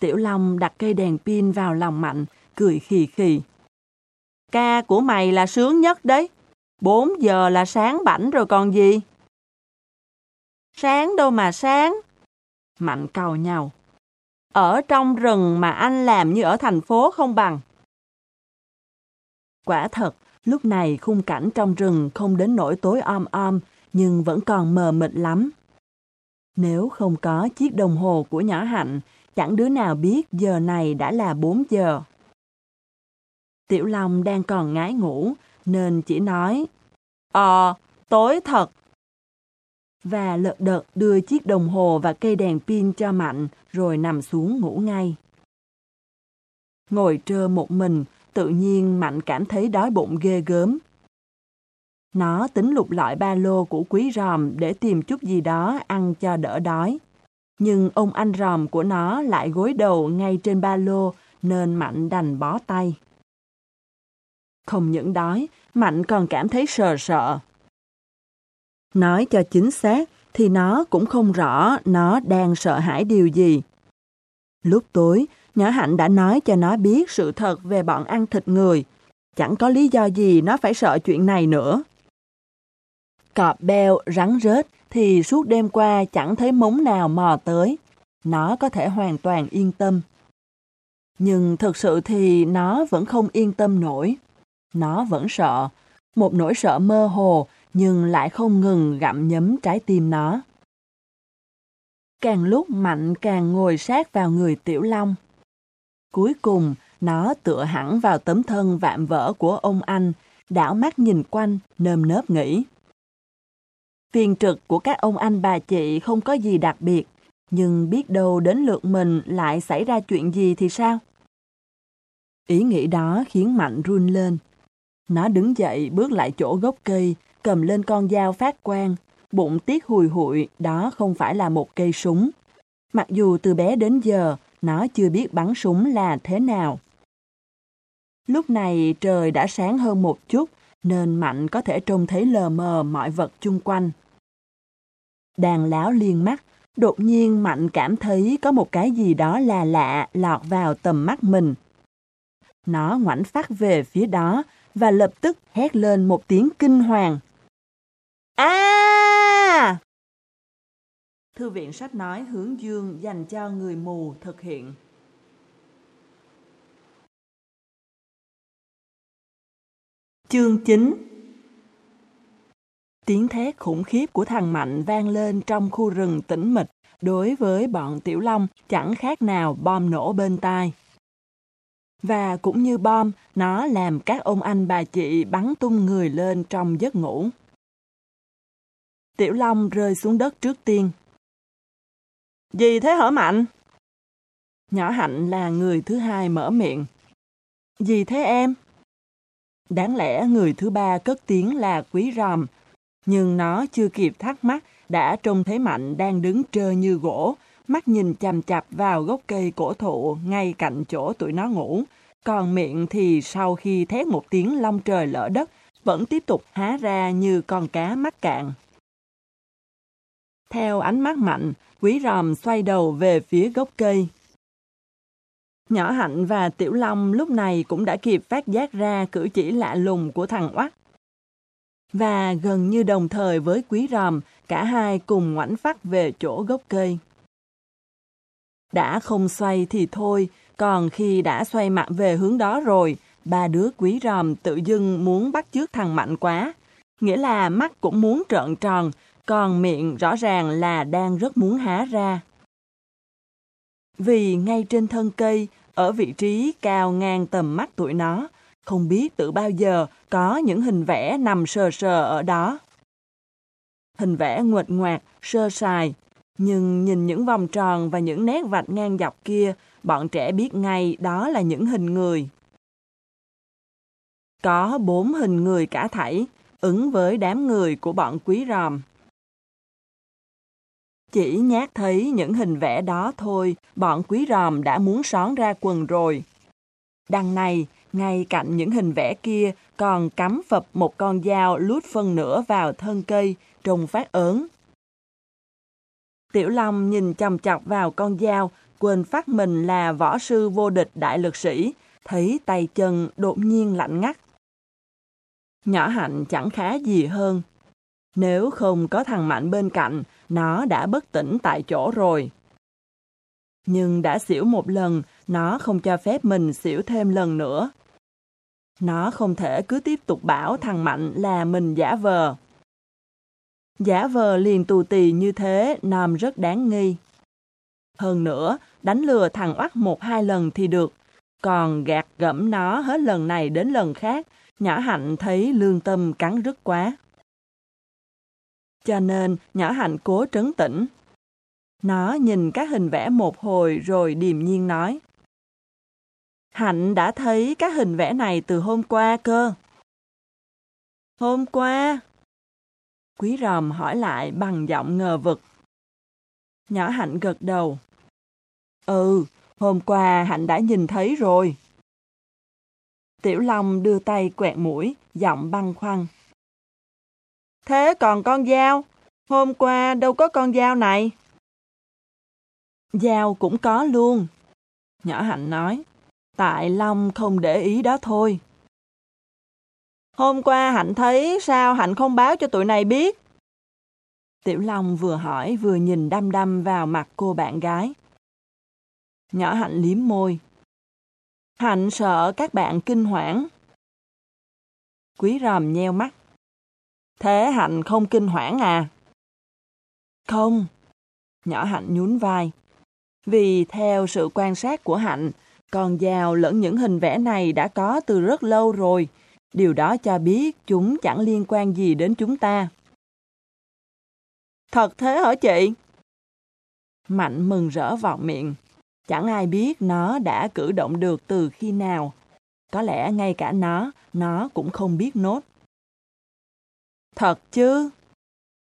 Tiểu Long đặt cây đèn pin vào lòng Mạnh, cười khì khì. Ca của mày là sướng nhất đấy. 4 giờ là sáng bảnh rồi còn gì? Sáng đâu mà sáng. Mạnh cầu nhau. Ở trong rừng mà anh làm như ở thành phố không bằng. Quả thật, lúc này khung cảnh trong rừng không đến nỗi tối om om, nhưng vẫn còn mờ mịt lắm. Nếu không có chiếc đồng hồ của nhỏ Hạnh, chẳng đứa nào biết giờ này đã là 4 giờ. Tiểu Long đang còn ngái ngủ, nên chỉ nói, Ờ, tối thật. Và lợt đợt đưa chiếc đồng hồ và cây đèn pin cho Mạnh, rồi nằm xuống ngủ ngay. Ngồi trơ một mình, tự nhiên Mạnh cảm thấy đói bụng ghê gớm. Nó tính lục lọi ba lô của quý ròm để tìm chút gì đó ăn cho đỡ đói. Nhưng ông anh ròm của nó lại gối đầu ngay trên ba lô nên Mạnh đành bó tay. Không những đói, Mạnh còn cảm thấy sờ sợ. Nói cho chính xác thì nó cũng không rõ nó đang sợ hãi điều gì. Lúc tối, nhỏ Hạnh đã nói cho nó biết sự thật về bọn ăn thịt người. Chẳng có lý do gì nó phải sợ chuyện này nữa. Cọp beo, rắn rết thì suốt đêm qua chẳng thấy mống nào mò tới. Nó có thể hoàn toàn yên tâm. Nhưng thực sự thì nó vẫn không yên tâm nổi. Nó vẫn sợ, một nỗi sợ mơ hồ nhưng lại không ngừng gặm nhấm trái tim nó. Càng lúc Mạnh càng ngồi sát vào người Tiểu Long. Cuối cùng, nó tựa hẳn vào tấm thân vạm vỡ của ông anh, đảo mắt nhìn quanh, nơm nớp nghĩ. Phiền trực của các ông anh bà chị không có gì đặc biệt, nhưng biết đâu đến lượt mình lại xảy ra chuyện gì thì sao? Ý nghĩ đó khiến Mạnh run lên. Nó đứng dậy bước lại chỗ gốc cây, cầm lên con dao phát quang, bụng tiếc hùi hụi, đó không phải là một cây súng. Mặc dù từ bé đến giờ, nó chưa biết bắn súng là thế nào. Lúc này trời đã sáng hơn một chút, nên Mạnh có thể trông thấy lờ mờ mọi vật chung quanh. Đàn láo liên mắt, đột nhiên Mạnh cảm thấy có một cái gì đó là lạ lọt vào tầm mắt mình. Nó ngoảnh phát về phía đó và lập tức hét lên một tiếng kinh hoàng. A! Thư viện sách nói hướng dương dành cho người mù thực hiện. Chương 9 Tiếng thét khủng khiếp của thằng Mạnh vang lên trong khu rừng tĩnh mịch đối với bọn Tiểu Long chẳng khác nào bom nổ bên tai. Và cũng như bom, nó làm các ông anh bà chị bắn tung người lên trong giấc ngủ. Tiểu Long rơi xuống đất trước tiên. Gì thế hở Mạnh? Nhỏ Hạnh là người thứ hai mở miệng. Gì thế em? Đáng lẽ người thứ ba cất tiếng là quý ròm, nhưng nó chưa kịp thắc mắc đã trông thấy Mạnh đang đứng trơ như gỗ, mắt nhìn chằm chặp vào gốc cây cổ thụ ngay cạnh chỗ tụi nó ngủ, còn miệng thì sau khi thét một tiếng long trời lỡ đất, vẫn tiếp tục há ra như con cá mắc cạn. Theo ánh mắt mạnh, quý ròm xoay đầu về phía gốc cây. Nhỏ Hạnh và Tiểu Long lúc này cũng đã kịp phát giác ra cử chỉ lạ lùng của thằng Oắt. Và gần như đồng thời với quý ròm, cả hai cùng ngoảnh phát về chỗ gốc cây. Đã không xoay thì thôi, còn khi đã xoay mặt về hướng đó rồi, ba đứa quý ròm tự dưng muốn bắt chước thằng Mạnh quá. Nghĩa là mắt cũng muốn trợn tròn, còn miệng rõ ràng là đang rất muốn há ra. Vì ngay trên thân cây, ở vị trí cao ngang tầm mắt tụi nó, không biết từ bao giờ có những hình vẽ nằm sờ sờ ở đó. Hình vẽ nguệt ngoạc, sơ sài, nhưng nhìn những vòng tròn và những nét vạch ngang dọc kia, bọn trẻ biết ngay đó là những hình người. Có bốn hình người cả thảy, ứng với đám người của bọn quý ròm. Chỉ nhát thấy những hình vẽ đó thôi, bọn quý ròm đã muốn xón ra quần rồi. Đằng này, ngay cạnh những hình vẽ kia còn cắm phập một con dao lút phân nửa vào thân cây, trông phát ớn. Tiểu Long nhìn chầm chọc vào con dao, quên phát mình là võ sư vô địch đại lực sĩ, thấy tay chân đột nhiên lạnh ngắt. Nhỏ hạnh chẳng khá gì hơn. Nếu không có thằng Mạnh bên cạnh, nó đã bất tỉnh tại chỗ rồi. Nhưng đã xỉu một lần, nó không cho phép mình xỉu thêm lần nữa. Nó không thể cứ tiếp tục bảo thằng Mạnh là mình giả vờ. Giả vờ liền tù tì như thế, nằm rất đáng nghi. Hơn nữa, đánh lừa thằng oắt một hai lần thì được, còn gạt gẫm nó hết lần này đến lần khác, nhỏ hạnh thấy lương tâm cắn rứt quá. Cho nên, nhỏ hạnh cố trấn tĩnh. Nó nhìn các hình vẽ một hồi rồi điềm nhiên nói. Hạnh đã thấy các hình vẽ này từ hôm qua cơ. Hôm qua? Quý ròm hỏi lại bằng giọng ngờ vực. Nhỏ Hạnh gật đầu. Ừ, hôm qua Hạnh đã nhìn thấy rồi. Tiểu Long đưa tay quẹt mũi, giọng băng khoăn. Thế còn con dao? Hôm qua đâu có con dao này. Dao cũng có luôn. Nhỏ Hạnh nói. Tại Long không để ý đó thôi. Hôm qua Hạnh thấy sao Hạnh không báo cho tụi này biết? Tiểu Long vừa hỏi vừa nhìn đăm đăm vào mặt cô bạn gái. Nhỏ Hạnh liếm môi. Hạnh sợ các bạn kinh hoảng. Quý ròm nheo mắt. Thế Hạnh không kinh hoảng à? Không. Nhỏ Hạnh nhún vai. Vì theo sự quan sát của Hạnh, con dao lẫn những hình vẽ này đã có từ rất lâu rồi. Điều đó cho biết chúng chẳng liên quan gì đến chúng ta. Thật thế hả chị? Mạnh mừng rỡ vào miệng. Chẳng ai biết nó đã cử động được từ khi nào. Có lẽ ngay cả nó, nó cũng không biết nốt. Thật chứ?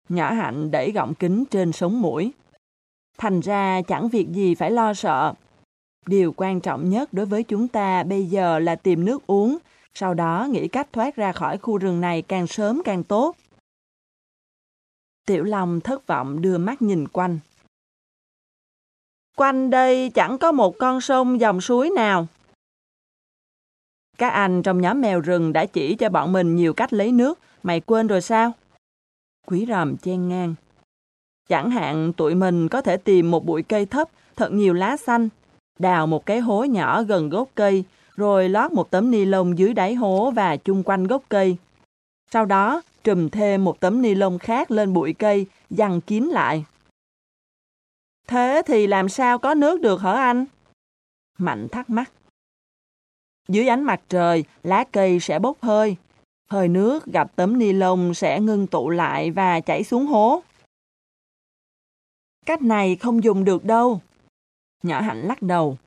Nhỏ hạnh đẩy gọng kính trên sống mũi. Thành ra chẳng việc gì phải lo sợ. Điều quan trọng nhất đối với chúng ta bây giờ là tìm nước uống, sau đó nghĩ cách thoát ra khỏi khu rừng này càng sớm càng tốt. Tiểu Long thất vọng đưa mắt nhìn quanh. Quanh đây chẳng có một con sông dòng suối nào. Các anh trong nhóm mèo rừng đã chỉ cho bọn mình nhiều cách lấy nước, mày quên rồi sao? Quý ròm chen ngang. Chẳng hạn tụi mình có thể tìm một bụi cây thấp, thật nhiều lá xanh, đào một cái hố nhỏ gần gốc cây, rồi lót một tấm ni lông dưới đáy hố và chung quanh gốc cây. Sau đó, trùm thêm một tấm ni lông khác lên bụi cây, dằn kín lại. Thế thì làm sao có nước được hả anh? Mạnh thắc mắc. Dưới ánh mặt trời, lá cây sẽ bốc hơi. Hơi nước gặp tấm ni lông sẽ ngưng tụ lại và chảy xuống hố. Cách này không dùng được đâu. Nhỏ hạnh lắc đầu.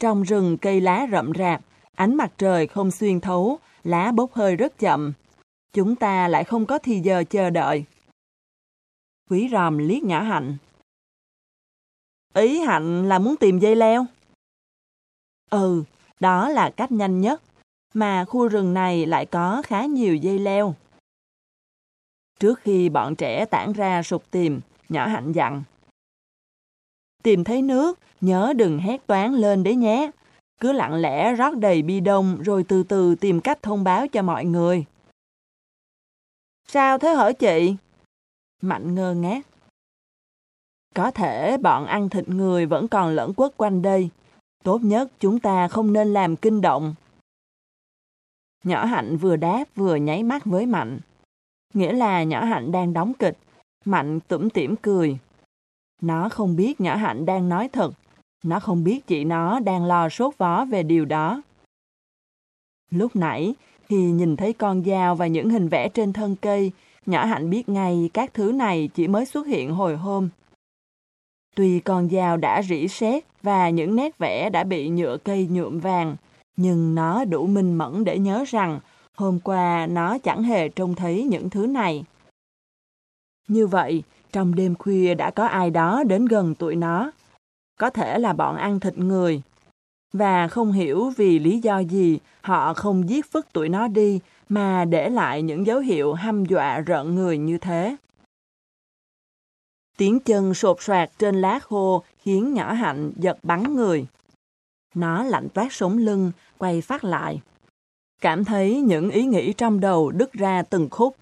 Trong rừng cây lá rậm rạp, ánh mặt trời không xuyên thấu, lá bốc hơi rất chậm. Chúng ta lại không có thì giờ chờ đợi. Quý ròm liếc nhỏ hạnh. Ý hạnh là muốn tìm dây leo. Ừ, đó là cách nhanh nhất, mà khu rừng này lại có khá nhiều dây leo. Trước khi bọn trẻ tản ra sục tìm, nhỏ hạnh dặn. Tìm thấy nước, nhớ đừng hét toán lên đấy nhé. Cứ lặng lẽ rót đầy bi đông rồi từ từ tìm cách thông báo cho mọi người. Sao thế hở chị? Mạnh ngơ ngác. Có thể bọn ăn thịt người vẫn còn lẫn quất quanh đây. Tốt nhất chúng ta không nên làm kinh động. Nhỏ Hạnh vừa đáp vừa nháy mắt với Mạnh. Nghĩa là nhỏ Hạnh đang đóng kịch. Mạnh tủm tỉm cười. Nó không biết nhỏ Hạnh đang nói thật. Nó không biết chị nó đang lo sốt vó về điều đó. Lúc nãy, khi nhìn thấy con dao và những hình vẽ trên thân cây, nhỏ Hạnh biết ngay các thứ này chỉ mới xuất hiện hồi hôm. Tuy con dao đã rỉ sét và những nét vẽ đã bị nhựa cây nhuộm vàng, nhưng nó đủ minh mẫn để nhớ rằng hôm qua nó chẳng hề trông thấy những thứ này. Như vậy, trong đêm khuya đã có ai đó đến gần tụi nó. Có thể là bọn ăn thịt người. Và không hiểu vì lý do gì họ không giết phức tụi nó đi mà để lại những dấu hiệu hăm dọa rợn người như thế. Tiếng chân sột soạt trên lá khô khiến nhỏ hạnh giật bắn người. Nó lạnh toát sống lưng, quay phát lại. Cảm thấy những ý nghĩ trong đầu đứt ra từng khúc.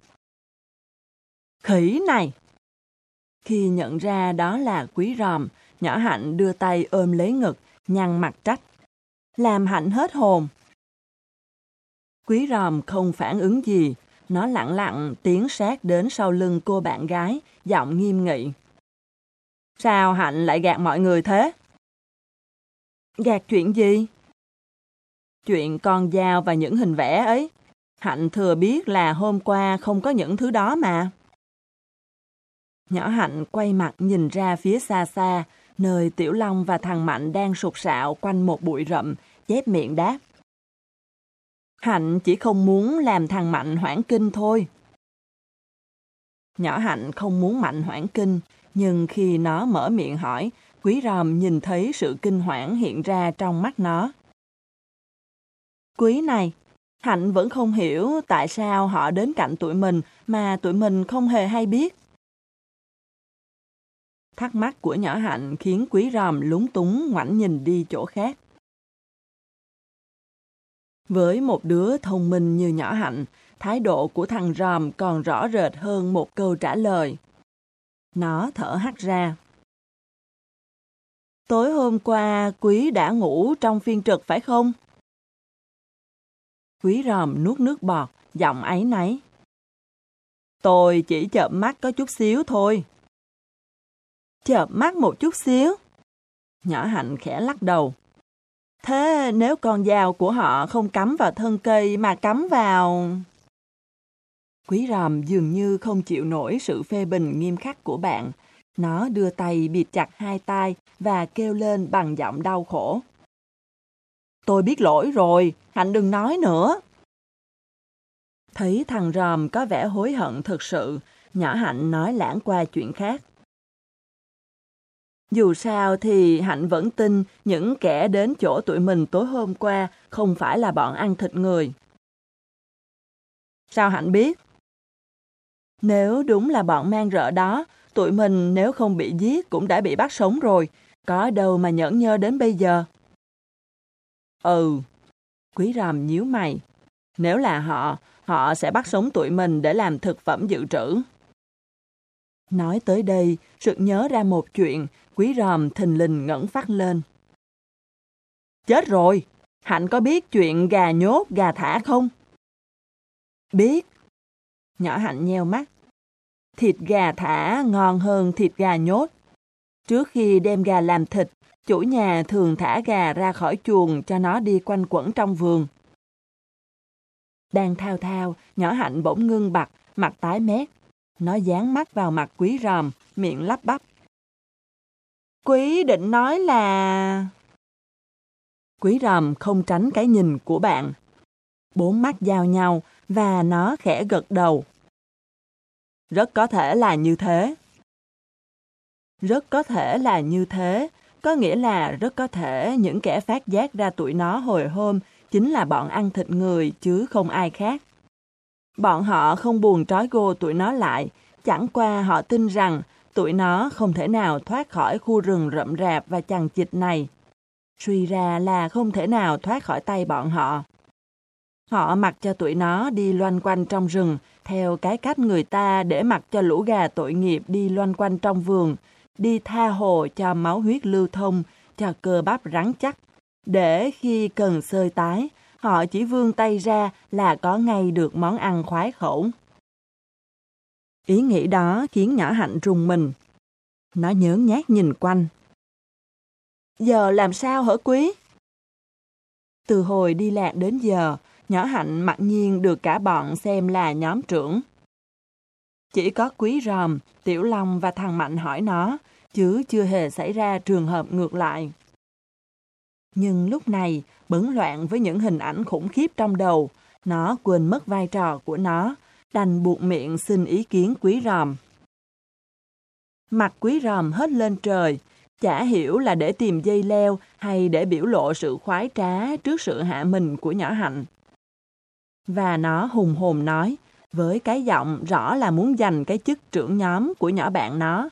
Khỉ này! Khi nhận ra đó là quý ròm, nhỏ hạnh đưa tay ôm lấy ngực, nhăn mặt trách. Làm hạnh hết hồn. Quý ròm không phản ứng gì, nó lặng lặng tiến sát đến sau lưng cô bạn gái, giọng nghiêm nghị. Sao Hạnh lại gạt mọi người thế? Gạt chuyện gì? Chuyện con dao và những hình vẽ ấy. Hạnh thừa biết là hôm qua không có những thứ đó mà. Nhỏ Hạnh quay mặt nhìn ra phía xa xa, nơi Tiểu Long và thằng Mạnh đang sụt sạo quanh một bụi rậm, chép miệng đáp. Hạnh chỉ không muốn làm thằng Mạnh hoảng kinh thôi. Nhỏ Hạnh không muốn Mạnh hoảng kinh, nhưng khi nó mở miệng hỏi, quý ròm nhìn thấy sự kinh hoảng hiện ra trong mắt nó. Quý này, Hạnh vẫn không hiểu tại sao họ đến cạnh tụi mình mà tụi mình không hề hay biết. Thắc mắc của nhỏ Hạnh khiến quý ròm lúng túng ngoảnh nhìn đi chỗ khác. Với một đứa thông minh như nhỏ Hạnh, thái độ của thằng ròm còn rõ rệt hơn một câu trả lời. Nó thở hắt ra. Tối hôm qua, Quý đã ngủ trong phiên trực phải không? Quý ròm nuốt nước bọt, giọng ấy nấy. Tôi chỉ chợp mắt có chút xíu thôi. Chợp mắt một chút xíu? Nhỏ hạnh khẽ lắc đầu. Thế nếu con dao của họ không cắm vào thân cây mà cắm vào... Quý ròm dường như không chịu nổi sự phê bình nghiêm khắc của bạn. Nó đưa tay bịt chặt hai tay và kêu lên bằng giọng đau khổ. Tôi biết lỗi rồi, Hạnh đừng nói nữa. Thấy thằng ròm có vẻ hối hận thực sự, nhỏ Hạnh nói lãng qua chuyện khác. Dù sao thì Hạnh vẫn tin những kẻ đến chỗ tụi mình tối hôm qua không phải là bọn ăn thịt người. Sao Hạnh biết? Nếu đúng là bọn mang rợ đó, tụi mình nếu không bị giết cũng đã bị bắt sống rồi. Có đâu mà nhẫn nhơ đến bây giờ. Ừ, quý ròm nhíu mày. Nếu là họ, họ sẽ bắt sống tụi mình để làm thực phẩm dự trữ. Nói tới đây, sực nhớ ra một chuyện, quý ròm thình lình ngẩn phát lên. Chết rồi! Hạnh có biết chuyện gà nhốt, gà thả không? Biết. Nhỏ Hạnh nheo mắt. Thịt gà thả ngon hơn thịt gà nhốt. Trước khi đem gà làm thịt, chủ nhà thường thả gà ra khỏi chuồng cho nó đi quanh quẩn trong vườn. Đang thao thao, nhỏ Hạnh bỗng ngưng bặt, mặt tái mét. Nó dán mắt vào mặt quý ròm, miệng lắp bắp. Quý định nói là... Quý ròm không tránh cái nhìn của bạn. Bốn mắt giao nhau và nó khẽ gật đầu. Rất có thể là như thế. Rất có thể là như thế, có nghĩa là rất có thể những kẻ phát giác ra tụi nó hồi hôm chính là bọn ăn thịt người chứ không ai khác. Bọn họ không buồn trói gô tụi nó lại, chẳng qua họ tin rằng tụi nó không thể nào thoát khỏi khu rừng rậm rạp và chằng chịt này. Suy ra là không thể nào thoát khỏi tay bọn họ. Họ mặc cho tụi nó đi loanh quanh trong rừng, theo cái cách người ta để mặc cho lũ gà tội nghiệp đi loanh quanh trong vườn, đi tha hồ cho máu huyết lưu thông, cho cơ bắp rắn chắc, để khi cần sơi tái, họ chỉ vươn tay ra là có ngay được món ăn khoái khẩu. Ý nghĩ đó khiến nhỏ hạnh rùng mình. Nó nhớ nhát nhìn quanh. Giờ làm sao hở quý? Từ hồi đi lạc đến giờ, nhỏ hạnh mặc nhiên được cả bọn xem là nhóm trưởng. Chỉ có quý ròm, tiểu long và thằng mạnh hỏi nó, chứ chưa hề xảy ra trường hợp ngược lại. Nhưng lúc này, bấn loạn với những hình ảnh khủng khiếp trong đầu, nó quên mất vai trò của nó, đành buộc miệng xin ý kiến quý ròm. Mặt quý ròm hết lên trời, chả hiểu là để tìm dây leo hay để biểu lộ sự khoái trá trước sự hạ mình của nhỏ hạnh. Và nó hùng hồn nói, với cái giọng rõ là muốn giành cái chức trưởng nhóm của nhỏ bạn nó.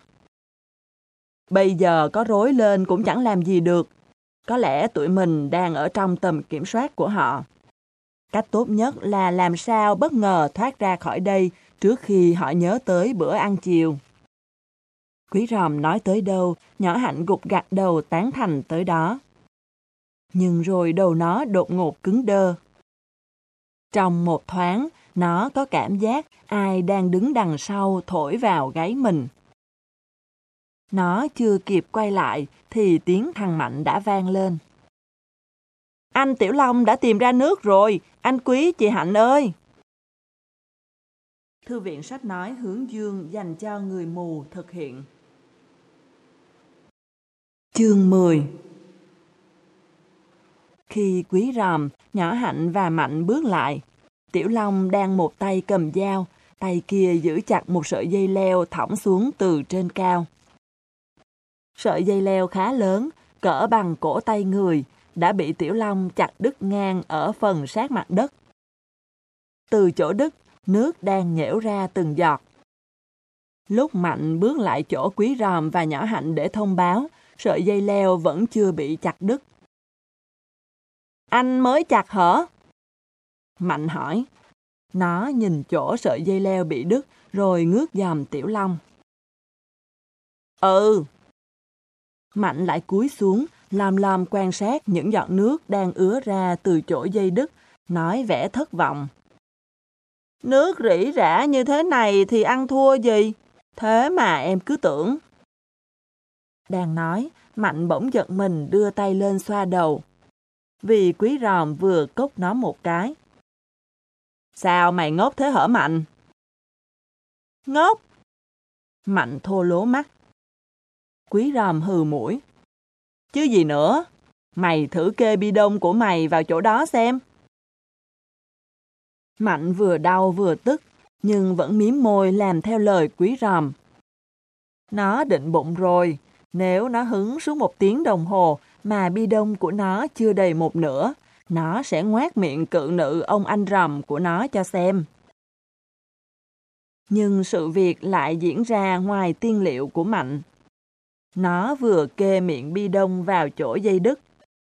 Bây giờ có rối lên cũng chẳng làm gì được, có lẽ tụi mình đang ở trong tầm kiểm soát của họ. Cách tốt nhất là làm sao bất ngờ thoát ra khỏi đây trước khi họ nhớ tới bữa ăn chiều. Quý ròm nói tới đâu, nhỏ hạnh gục gặt đầu tán thành tới đó. Nhưng rồi đầu nó đột ngột cứng đơ. Trong một thoáng, nó có cảm giác ai đang đứng đằng sau thổi vào gáy mình. Nó chưa kịp quay lại thì tiếng thằng Mạnh đã vang lên. Anh Tiểu Long đã tìm ra nước rồi, anh quý chị Hạnh ơi! Thư viện sách nói hướng dương dành cho người mù thực hiện. Chương 10 Khi quý ròm, nhỏ hạnh và mạnh bước lại, Tiểu Long đang một tay cầm dao, tay kia giữ chặt một sợi dây leo thõng xuống từ trên cao. Sợi dây leo khá lớn, cỡ bằng cổ tay người, đã bị Tiểu Long chặt đứt ngang ở phần sát mặt đất. Từ chỗ đứt, nước đang nhễu ra từng giọt. Lúc Mạnh bước lại chỗ quý ròm và nhỏ hạnh để thông báo, sợi dây leo vẫn chưa bị chặt đứt. Anh mới chặt hở? Mạnh hỏi. Nó nhìn chỗ sợi dây leo bị đứt rồi ngước dòm Tiểu Long. Ừ, Mạnh lại cúi xuống, làm làm quan sát những giọt nước đang ứa ra từ chỗ dây đứt, nói vẻ thất vọng. Nước rỉ rả như thế này thì ăn thua gì? Thế mà em cứ tưởng. Đang nói, Mạnh bỗng giật mình đưa tay lên xoa đầu. Vì quý ròm vừa cốc nó một cái. Sao mày ngốc thế hở Mạnh? Ngốc! Mạnh thô lố mắt. Quý ròm hừ mũi. Chứ gì nữa? Mày thử kê bi đông của mày vào chỗ đó xem. Mạnh vừa đau vừa tức, nhưng vẫn miếm môi làm theo lời quý ròm. Nó định bụng rồi, nếu nó hứng suốt một tiếng đồng hồ mà bi đông của nó chưa đầy một nửa, nó sẽ ngoác miệng cự nữ ông anh rầm của nó cho xem. Nhưng sự việc lại diễn ra ngoài tiên liệu của Mạnh. Nó vừa kê miệng bi đông vào chỗ dây đứt.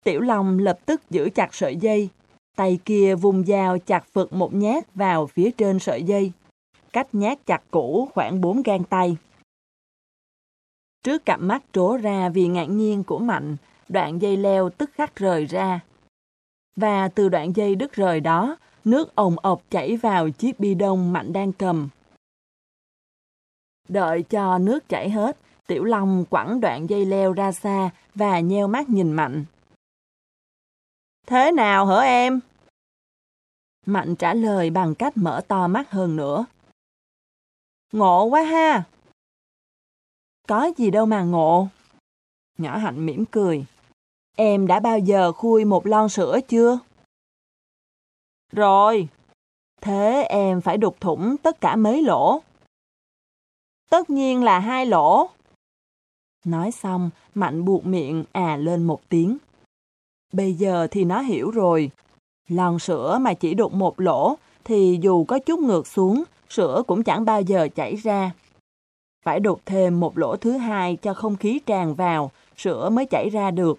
Tiểu Long lập tức giữ chặt sợi dây. Tay kia vùng dao chặt phật một nhát vào phía trên sợi dây. Cách nhát chặt cũ khoảng bốn gang tay. Trước cặp mắt trố ra vì ngạc nhiên của Mạnh, đoạn dây leo tức khắc rời ra. Và từ đoạn dây đứt rời đó, nước ồn ộc chảy vào chiếc bi đông Mạnh đang cầm. Đợi cho nước chảy hết, Tiểu Long quẳng đoạn dây leo ra xa và nheo mắt nhìn Mạnh. Thế nào hả em? Mạnh trả lời bằng cách mở to mắt hơn nữa. Ngộ quá ha! Có gì đâu mà ngộ. Nhỏ hạnh mỉm cười. Em đã bao giờ khui một lon sữa chưa? Rồi. Thế em phải đục thủng tất cả mấy lỗ? Tất nhiên là hai lỗ. Nói xong, Mạnh buộc miệng à lên một tiếng. Bây giờ thì nó hiểu rồi. Lon sữa mà chỉ đục một lỗ thì dù có chút ngược xuống, sữa cũng chẳng bao giờ chảy ra. Phải đục thêm một lỗ thứ hai cho không khí tràn vào, sữa mới chảy ra được.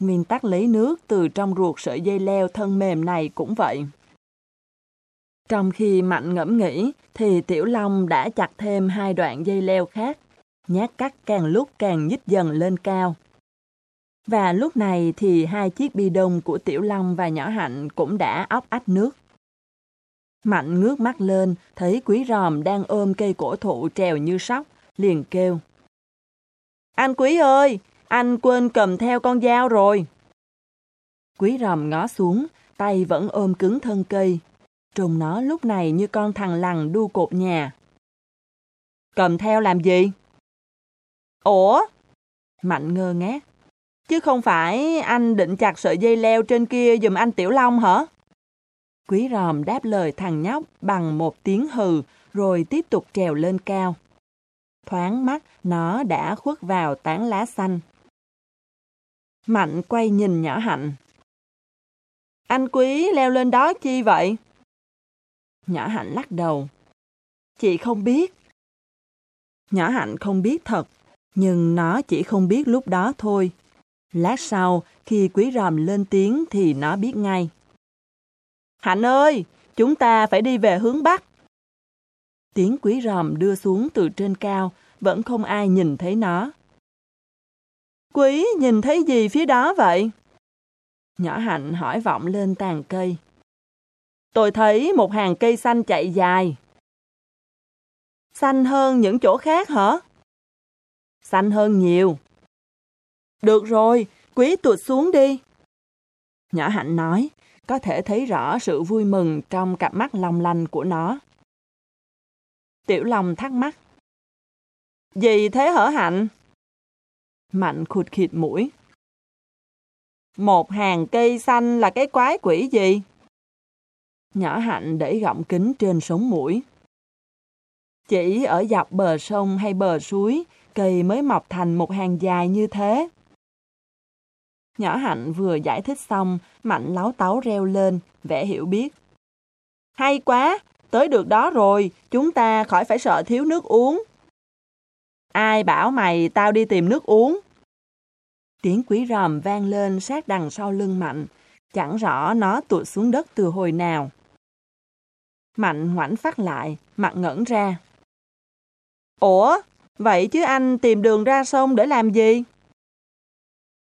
Nguyên tắc lấy nước từ trong ruột sợi dây leo thân mềm này cũng vậy. Trong khi Mạnh ngẫm nghĩ, thì Tiểu Long đã chặt thêm hai đoạn dây leo khác. Nhát cắt càng lúc càng nhích dần lên cao. Và lúc này thì hai chiếc bi đông của Tiểu Long và Nhỏ Hạnh cũng đã óc ách nước. Mạnh ngước mắt lên, thấy quý ròm đang ôm cây cổ thụ trèo như sóc, liền kêu. Anh quý ơi, anh quên cầm theo con dao rồi. Quý ròm ngó xuống, tay vẫn ôm cứng thân cây. Trùng nó lúc này như con thằng lằn đu cột nhà. Cầm theo làm gì? Ủa? Mạnh ngơ ngác. Chứ không phải anh định chặt sợi dây leo trên kia giùm anh Tiểu Long hả? Quý ròm đáp lời thằng nhóc bằng một tiếng hừ rồi tiếp tục trèo lên cao. Thoáng mắt, nó đã khuất vào tán lá xanh. Mạnh quay nhìn nhỏ hạnh. Anh quý leo lên đó chi vậy? Nhỏ hạnh lắc đầu. Chị không biết. Nhỏ hạnh không biết thật, nhưng nó chỉ không biết lúc đó thôi. Lát sau, khi quý ròm lên tiếng thì nó biết ngay. Hạnh ơi, chúng ta phải đi về hướng Bắc. Tiếng quý ròm đưa xuống từ trên cao, vẫn không ai nhìn thấy nó. Quý nhìn thấy gì phía đó vậy? Nhỏ hạnh hỏi vọng lên tàn cây. Tôi thấy một hàng cây xanh chạy dài. Xanh hơn những chỗ khác hả? Xanh hơn nhiều. Được rồi, quý tụt xuống đi. Nhỏ hạnh nói, có thể thấy rõ sự vui mừng trong cặp mắt long lanh của nó. Tiểu Long thắc mắc. Gì thế hở Hạnh? Mạnh khụt khịt mũi. Một hàng cây xanh là cái quái quỷ gì? Nhỏ Hạnh đẩy gọng kính trên sống mũi. Chỉ ở dọc bờ sông hay bờ suối, cây mới mọc thành một hàng dài như thế. Nhỏ Hạnh vừa giải thích xong, Mạnh láo táo reo lên, vẻ hiểu biết. Hay quá, tới được đó rồi, chúng ta khỏi phải sợ thiếu nước uống. Ai bảo mày tao đi tìm nước uống? Tiếng quý ròm vang lên sát đằng sau lưng Mạnh, chẳng rõ nó tụt xuống đất từ hồi nào. Mạnh ngoảnh phát lại, mặt ngẩn ra. Ủa, vậy chứ anh tìm đường ra sông để làm gì?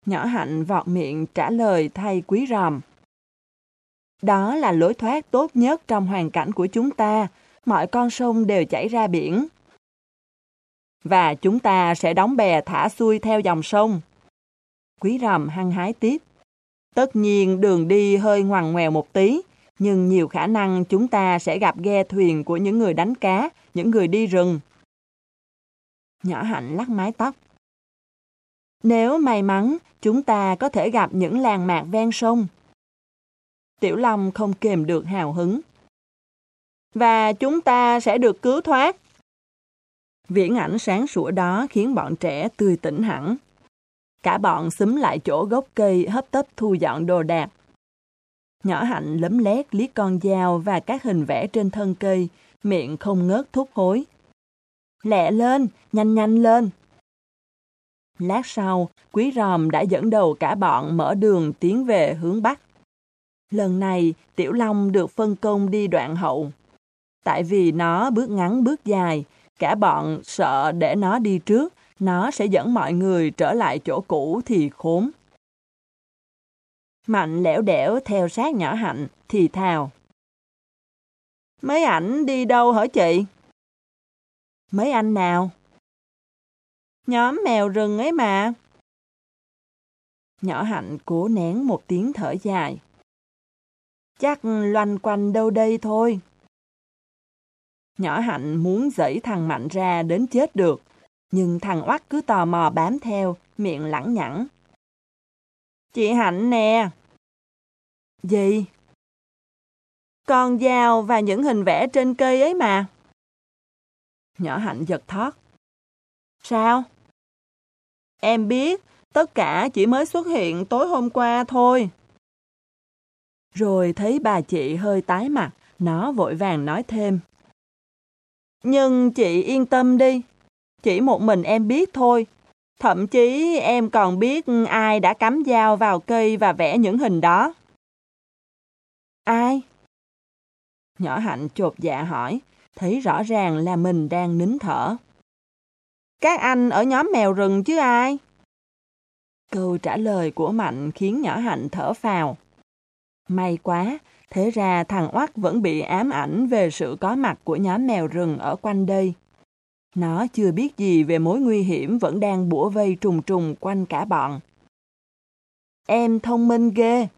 Nhỏ hạnh vọt miệng trả lời thay quý ròm. Đó là lối thoát tốt nhất trong hoàn cảnh của chúng ta. Mọi con sông đều chảy ra biển. Và chúng ta sẽ đóng bè thả xuôi theo dòng sông. Quý ròm hăng hái tiếp. Tất nhiên đường đi hơi ngoằn ngoèo một tí, nhưng nhiều khả năng chúng ta sẽ gặp ghe thuyền của những người đánh cá, những người đi rừng. Nhỏ hạnh lắc mái tóc. Nếu may mắn, chúng ta có thể gặp những làng mạc ven sông. Tiểu Long không kềm được hào hứng. Và chúng ta sẽ được cứu thoát. Viễn ảnh sáng sủa đó khiến bọn trẻ tươi tỉnh hẳn. Cả bọn xúm lại chỗ gốc cây hấp tấp thu dọn đồ đạc. Nhỏ hạnh lấm lét liếc con dao và các hình vẽ trên thân cây, miệng không ngớt thúc hối. Lẹ lên, nhanh nhanh lên. Lát sau, quý ròm đã dẫn đầu cả bọn mở đường tiến về hướng Bắc. Lần này, Tiểu Long được phân công đi đoạn hậu. Tại vì nó bước ngắn bước dài, cả bọn sợ để nó đi trước, nó sẽ dẫn mọi người trở lại chỗ cũ thì khốn. Mạnh lẻo đẻo theo sát nhỏ hạnh, thì thào. Mấy ảnh đi đâu hả chị? Mấy anh nào? Nhóm mèo rừng ấy mà. Nhỏ hạnh cố nén một tiếng thở dài. Chắc loanh quanh đâu đây thôi. Nhỏ hạnh muốn dẫy thằng Mạnh ra đến chết được, nhưng thằng Oắt cứ tò mò bám theo, miệng lẳng nhẳng. Chị Hạnh nè. Gì? Con dao và những hình vẽ trên cây ấy mà. Nhỏ Hạnh giật thót. Sao? Em biết, tất cả chỉ mới xuất hiện tối hôm qua thôi. Rồi thấy bà chị hơi tái mặt, nó vội vàng nói thêm. Nhưng chị yên tâm đi, chỉ một mình em biết thôi. Thậm chí em còn biết ai đã cắm dao vào cây và vẽ những hình đó. Ai? Nhỏ Hạnh chột dạ hỏi, thấy rõ ràng là mình đang nín thở. Các anh ở nhóm mèo rừng chứ ai? Câu trả lời của Mạnh khiến nhỏ Hạnh thở phào. May quá, thế ra thằng Oắc vẫn bị ám ảnh về sự có mặt của nhóm mèo rừng ở quanh đây. Nó chưa biết gì về mối nguy hiểm vẫn đang bủa vây trùng trùng quanh cả bọn. Em thông minh ghê.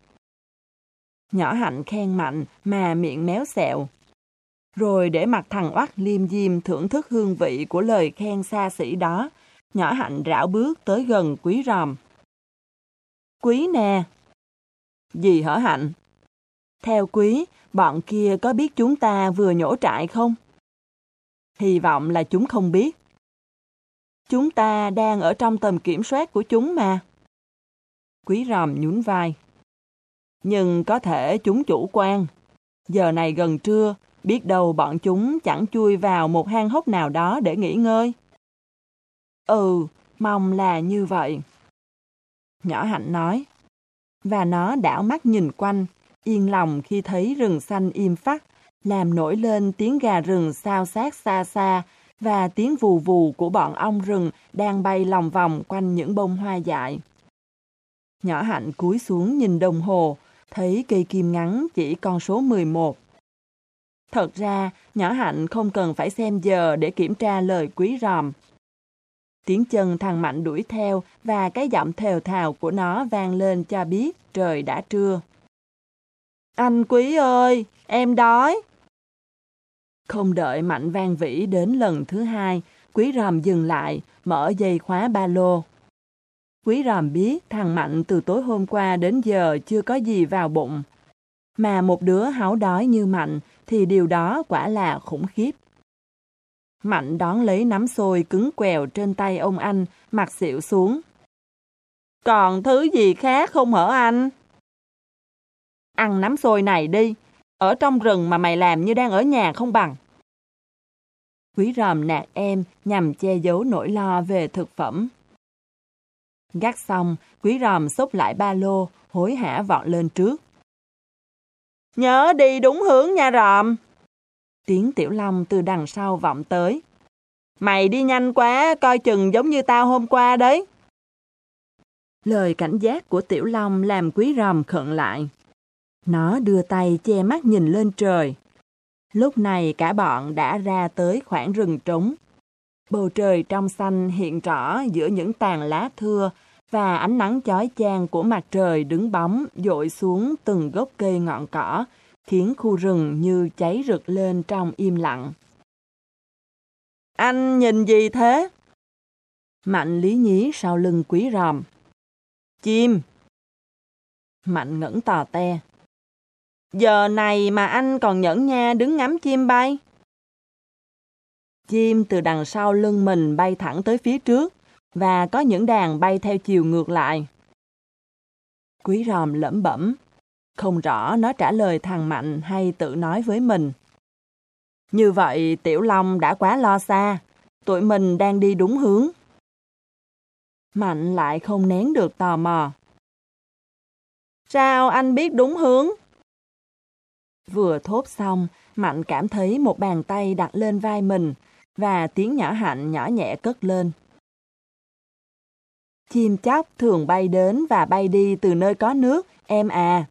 Nhỏ hạnh khen mạnh mà miệng méo xẹo. Rồi để mặt thằng oắt liêm diêm thưởng thức hương vị của lời khen xa xỉ đó, nhỏ hạnh rảo bước tới gần quý ròm. Quý nè. Gì hở hạnh? Theo quý, bọn kia có biết chúng ta vừa nhổ trại không? Hy vọng là chúng không biết. Chúng ta đang ở trong tầm kiểm soát của chúng mà. Quý ròm nhún vai. Nhưng có thể chúng chủ quan. Giờ này gần trưa, biết đâu bọn chúng chẳng chui vào một hang hốc nào đó để nghỉ ngơi. Ừ, mong là như vậy. Nhỏ hạnh nói. Và nó đảo mắt nhìn quanh, yên lòng khi thấy rừng xanh im phắt, làm nổi lên tiếng gà rừng sao sát xa xa và tiếng vù vù của bọn ong rừng đang bay lòng vòng quanh những bông hoa dại. Nhỏ hạnh cúi xuống nhìn đồng hồ, thấy cây kim ngắn chỉ con số 11. Thật ra, nhỏ hạnh không cần phải xem giờ để kiểm tra lời quý ròm. Tiếng chân thằng Mạnh đuổi theo và cái giọng thều thào của nó vang lên cho biết trời đã trưa. Anh quý ơi, em đói. Không đợi Mạnh vang vĩ đến lần thứ hai, quý ròm dừng lại, mở dây khóa ba lô. Quý ròm biết thằng Mạnh từ tối hôm qua đến giờ chưa có gì vào bụng. Mà một đứa háo đói như Mạnh thì điều đó quả là khủng khiếp. Mạnh đón lấy nắm xôi cứng quèo trên tay ông anh, mặt xịu xuống. Còn thứ gì khác không hở anh? Ăn nắm xôi này đi, ở trong rừng mà mày làm như đang ở nhà không bằng. Quý ròm nạt em nhằm che giấu nỗi lo về thực phẩm. Gác xong, quý ròm xúc lại ba lô, hối hả vọt lên trước. Nhớ đi đúng hướng nha ròm. Tiếng tiểu long từ đằng sau vọng tới. Mày đi nhanh quá, coi chừng giống như tao hôm qua đấy. Lời cảnh giác của tiểu long làm quý ròm khận lại. Nó đưa tay che mắt nhìn lên trời. Lúc này cả bọn đã ra tới khoảng rừng trống. Bầu trời trong xanh hiện rõ giữa những tàn lá thưa và ánh nắng chói chang của mặt trời đứng bóng dội xuống từng gốc cây ngọn cỏ, khiến khu rừng như cháy rực lên trong im lặng. Anh nhìn gì thế? Mạnh lý nhí sau lưng quý ròm. Chim. Mạnh ngẩng tò te. Giờ này mà anh còn nhẫn nha đứng ngắm chim bay. Chim từ đằng sau lưng mình bay thẳng tới phía trước và có những đàn bay theo chiều ngược lại. Quý ròm lẩm bẩm, không rõ nó trả lời thằng Mạnh hay tự nói với mình. Như vậy Tiểu Long đã quá lo xa, tụi mình đang đi đúng hướng. Mạnh lại không nén được tò mò. Sao anh biết đúng hướng? Vừa thốt xong, Mạnh cảm thấy một bàn tay đặt lên vai mình và tiếng nhỏ hạnh nhỏ nhẹ cất lên. Chim chóc thường bay đến và bay đi từ nơi có nước, em à.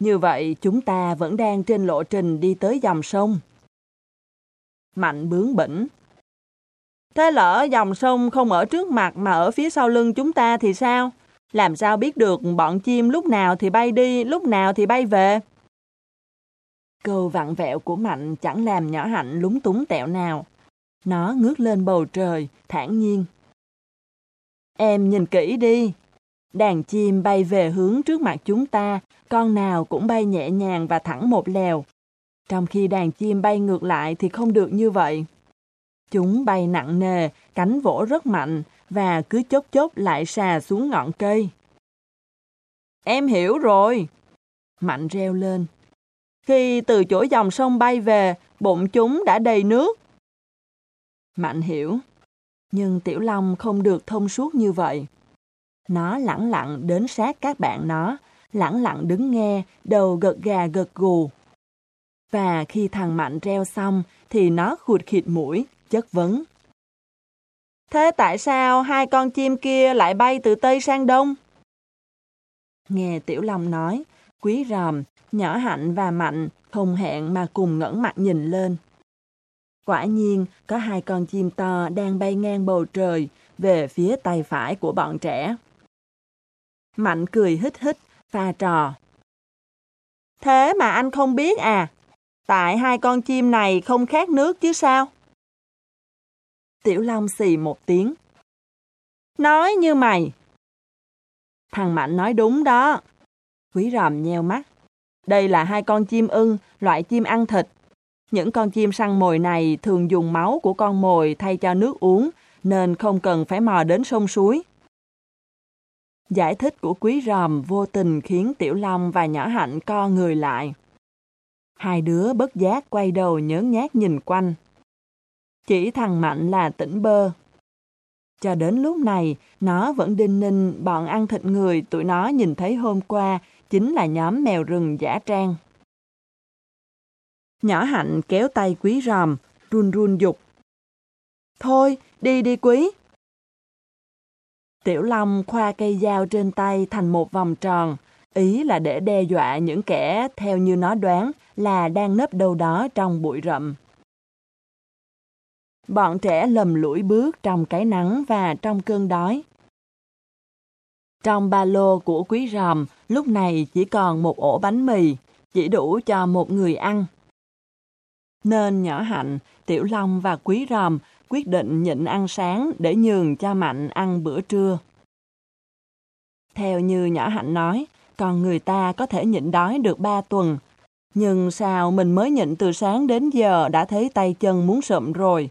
Như vậy chúng ta vẫn đang trên lộ trình đi tới dòng sông. Mạnh bướng bỉnh. Thế lỡ dòng sông không ở trước mặt mà ở phía sau lưng chúng ta thì sao? Làm sao biết được bọn chim lúc nào thì bay đi, lúc nào thì bay về? Câu vặn vẹo của Mạnh chẳng làm nhỏ hạnh lúng túng tẹo nào. Nó ngước lên bầu trời, thản nhiên. Em nhìn kỹ đi. Đàn chim bay về hướng trước mặt chúng ta, con nào cũng bay nhẹ nhàng và thẳng một lèo. Trong khi đàn chim bay ngược lại thì không được như vậy. Chúng bay nặng nề, cánh vỗ rất mạnh và cứ chốc chốc lại xà xuống ngọn cây. Em hiểu rồi. Mạnh reo lên. Khi từ chỗ dòng sông bay về, bụng chúng đã đầy nước. Mạnh hiểu. Nhưng Tiểu Long không được thông suốt như vậy. Nó lẳng lặng đến sát các bạn nó, lẳng lặng đứng nghe, đầu gật gà gật gù. Và khi thằng Mạnh reo xong, thì nó khụt khịt mũi, chất vấn. Thế tại sao hai con chim kia lại bay từ Tây sang Đông? Nghe Tiểu Long nói, quý ròm, nhỏ hạnh và mạnh không hẹn mà cùng ngẩng mặt nhìn lên. Quả nhiên, có hai con chim to đang bay ngang bầu trời về phía tay phải của bọn trẻ. Mạnh cười hít hít, pha trò. Thế mà anh không biết à? Tại hai con chim này không khát nước chứ sao? Tiểu Long xì một tiếng. Nói như mày. Thằng Mạnh nói đúng đó. Quý ròm nheo mắt. Đây là hai con chim ưng, loại chim ăn thịt. Những con chim săn mồi này thường dùng máu của con mồi thay cho nước uống, nên không cần phải mò đến sông suối. Giải thích của quý ròm vô tình khiến Tiểu Long và Nhỏ Hạnh co người lại. Hai đứa bất giác quay đầu nhớ nhát nhìn quanh. Chỉ thằng Mạnh là tỉnh bơ. Cho đến lúc này, nó vẫn đinh ninh bọn ăn thịt người tụi nó nhìn thấy hôm qua chính là nhóm mèo rừng giả trang. Nhỏ hạnh kéo tay quý ròm, run run dục. Thôi, đi đi quý. Tiểu Long khoa cây dao trên tay thành một vòng tròn, ý là để đe dọa những kẻ theo như nó đoán là đang nấp đâu đó trong bụi rậm. Bọn trẻ lầm lũi bước trong cái nắng và trong cơn đói. Trong ba lô của quý ròm lúc này chỉ còn một ổ bánh mì, chỉ đủ cho một người ăn. Nên nhỏ hạnh, tiểu long và quý ròm quyết định nhịn ăn sáng để nhường cho mạnh ăn bữa trưa. Theo như nhỏ hạnh nói, còn người ta có thể nhịn đói được ba tuần. Nhưng sao mình mới nhịn từ sáng đến giờ đã thấy tay chân muốn sụm rồi.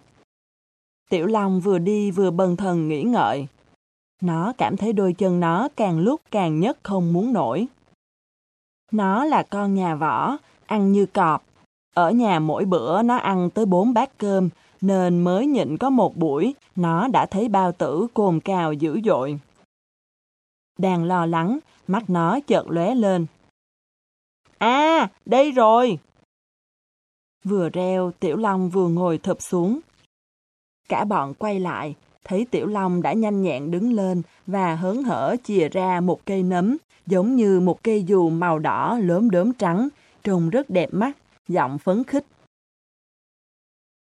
Tiểu Long vừa đi vừa bần thần nghĩ ngợi. Nó cảm thấy đôi chân nó càng lúc càng nhất không muốn nổi. Nó là con nhà võ, ăn như cọp. Ở nhà mỗi bữa nó ăn tới bốn bát cơm, nên mới nhịn có một buổi, nó đã thấy bao tử cồn cào dữ dội. Đang lo lắng, mắt nó chợt lóe lên. À, đây rồi! Vừa reo, Tiểu Long vừa ngồi thụp xuống. Cả bọn quay lại, thấy Tiểu Long đã nhanh nhẹn đứng lên và hớn hở chìa ra một cây nấm, giống như một cây dù màu đỏ lớn đốm trắng, trông rất đẹp mắt, giọng phấn khích.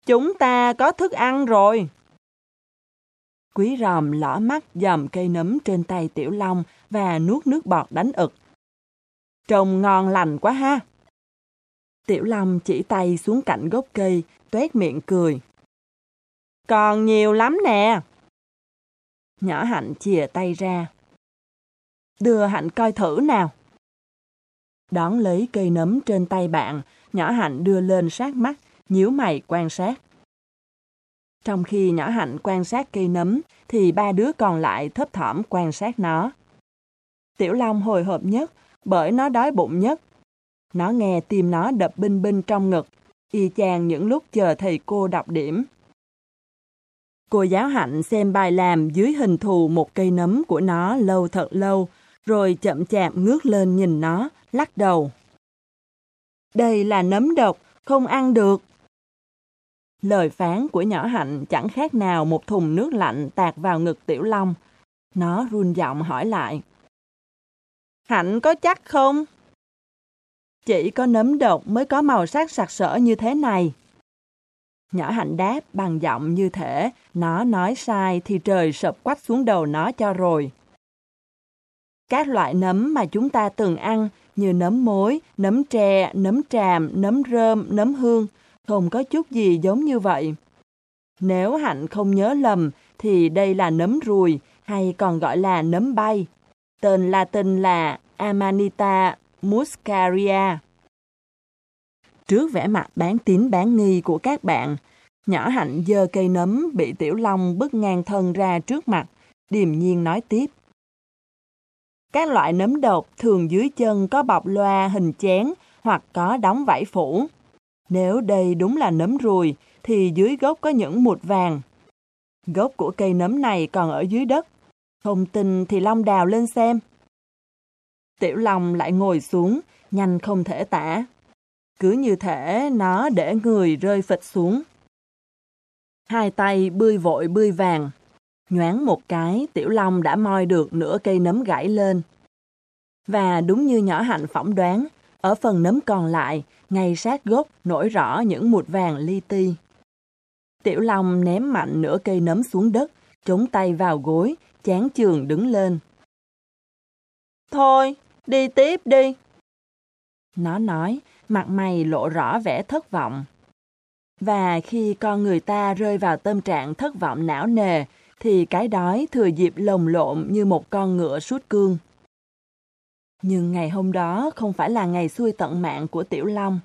Chúng ta có thức ăn rồi. Quý ròm lỏ mắt dòm cây nấm trên tay Tiểu Long và nuốt nước bọt đánh ực. Trông ngon lành quá ha. Tiểu Long chỉ tay xuống cạnh gốc cây, tuét miệng cười. Còn nhiều lắm nè. Nhỏ Hạnh chìa tay ra. Đưa Hạnh coi thử nào. Đón lấy cây nấm trên tay bạn, nhỏ Hạnh đưa lên sát mắt, nhíu mày quan sát. Trong khi nhỏ Hạnh quan sát cây nấm, thì ba đứa còn lại thấp thỏm quan sát nó. Tiểu Long hồi hộp nhất, bởi nó đói bụng nhất. Nó nghe tim nó đập binh binh trong ngực, y chang những lúc chờ thầy cô đọc điểm. Cô giáo hạnh xem bài làm dưới hình thù một cây nấm của nó lâu thật lâu, rồi chậm chạp ngước lên nhìn nó, lắc đầu. Đây là nấm độc, không ăn được. Lời phán của nhỏ hạnh chẳng khác nào một thùng nước lạnh tạt vào ngực tiểu long. Nó run giọng hỏi lại. Hạnh có chắc không? Chỉ có nấm độc mới có màu sắc sặc sỡ như thế này. Nhỏ hạnh đáp bằng giọng như thể nó nói sai thì trời sập quách xuống đầu nó cho rồi. Các loại nấm mà chúng ta từng ăn như nấm mối, nấm tre, nấm tràm, nấm rơm, nấm hương không có chút gì giống như vậy. Nếu Hạnh không nhớ lầm thì đây là nấm ruồi hay còn gọi là nấm bay. Tên Latin là Amanita muscaria. Trước vẻ mặt bán tín bán nghi của các bạn, nhỏ hạnh dơ cây nấm bị tiểu long bứt ngang thân ra trước mặt, điềm nhiên nói tiếp. Các loại nấm độc thường dưới chân có bọc loa hình chén hoặc có đóng vải phủ. Nếu đây đúng là nấm ruồi, thì dưới gốc có những mụt vàng. Gốc của cây nấm này còn ở dưới đất. Không tin thì Long đào lên xem. Tiểu Long lại ngồi xuống, nhanh không thể tả. Cứ như thể nó để người rơi phịch xuống. Hai tay bươi vội bươi vàng. Nhoáng một cái, Tiểu Long đã moi được nửa cây nấm gãy lên. Và đúng như nhỏ hạnh phỏng đoán, ở phần nấm còn lại, ngay sát gốc nổi rõ những mụt vàng li ti. Tiểu Long ném mạnh nửa cây nấm xuống đất, chống tay vào gối, chán trường đứng lên. Thôi, đi tiếp đi. Nó nói, mặt mày lộ rõ vẻ thất vọng. Và khi con người ta rơi vào tâm trạng thất vọng não nề, thì cái đói thừa dịp lồng lộn như một con ngựa suốt cương. Nhưng ngày hôm đó không phải là ngày xuôi tận mạng của Tiểu Long.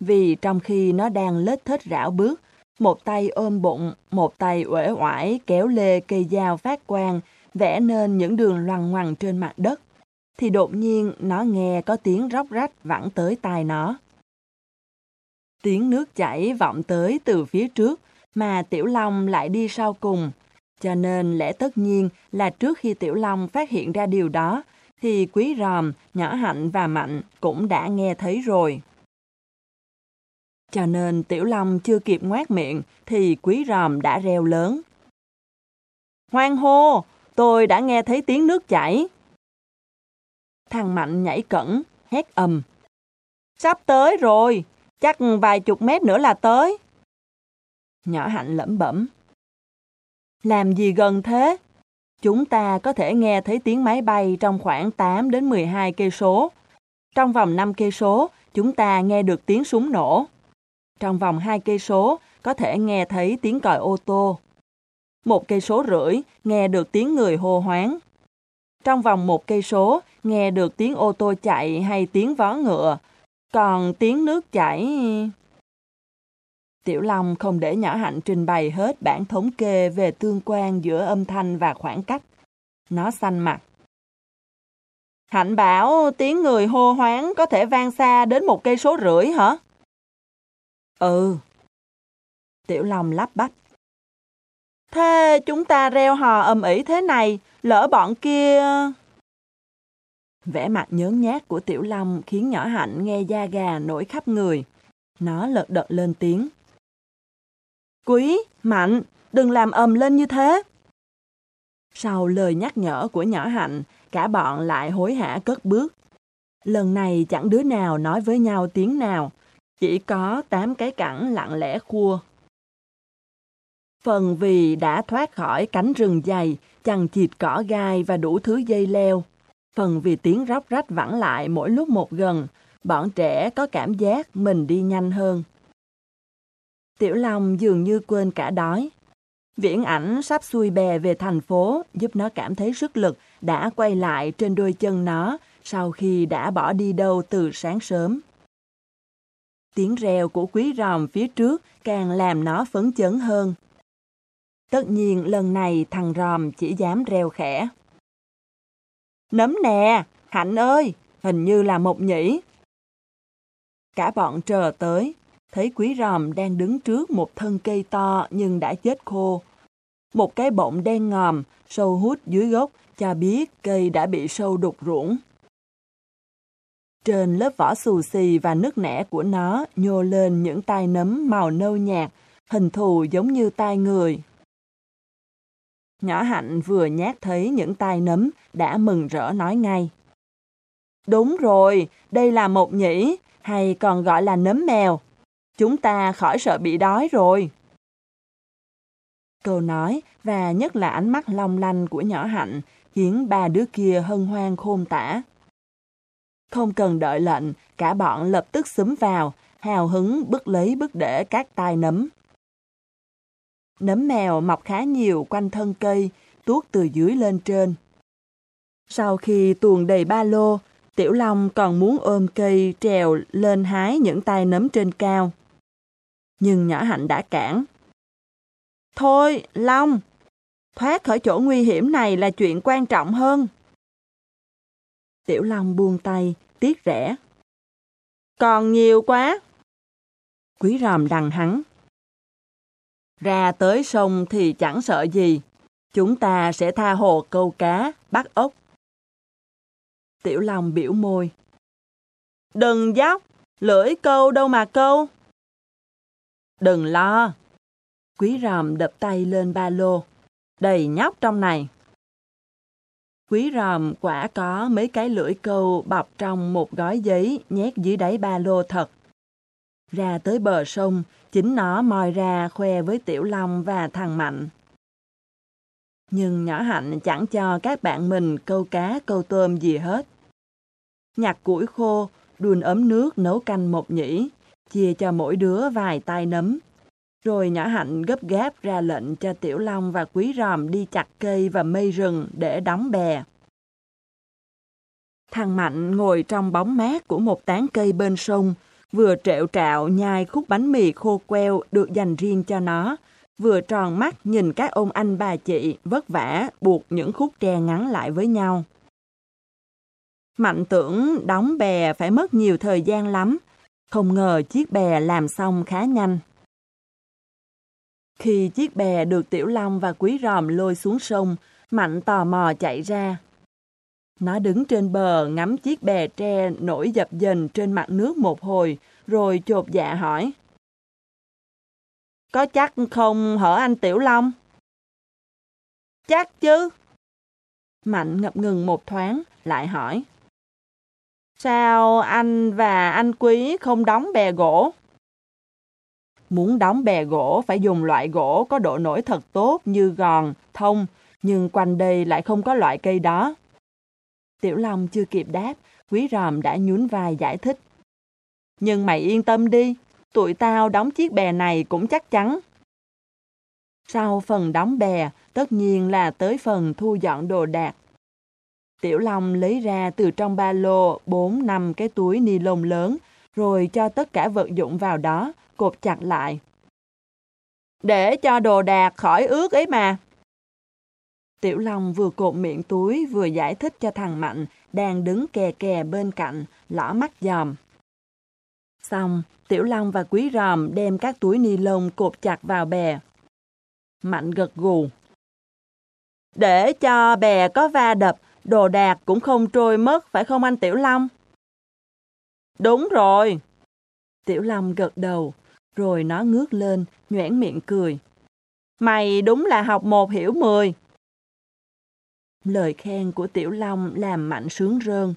Vì trong khi nó đang lết thết rảo bước, một tay ôm bụng, một tay uể oải kéo lê cây dao phát quang, vẽ nên những đường loằng ngoằng trên mặt đất, thì đột nhiên nó nghe có tiếng róc rách vẳng tới tai nó. Tiếng nước chảy vọng tới từ phía trước, mà Tiểu Long lại đi sau cùng, cho nên lẽ tất nhiên là trước khi Tiểu Long phát hiện ra điều đó, thì Quý Ròm, Nhỏ Hạnh và Mạnh cũng đã nghe thấy rồi. Cho nên Tiểu Long chưa kịp ngoát miệng thì Quý Ròm đã reo lớn. Hoang hô, tôi đã nghe thấy tiếng nước chảy. Thằng Mạnh nhảy cẩn, hét ầm. Sắp tới rồi, chắc vài chục mét nữa là tới. Nhỏ Hạnh lẩm bẩm. Làm gì gần thế? Chúng ta có thể nghe thấy tiếng máy bay trong khoảng 8 đến 12 cây số. Trong vòng 5 cây số, chúng ta nghe được tiếng súng nổ. Trong vòng 2 cây số, có thể nghe thấy tiếng còi ô tô. Một cây số rưỡi, nghe được tiếng người hô hoáng. Trong vòng một cây số, nghe được tiếng ô tô chạy hay tiếng vó ngựa. Còn tiếng nước chảy... Tiểu Long không để nhỏ hạnh trình bày hết bản thống kê về tương quan giữa âm thanh và khoảng cách. Nó xanh mặt. Hạnh bảo tiếng người hô hoáng có thể vang xa đến một cây số rưỡi hả? Ừ. Tiểu Long lắp bắp. Thế chúng ta reo hò ầm ĩ thế này, lỡ bọn kia... Vẻ mặt nhớn nhát của Tiểu Long khiến nhỏ hạnh nghe da gà nổi khắp người. Nó lật đật lên tiếng. Quý, Mạnh, đừng làm ầm lên như thế. Sau lời nhắc nhở của nhỏ hạnh, cả bọn lại hối hả cất bước. Lần này chẳng đứa nào nói với nhau tiếng nào, chỉ có tám cái cẳng lặng lẽ khua. Phần vì đã thoát khỏi cánh rừng dày, chằng chịt cỏ gai và đủ thứ dây leo. Phần vì tiếng róc rách vẳng lại mỗi lúc một gần, bọn trẻ có cảm giác mình đi nhanh hơn. Tiểu Long dường như quên cả đói. Viễn ảnh sắp xuôi bè về thành phố giúp nó cảm thấy sức lực đã quay lại trên đôi chân nó sau khi đã bỏ đi đâu từ sáng sớm. Tiếng reo của quý ròm phía trước càng làm nó phấn chấn hơn. Tất nhiên lần này thằng ròm chỉ dám reo khẽ. Nấm nè, Hạnh ơi, hình như là một nhỉ. Cả bọn chờ tới, thấy quý ròm đang đứng trước một thân cây to nhưng đã chết khô. Một cái bọng đen ngòm, sâu hút dưới gốc cho biết cây đã bị sâu đục ruỗng. Trên lớp vỏ xù xì và nước nẻ của nó nhô lên những tai nấm màu nâu nhạt, hình thù giống như tai người. Nhỏ Hạnh vừa nhát thấy những tai nấm, đã mừng rỡ nói ngay. Đúng rồi, đây là một nhĩ, hay còn gọi là nấm mèo. Chúng ta khỏi sợ bị đói rồi. Câu nói và nhất là ánh mắt long lanh của nhỏ Hạnh khiến ba đứa kia hân hoan khôn tả. Không cần đợi lệnh, cả bọn lập tức xúm vào, hào hứng bứt lấy bứt để các tai nấm. Nấm mèo mọc khá nhiều quanh thân cây, tuốt từ dưới lên trên. Sau khi tuồn đầy ba lô, Tiểu Long còn muốn ôm cây trèo lên hái những tai nấm trên cao. Nhưng nhỏ hạnh đã cản. Thôi, Long, thoát khỏi chỗ nguy hiểm này là chuyện quan trọng hơn. Tiểu Long buông tay, tiếc rẻ. Còn nhiều quá. Quý ròm đằng hắn. Ra tới sông thì chẳng sợ gì. Chúng ta sẽ tha hồ câu cá, bắt ốc. Tiểu Long biểu môi. Đừng dóc, lưỡi câu đâu mà câu. Đừng lo. Quý ròm đập tay lên ba lô. Đầy nhóc trong này. Quý ròm quả có mấy cái lưỡi câu bọc trong một gói giấy nhét dưới đáy ba lô thật. Ra tới bờ sông, chính nó moi ra khoe với Tiểu Long và thằng Mạnh. Nhưng nhỏ hạnh chẳng cho các bạn mình câu cá câu tôm gì hết. Nhặt củi khô, đun ấm nước nấu canh một nhĩ, chia cho mỗi đứa vài tay nấm. Rồi nhỏ hạnh gấp gáp ra lệnh cho Tiểu Long và Quý Ròm đi chặt cây và mây rừng để đóng bè. Thằng Mạnh ngồi trong bóng mát của một tán cây bên sông, vừa trẹo trạo nhai khúc bánh mì khô queo được dành riêng cho nó, vừa tròn mắt nhìn các ông anh bà chị vất vả buộc những khúc tre ngắn lại với nhau. Mạnh tưởng đóng bè phải mất nhiều thời gian lắm, không ngờ chiếc bè làm xong khá nhanh. Khi chiếc bè được Tiểu Long và Quý Ròm lôi xuống sông, Mạnh tò mò chạy ra. Nó đứng trên bờ ngắm chiếc bè tre nổi dập dềnh trên mặt nước một hồi, rồi chột dạ hỏi. Có chắc không hở anh Tiểu Long? Chắc chứ. Mạnh ngập ngừng một thoáng, lại hỏi. Sao anh và anh Quý không đóng bè gỗ? Muốn đóng bè gỗ phải dùng loại gỗ có độ nổi thật tốt như gòn, thông, nhưng quanh đây lại không có loại cây đó. Tiểu Long chưa kịp đáp, Quý Ròm đã nhún vai giải thích. Nhưng mày yên tâm đi, tụi tao đóng chiếc bè này cũng chắc chắn. Sau phần đóng bè, tất nhiên là tới phần thu dọn đồ đạc. Tiểu Long lấy ra từ trong ba lô 4 năm cái túi ni lông lớn, rồi cho tất cả vật dụng vào đó, cột chặt lại. Để cho đồ đạc khỏi ướt ấy mà. Tiểu Long vừa cột miệng túi vừa giải thích cho thằng Mạnh đang đứng kè kè bên cạnh, lỏ mắt dòm. Xong, Tiểu Long và Quý Ròm đem các túi ni lông cột chặt vào bè. Mạnh gật gù. Để cho bè có va đập, đồ đạc cũng không trôi mất, phải không anh Tiểu Long? Đúng rồi. Tiểu Long gật đầu, rồi nó ngước lên, nhoẻn miệng cười. Mày đúng là học một hiểu mười. Lời khen của Tiểu Long làm Mạnh sướng rơn.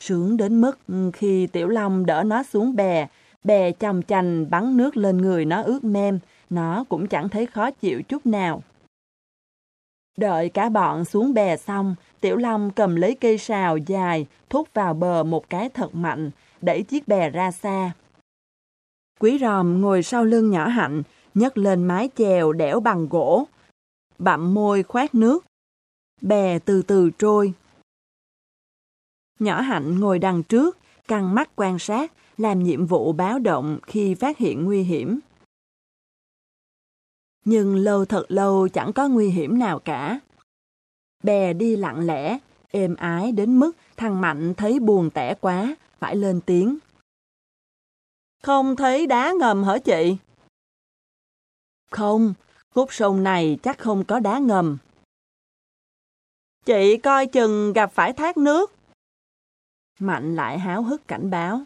Sướng đến mức khi Tiểu Long đỡ nó xuống bè, bè chồng chành bắn nước lên người nó ướt mem, nó cũng chẳng thấy khó chịu chút nào. Đợi cả bọn xuống bè xong, Tiểu Long cầm lấy cây sào dài, thúc vào bờ một cái thật mạnh, đẩy chiếc bè ra xa. Quý ròm ngồi sau lưng nhỏ hạnh, nhấc lên mái chèo đẽo bằng gỗ, bặm môi khoát nước. Bè từ từ trôi. Nhỏ hạnh ngồi đằng trước, căng mắt quan sát, làm nhiệm vụ báo động khi phát hiện nguy hiểm. Nhưng lâu thật lâu chẳng có nguy hiểm nào cả. Bè đi lặng lẽ, êm ái đến mức thằng Mạnh thấy buồn tẻ quá, phải lên tiếng. Không thấy đá ngầm hả chị? Không, khúc sông này chắc không có đá ngầm. Chị coi chừng gặp phải thác nước. Mạnh lại háo hức cảnh báo.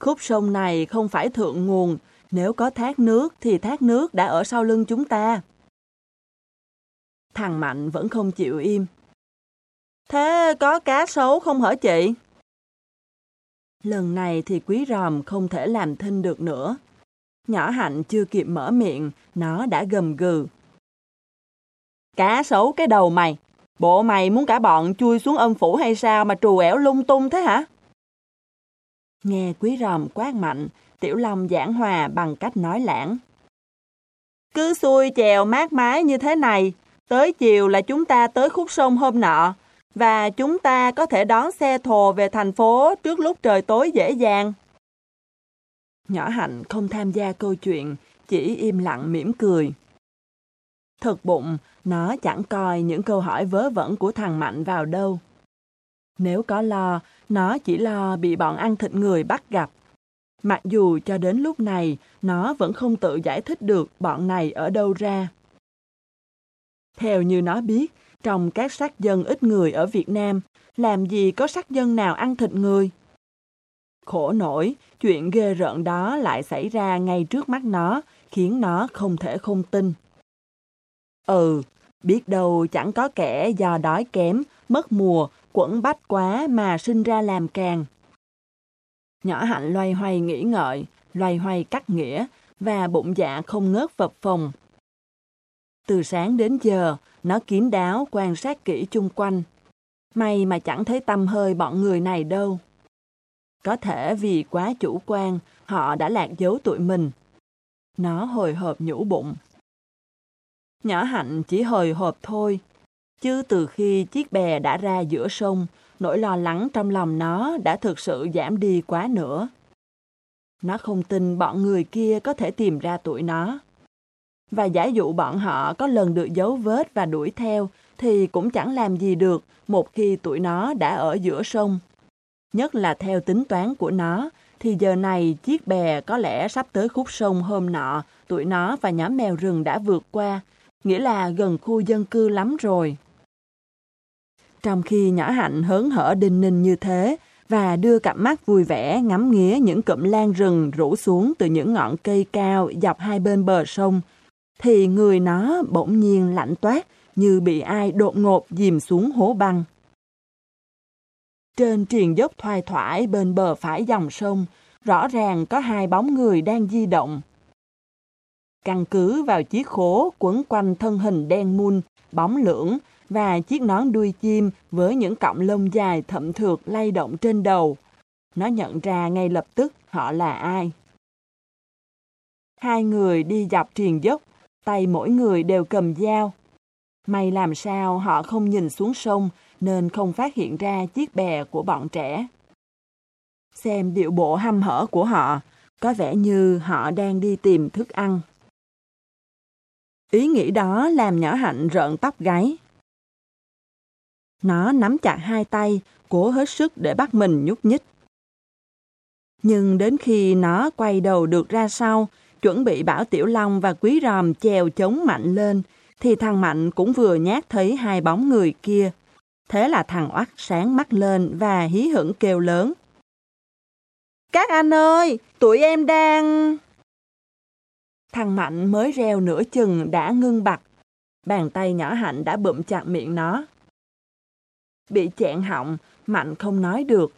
Khúc sông này không phải thượng nguồn, nếu có thác nước thì thác nước đã ở sau lưng chúng ta. Thằng Mạnh vẫn không chịu im. Thế có cá sấu không hả chị? Lần này thì quý ròm không thể làm thinh được nữa. Nhỏ hạnh chưa kịp mở miệng, nó đã gầm gừ. Cá sấu cái đầu mày, bộ mày muốn cả bọn chui xuống âm phủ hay sao mà trù ẻo lung tung thế hả? Nghe quý ròm quát mạnh, Tiểu Long giảng hòa bằng cách nói lãng. Cứ xuôi chèo mát mái như thế này, tới chiều là chúng ta tới khúc sông hôm nọ, và chúng ta có thể đón xe thồ về thành phố trước lúc trời tối dễ dàng. Nhỏ Hạnh không tham gia câu chuyện, chỉ im lặng mỉm cười. Thật bụng, nó chẳng coi những câu hỏi vớ vẩn của thằng Mạnh vào đâu. Nếu có lo, nó chỉ lo bị bọn ăn thịt người bắt gặp. Mặc dù cho đến lúc này, nó vẫn không tự giải thích được bọn này ở đâu ra. Theo như nó biết, trong các sát dân ít người ở Việt Nam, làm gì có sát dân nào ăn thịt người? Khổ nổi, chuyện ghê rợn đó lại xảy ra ngay trước mắt nó, khiến nó không thể không tin. Ừ, biết đâu chẳng có kẻ do đói kém, mất mùa, quẩn bách quá mà sinh ra làm càng. Nhỏ hạnh loay hoay nghĩ ngợi, loay hoay cắt nghĩa, và bụng dạ không ngớt phập phồng. Từ sáng đến giờ, nó kín đáo quan sát kỹ chung quanh. May mà chẳng thấy tâm hơi bọn người này đâu. Có thể vì quá chủ quan, họ đã lạc dấu tụi mình. Nó hồi hộp nhũ bụng. Nhỏ hạnh chỉ hồi hộp thôi, chứ từ khi chiếc bè đã ra giữa sông, nỗi lo lắng trong lòng nó đã thực sự giảm đi quá nữa. Nó không tin bọn người kia có thể tìm ra tụi nó. Và giả dụ bọn họ có lần được dấu vết và đuổi theo, thì cũng chẳng làm gì được một khi tụi nó đã ở giữa sông. Nhất là theo tính toán của nó, thì giờ này chiếc bè có lẽ sắp tới khúc sông hôm nọ, tụi nó và nhóm mèo rừng đã vượt qua, nghĩa là gần khu dân cư lắm rồi. Trong khi nhỏ hạnh hớn hở đinh ninh như thế, và đưa cặp mắt vui vẻ ngắm nghía những cụm lan rừng rủ xuống từ những ngọn cây cao dọc hai bên bờ sông, thì người nó bỗng nhiên lạnh toát như bị ai đột ngột dìm xuống hố băng. Trên triền dốc thoai thoải bên bờ phải dòng sông, rõ ràng có hai bóng người đang di động. Căn cứ vào chiếc khố quấn quanh thân hình đen mun, bóng lưỡng và chiếc nón đuôi chim với những cọng lông dài thậm thượt lay động trên đầu. Nó nhận ra ngay lập tức họ là ai. Hai người đi dọc triền dốc, tay mỗi người đều cầm dao. May làm sao họ không nhìn xuống sông nên không phát hiện ra chiếc bè của bọn trẻ. Xem điệu bộ hăm hở của họ, có vẻ như họ đang đi tìm thức ăn. Ý nghĩ đó làm nhỏ hạnh rợn tóc gáy. Nó nắm chặt hai tay, cố hết sức để bắt mình nhúc nhích. Nhưng đến khi nó quay đầu được ra sau, chuẩn bị bảo Tiểu Long và Quý Ròm chèo chống Mạnh lên, thì thằng Mạnh cũng vừa nhát thấy hai bóng người kia. Thế là thằng oắt sáng mắt lên và hí hửng kêu lớn. Các anh ơi, tụi em đang... Thằng Mạnh mới reo nửa chừng đã ngưng bặt. Bàn tay nhỏ hạnh đã bụm chặt miệng nó. Bị chẹn họng, Mạnh không nói được.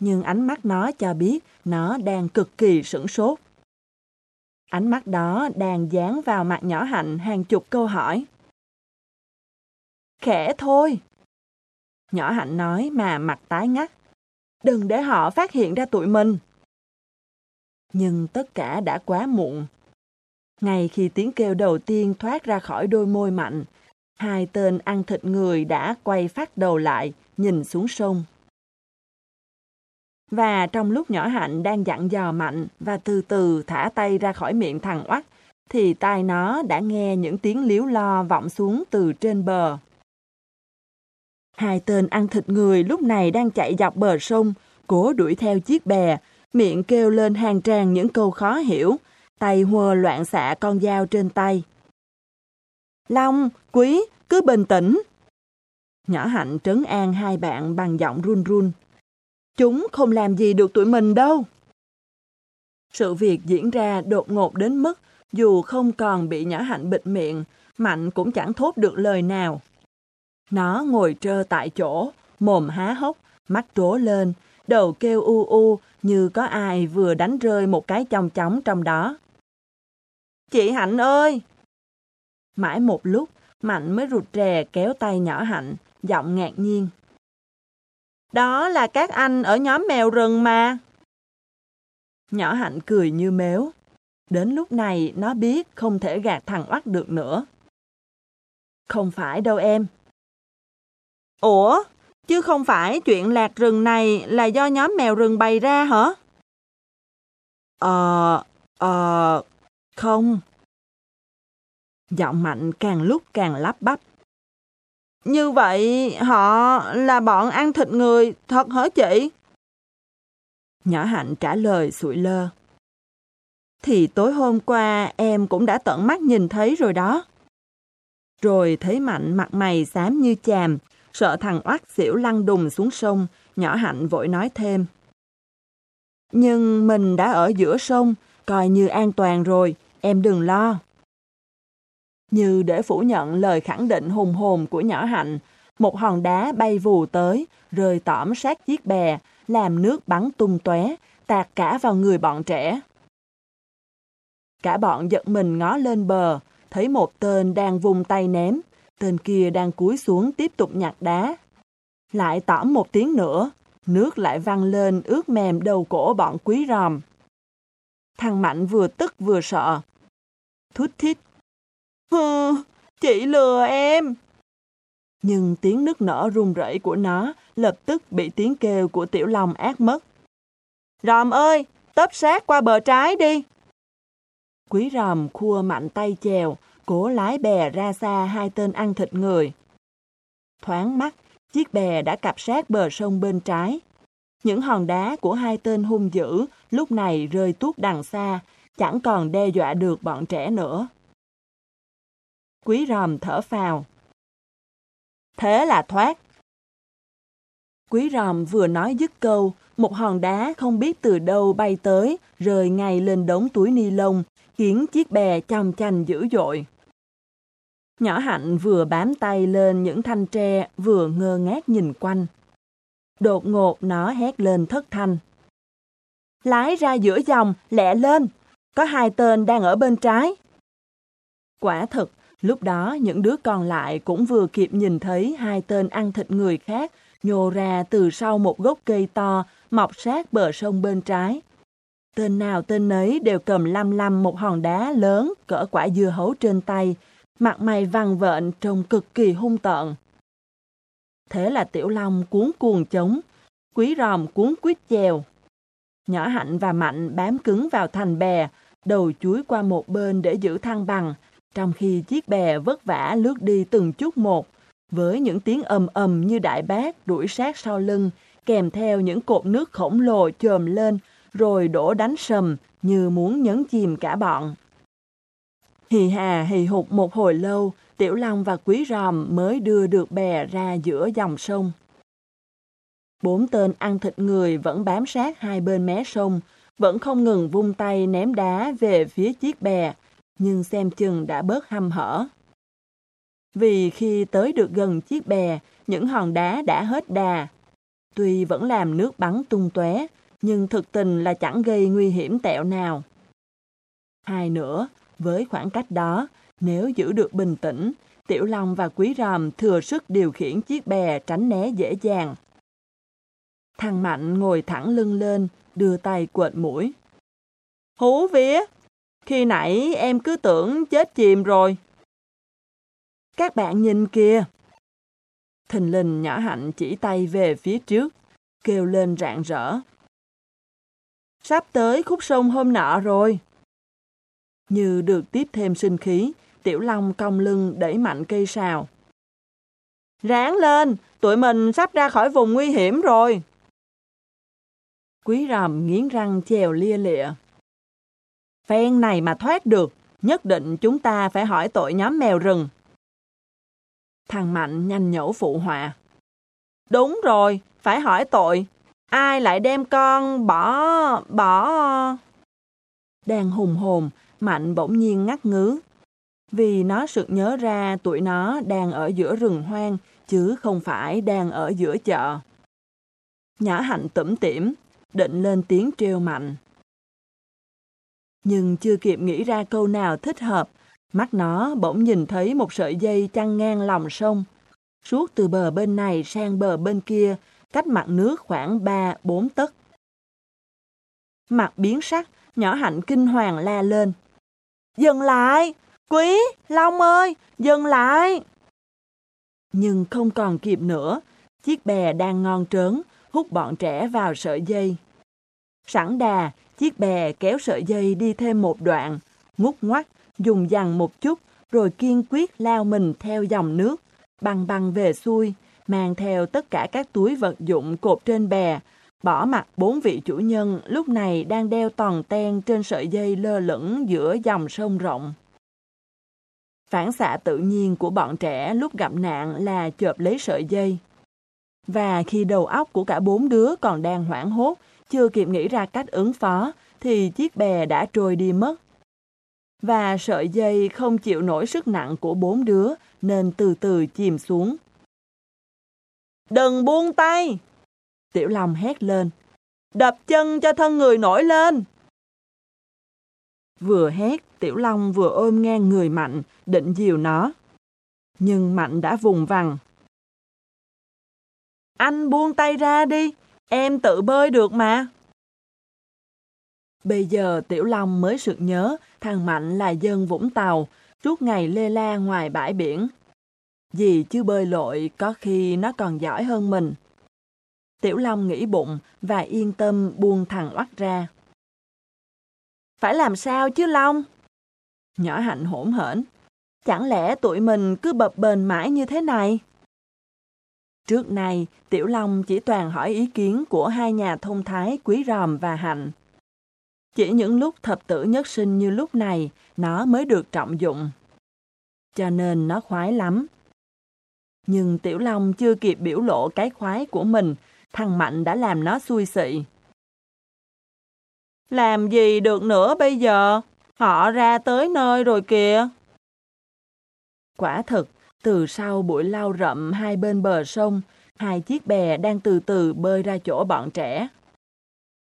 Nhưng ánh mắt nó cho biết nó đang cực kỳ sửng sốt. Ánh mắt đó đang dán vào mặt nhỏ hạnh hàng chục câu hỏi. Khẽ thôi. Nhỏ hạnh nói mà mặt tái ngắt. Đừng để họ phát hiện ra tụi mình. Nhưng tất cả đã quá muộn. Ngay khi tiếng kêu đầu tiên thoát ra khỏi đôi môi mạnh, hai tên ăn thịt người đã quay phát đầu lại, nhìn xuống sông. Và trong lúc nhỏ hạnh đang dặn dò mạnh và từ từ thả tay ra khỏi miệng thằng oắt, thì tai nó đã nghe những tiếng liếu lo vọng xuống từ trên bờ. Hai tên ăn thịt người lúc này đang chạy dọc bờ sông, cố đuổi theo chiếc bè, miệng kêu lên hàng tràn những câu khó hiểu, tay hùa loạn xạ con dao trên tay. Long, quý, cứ bình tĩnh. Nhỏ hạnh trấn an hai bạn bằng giọng run run. Chúng không làm gì được tụi mình đâu. Sự việc diễn ra đột ngột đến mức dù không còn bị nhỏ hạnh bịt miệng, Mạnh cũng chẳng thốt được lời nào. Nó ngồi trơ tại chỗ, mồm há hốc, mắt trố lên, đầu kêu u u như có ai vừa đánh rơi một cái chong chóng trong đó. Chị Hạnh ơi! Mãi một lúc, Mạnh mới rụt rè kéo tay nhỏ Hạnh, giọng ngạc nhiên. Đó là các anh ở nhóm mèo rừng mà. Nhỏ Hạnh cười như mếu. Đến lúc này nó biết không thể gạt thằng oắt được nữa. Không phải đâu em. Ủa? Chứ không phải chuyện lạc rừng này là do nhóm mèo rừng bày ra hả? Ờ, ờ, không. Giọng mạnh càng lúc càng lắp bắp. Như vậy họ là bọn ăn thịt người thật hả chị? Nhỏ Hạnh trả lời sụi lơ. Thì tối hôm qua em cũng đã tận mắt nhìn thấy rồi đó. Rồi thấy Mạnh mặt mày xám như chàm, sợ thằng oát xỉu lăn đùng xuống sông, nhỏ Hạnh vội nói thêm. Nhưng mình đã ở giữa sông, coi như an toàn rồi, em đừng lo. Như để phủ nhận lời khẳng định hùng hồn của nhỏ Hạnh, một hòn đá bay vù tới, rơi tỏm sát chiếc bè, làm nước bắn tung tóe, tạt cả vào người bọn trẻ. Cả bọn giật mình ngó lên bờ, thấy một tên đang vùng tay ném, tên kia đang cúi xuống tiếp tục nhặt đá. Lại tỏm một tiếng nữa, nước lại văng lên ướt mềm đầu cổ bọn quý ròm. Thằng Mạnh vừa tức vừa sợ. Thút thít. Hừ, chị lừa em. Nhưng tiếng nước nở run rẩy của nó lập tức bị tiếng kêu của Tiểu Long ác mất. Ròm ơi, tấp sát qua bờ trái đi. Quý ròm khua mạnh tay chèo, cố lái bè ra xa hai tên ăn thịt người. Thoáng mắt, chiếc bè đã cặp sát bờ sông bên trái. Những hòn đá của hai tên hung dữ lúc này rơi tuốt đằng xa, chẳng còn đe dọa được bọn trẻ nữa. Quý ròm thở phào. Thế là thoát. Quý ròm vừa nói dứt câu, một hòn đá không biết từ đâu bay tới, rơi ngay lên đống túi ni lông, khiến chiếc bè chòng chành dữ dội. Nhỏ hạnh vừa bám tay lên những thanh tre, vừa ngơ ngác nhìn quanh. Đột ngột nó hét lên thất thanh. Lái ra giữa dòng, lẹ lên! Có hai tên đang ở bên trái. Quả thực, lúc đó những đứa còn lại cũng vừa kịp nhìn thấy hai tên ăn thịt người khác nhô ra từ sau một gốc cây to mọc sát bờ sông bên trái. Tên nào tên nấy đều cầm lăm lăm một hòn đá lớn cỡ quả dưa hấu trên tay, mặt mày vằn vện trông cực kỳ hung tợn. Thế là Tiểu Long cuốn cuồng chống, quý ròm cuốn quýt chèo. Nhỏ Hạnh và Mạnh bám cứng vào thành bè, đầu chuối qua một bên để giữ thăng bằng, trong khi chiếc bè vất vả lướt đi từng chút một, với những tiếng ầm ầm như đại bác đuổi sát sau lưng, kèm theo những cột nước khổng lồ chồm lên, rồi đổ đánh sầm như muốn nhấn chìm cả bọn. Hì hà hì hụt một hồi lâu, Tiểu Long và Quý Ròm mới đưa được bè ra giữa dòng sông. Bốn tên ăn thịt người vẫn bám sát hai bên mé sông, vẫn không ngừng vung tay ném đá về phía chiếc bè, nhưng xem chừng đã bớt hăm hở. Vì khi tới được gần chiếc bè, những hòn đá đã hết đà. Tuy vẫn làm nước bắn tung tóe, nhưng thực tình là chẳng gây nguy hiểm tẹo nào. Hai nữa, với khoảng cách đó, nếu giữ được bình tĩnh, Tiểu Long và Quý Ròm thừa sức điều khiển chiếc bè tránh né dễ dàng. Thằng Mạnh ngồi thẳng lưng lên, đưa tay quệt mũi. Hú vía! Khi nãy em cứ tưởng chết chìm rồi. Các bạn nhìn kìa! Thình lình nhỏ hạnh chỉ tay về phía trước, kêu lên rạng rỡ. Sắp tới khúc sông hôm nọ rồi. Như được tiếp thêm sinh khí, Tiểu Long cong lưng đẩy mạnh cây sào. Ráng lên, tụi mình sắp ra khỏi vùng nguy hiểm rồi. Quý ròm nghiến răng chèo lia lịa. Phen này mà thoát được, nhất định chúng ta phải hỏi tội nhóm mèo rừng. Thằng Mạnh nhanh nhẩu phụ họa. Đúng rồi, phải hỏi tội. Ai lại đem con bỏ... bỏ... Đang hùng hồn, Mạnh bỗng nhiên ngắt ngứ. Vì nó sực nhớ ra tụi nó đang ở giữa rừng hoang, chứ không phải đang ở giữa chợ. Nhỏ hạnh tủm tỉm, định lên tiếng trêu mạnh. Nhưng chưa kịp nghĩ ra câu nào thích hợp, mắt nó bỗng nhìn thấy một sợi dây chăn ngang lòng sông. Suốt từ bờ bên này sang bờ bên kia, cách mặt nước khoảng 3-4 tấc. Mặt biến sắc, nhỏ hạnh kinh hoàng la lên. Dừng lại! Quý! Long ơi! Dừng lại! Nhưng không còn kịp nữa, chiếc bè đang ngon trớn, hút bọn trẻ vào sợi dây. Sẵn đà, chiếc bè kéo sợi dây đi thêm một đoạn, ngút ngoắt, dùng dằn một chút, rồi kiên quyết lao mình theo dòng nước, băng băng về xuôi, mang theo tất cả các túi vật dụng cột trên bè, bỏ mặt bốn vị chủ nhân lúc này đang đeo toàn ten trên sợi dây lơ lửng giữa dòng sông rộng. Phản xạ tự nhiên của bọn trẻ lúc gặp nạn là chộp lấy sợi dây. Và khi đầu óc của cả bốn đứa còn đang hoảng hốt, chưa kịp nghĩ ra cách ứng phó, thì chiếc bè đã trôi đi mất. Và sợi dây không chịu nổi sức nặng của bốn đứa, nên từ từ chìm xuống. Đừng buông tay! Tiểu Long hét lên. Đập chân cho thân người nổi lên! Vừa hét, Tiểu Long vừa ôm ngang người Mạnh, định dìu nó. Nhưng Mạnh đã vùng vằng. Anh buông tay ra đi, em tự bơi được mà. Bây giờ Tiểu Long mới sực nhớ thằng Mạnh là dân Vũng Tàu, suốt ngày lê la ngoài bãi biển. Gì chứ bơi lội có khi nó còn giỏi hơn mình. Tiểu Long nghĩ bụng và yên tâm buông thằng oắt ra. Phải làm sao chứ Long? Nhỏ hạnh hỗn hển. Chẳng lẽ tụi mình cứ bập bền mãi như thế này? Trước nay, Tiểu Long chỉ toàn hỏi ý kiến của hai nhà thông thái Quý Ròm và Hạnh. Chỉ những lúc thập tử nhất sinh như lúc này, nó mới được trọng dụng. Cho nên nó khoái lắm. Nhưng Tiểu Long chưa kịp biểu lộ cái khoái của mình, thằng Mạnh đã làm nó xui xị. Làm gì được nữa bây giờ? Họ ra tới nơi rồi kìa. Quả thực, từ sau buổi lau rậm hai bên bờ sông, hai chiếc bè đang từ từ bơi ra chỗ bọn trẻ.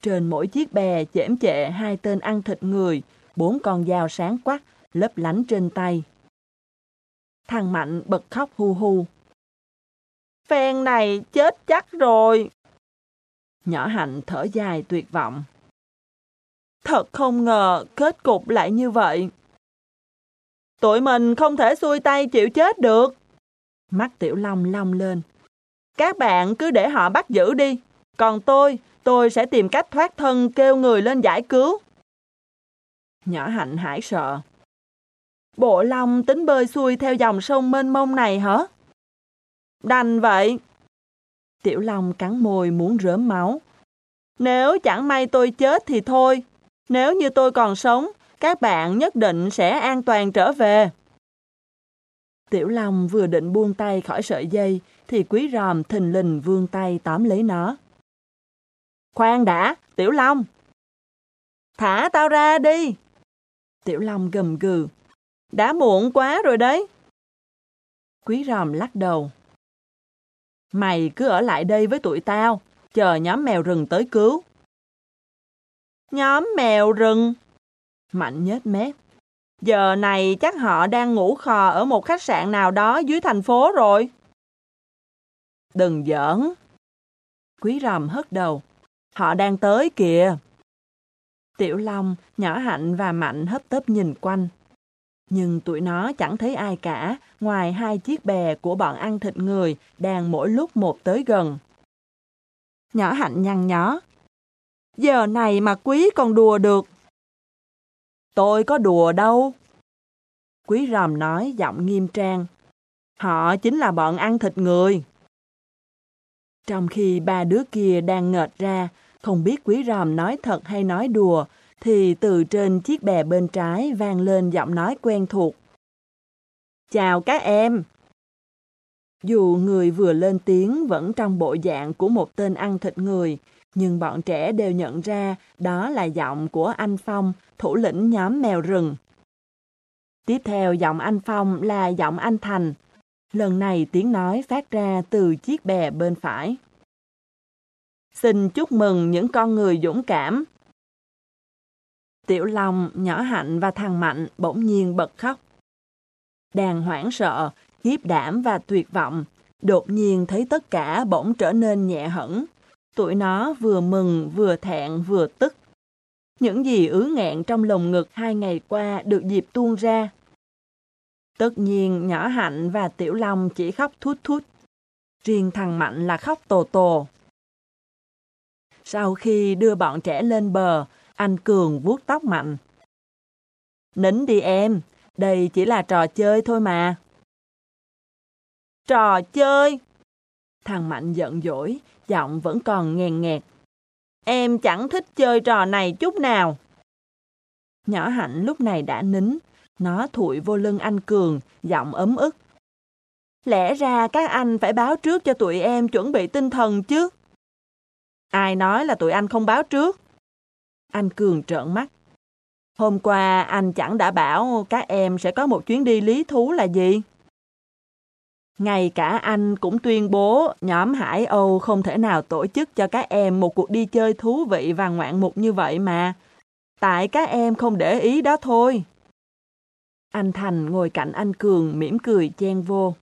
Trên mỗi chiếc bè chễm chệ hai tên ăn thịt người, bốn con dao sáng quắc, lấp lánh trên tay. Thằng Mạnh bật khóc hu hu. Phen này chết chắc rồi. Nhỏ Hạnh thở dài tuyệt vọng. Thật không ngờ kết cục lại như vậy. Tụi mình không thể xuôi tay chịu chết được. Mắt Tiểu Long long lên. Các bạn cứ để họ bắt giữ đi. Còn tôi, tôi sẽ tìm cách thoát thân kêu người lên giải cứu. Nhỏ hạnh hải sợ. Bộ Long tính bơi xuôi theo dòng sông mênh mông này hả? Đành vậy. Tiểu Long cắn môi muốn rớm máu. Nếu chẳng may tôi chết thì thôi. Nếu như tôi còn sống, các bạn nhất định sẽ an toàn trở về. Tiểu Long vừa định buông tay khỏi sợi dây, thì quý ròm thình lình vươn tay tóm lấy nó. Khoan đã, Tiểu Long! Thả tao ra đi! Tiểu Long gầm gừ. Đã muộn quá rồi đấy. Quý ròm lắc đầu. Mày cứ ở lại đây với tụi tao, chờ nhóm mèo rừng tới cứu. Nhóm mèo rừng? Mạnh nhếch mép. Giờ này chắc họ đang ngủ khò ở một khách sạn nào đó dưới thành phố rồi. Đừng giỡn. Quý rầm hất đầu. Họ đang tới kìa. Tiểu Long, Nhỏ Hạnh và Mạnh hấp tấp nhìn quanh. Nhưng tụi nó chẳng thấy ai cả, ngoài hai chiếc bè của bọn ăn thịt người đang mỗi lúc một tới gần. Nhỏ Hạnh nhăn nhó. Giờ này mà quý còn đùa được. Tôi có đùa đâu. Quý ròm nói giọng nghiêm trang. Họ chính là bọn ăn thịt người. Trong khi ba đứa kia đang ngợt ra, không biết quý ròm nói thật hay nói đùa, thì từ trên chiếc bè bên trái vang lên giọng nói quen thuộc. Chào các em! Dù người vừa lên tiếng vẫn trong bộ dạng của một tên ăn thịt người, nhưng bọn trẻ đều nhận ra đó là giọng của anh Phong, thủ lĩnh nhóm mèo rừng. Tiếp theo giọng anh Phong là giọng anh Thành. Lần này tiếng nói phát ra từ chiếc bè bên phải. Xin chúc mừng những con người dũng cảm. Tiểu Long, Nhỏ Hạnh và thằng Mạnh bỗng nhiên bật khóc. Đàn hoảng sợ, kiếp đảm và tuyệt vọng, đột nhiên thấy tất cả bỗng trở nên nhẹ hẳn. Tụi nó vừa mừng, vừa thẹn, vừa tức. Những gì ứ nghẹn trong lồng ngực hai ngày qua được dịp tuôn ra. Tất nhiên nhỏ hạnh và tiểu long chỉ khóc thút thút. Riêng thằng Mạnh là khóc tồ tồ. Sau khi đưa bọn trẻ lên bờ, anh Cường vuốt tóc Mạnh. Nín đi em, đây chỉ là trò chơi thôi mà. Trò chơi? Thằng Mạnh giận dỗi, giọng vẫn còn nghèn nghẹt. Em chẳng thích chơi trò này chút nào. Nhỏ Hạnh lúc này đã nín, nó thụi vô lưng anh Cường, giọng ấm ức. Lẽ ra các anh phải báo trước cho tụi em chuẩn bị tinh thần chứ. Ai nói là tụi anh không báo trước? Anh Cường trợn mắt. Hôm qua anh chẳng đã bảo các em sẽ có một chuyến đi lý thú là gì? Ngay cả anh cũng tuyên bố nhóm Hải Âu không thể nào tổ chức cho các em một cuộc đi chơi thú vị và ngoạn mục như vậy mà. Tại các em không để ý đó thôi. Anh Thành ngồi cạnh anh Cường mỉm cười chen vô.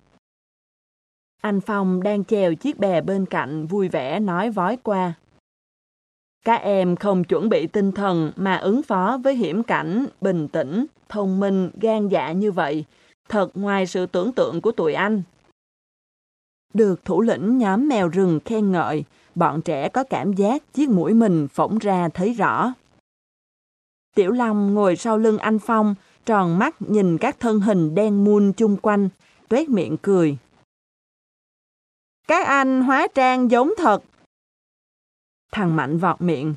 Anh Phong đang chèo chiếc bè bên cạnh vui vẻ nói vói qua. Các em không chuẩn bị tinh thần mà ứng phó với hiểm cảnh, bình tĩnh, thông minh, gan dạ như vậy. Thật ngoài sự tưởng tượng của tụi anh. Được thủ lĩnh nhóm mèo rừng khen ngợi, bọn trẻ có cảm giác chiếc mũi mình phỏng ra thấy rõ. Tiểu Long ngồi sau lưng anh Phong, tròn mắt nhìn các thân hình đen muôn chung quanh, tuét miệng cười. Các anh hóa trang giống thật. Thằng Mạnh vọt miệng.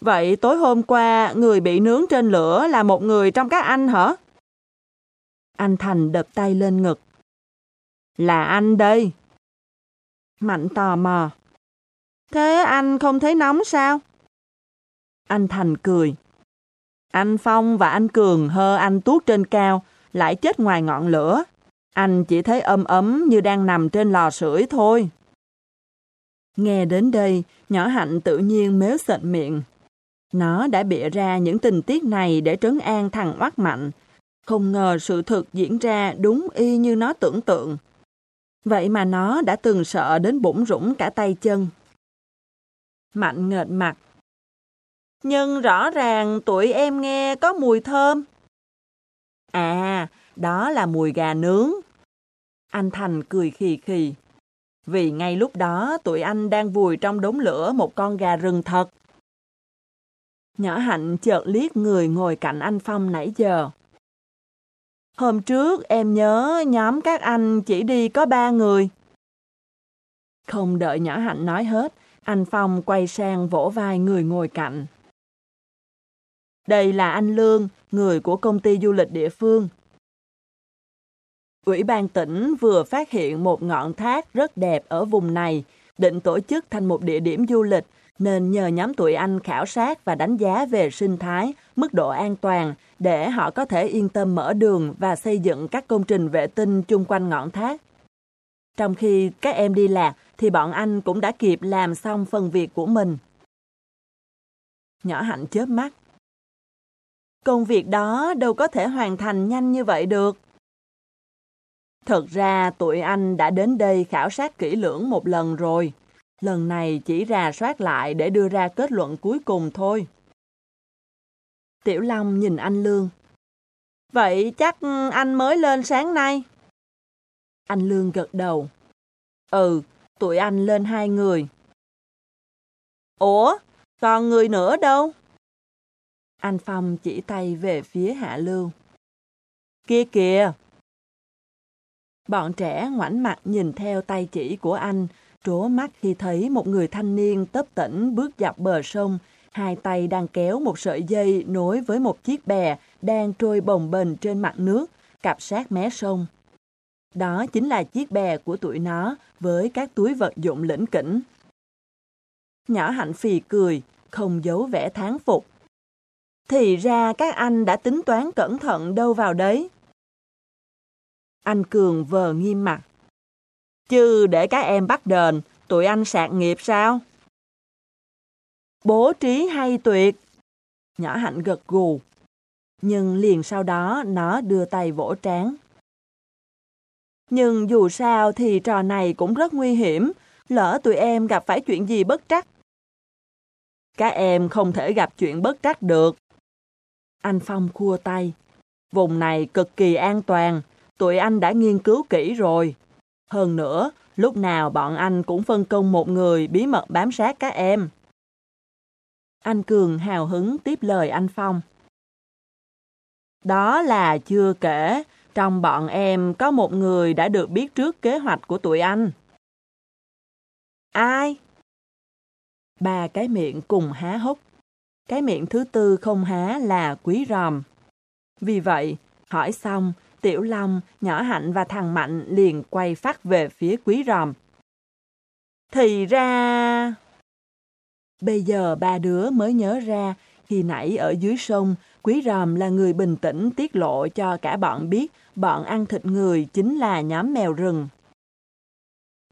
Vậy tối hôm qua người bị nướng trên lửa là một người trong các anh hả? Anh Thành đập tay lên ngực. Là anh đây. Mạnh tò mò. Thế anh không thấy nóng sao? Anh Thành cười. Anh Phong và anh Cường hơ anh tuốt trên cao, lại chết ngoài ngọn lửa. Anh chỉ thấy ấm ấm như đang nằm trên lò sưởi thôi. Nghe đến đây, nhỏ hạnh tự nhiên mếu sệt miệng. Nó đã bịa ra những tình tiết này để trấn an thằng oát mạnh. Không ngờ sự thực diễn ra đúng y như nó tưởng tượng. Vậy mà nó đã từng sợ đến bụng rủng cả tay chân. Mạnh nghệt mặt. Nhưng rõ ràng tụi em nghe có mùi thơm. À, đó là mùi gà nướng. Anh Thành cười khì khì. Vì ngay lúc đó tụi anh đang vùi trong đống lửa một con gà rừng thật. Nhỏ Hạnh chợt liếc người ngồi cạnh anh Phong nãy giờ. Hôm trước em nhớ nhóm các anh chỉ đi có ba người. Không đợi nhỏ Hạnh nói hết, anh Phong quay sang vỗ vai người ngồi cạnh. Đây là anh Lương, người của công ty du lịch địa phương. Ủy ban tỉnh vừa phát hiện một ngọn thác rất đẹp ở vùng này, định tổ chức thành một địa điểm du lịch, nên nhờ nhóm tụi anh khảo sát và đánh giá về sinh thái, mức độ an toàn, để họ có thể yên tâm mở đường và xây dựng các công trình vệ tinh chung quanh ngọn thác. Trong khi các em đi lạc, thì bọn anh cũng đã kịp làm xong phần việc của mình. Nhỏ hạnh chớp mắt. Công việc đó đâu có thể hoàn thành nhanh như vậy được. Thật ra tụi anh đã đến đây khảo sát kỹ lưỡng một lần rồi. Lần này chỉ rà soát lại để đưa ra kết luận cuối cùng thôi. Tiểu Long nhìn anh Lương. Vậy chắc anh mới lên sáng nay. Anh Lương gật đầu. Ừ, tụi anh lên hai người. Ủa, còn người nữa đâu? Anh Phong chỉ tay về phía Hạ Lưu. Kia kìa! Bọn trẻ ngoảnh mặt nhìn theo tay chỉ của anh, trố mắt khi thấy một người thanh niên tấp tỉnh bước dọc bờ sông, hai tay đang kéo một sợi dây nối với một chiếc bè đang trôi bồng bềnh trên mặt nước, cặp sát mé sông. Đó chính là chiếc bè của tụi nó với các túi vật dụng lĩnh kỉnh. Nhỏ hạnh phì cười, không giấu vẻ tháng phục. Thì ra các anh đã tính toán cẩn thận đâu vào đấy. Anh Cường vờ nghiêm mặt. Chứ để các em bắt đền, tụi anh sạc nghiệp sao? Bố trí hay tuyệt. Nhỏ hạnh gật gù. Nhưng liền sau đó nó đưa tay vỗ trán. Nhưng dù sao thì trò này cũng rất nguy hiểm, lỡ tụi em gặp phải chuyện gì bất trắc. Các em không thể gặp chuyện bất trắc được. Anh Phong khua tay. Vùng này cực kỳ an toàn, tụi anh đã nghiên cứu kỹ rồi. Hơn nữa, lúc nào bọn anh cũng phân công một người bí mật bám sát các em. Anh Cường hào hứng tiếp lời anh Phong. Đó là chưa kể, trong bọn em có một người đã được biết trước kế hoạch của tụi anh. Ai? Ba cái miệng cùng há hốc. Cái miệng thứ tư không há là quý ròm. Vì vậy, hỏi xong, Tiểu Long, Nhỏ Hạnh và thằng Mạnh liền quay phát về phía quý ròm. Thì ra... Bây giờ ba đứa mới nhớ ra, khi nãy ở dưới sông, quý ròm là người bình tĩnh tiết lộ cho cả bọn biết bọn ăn thịt người chính là nhóm mèo rừng.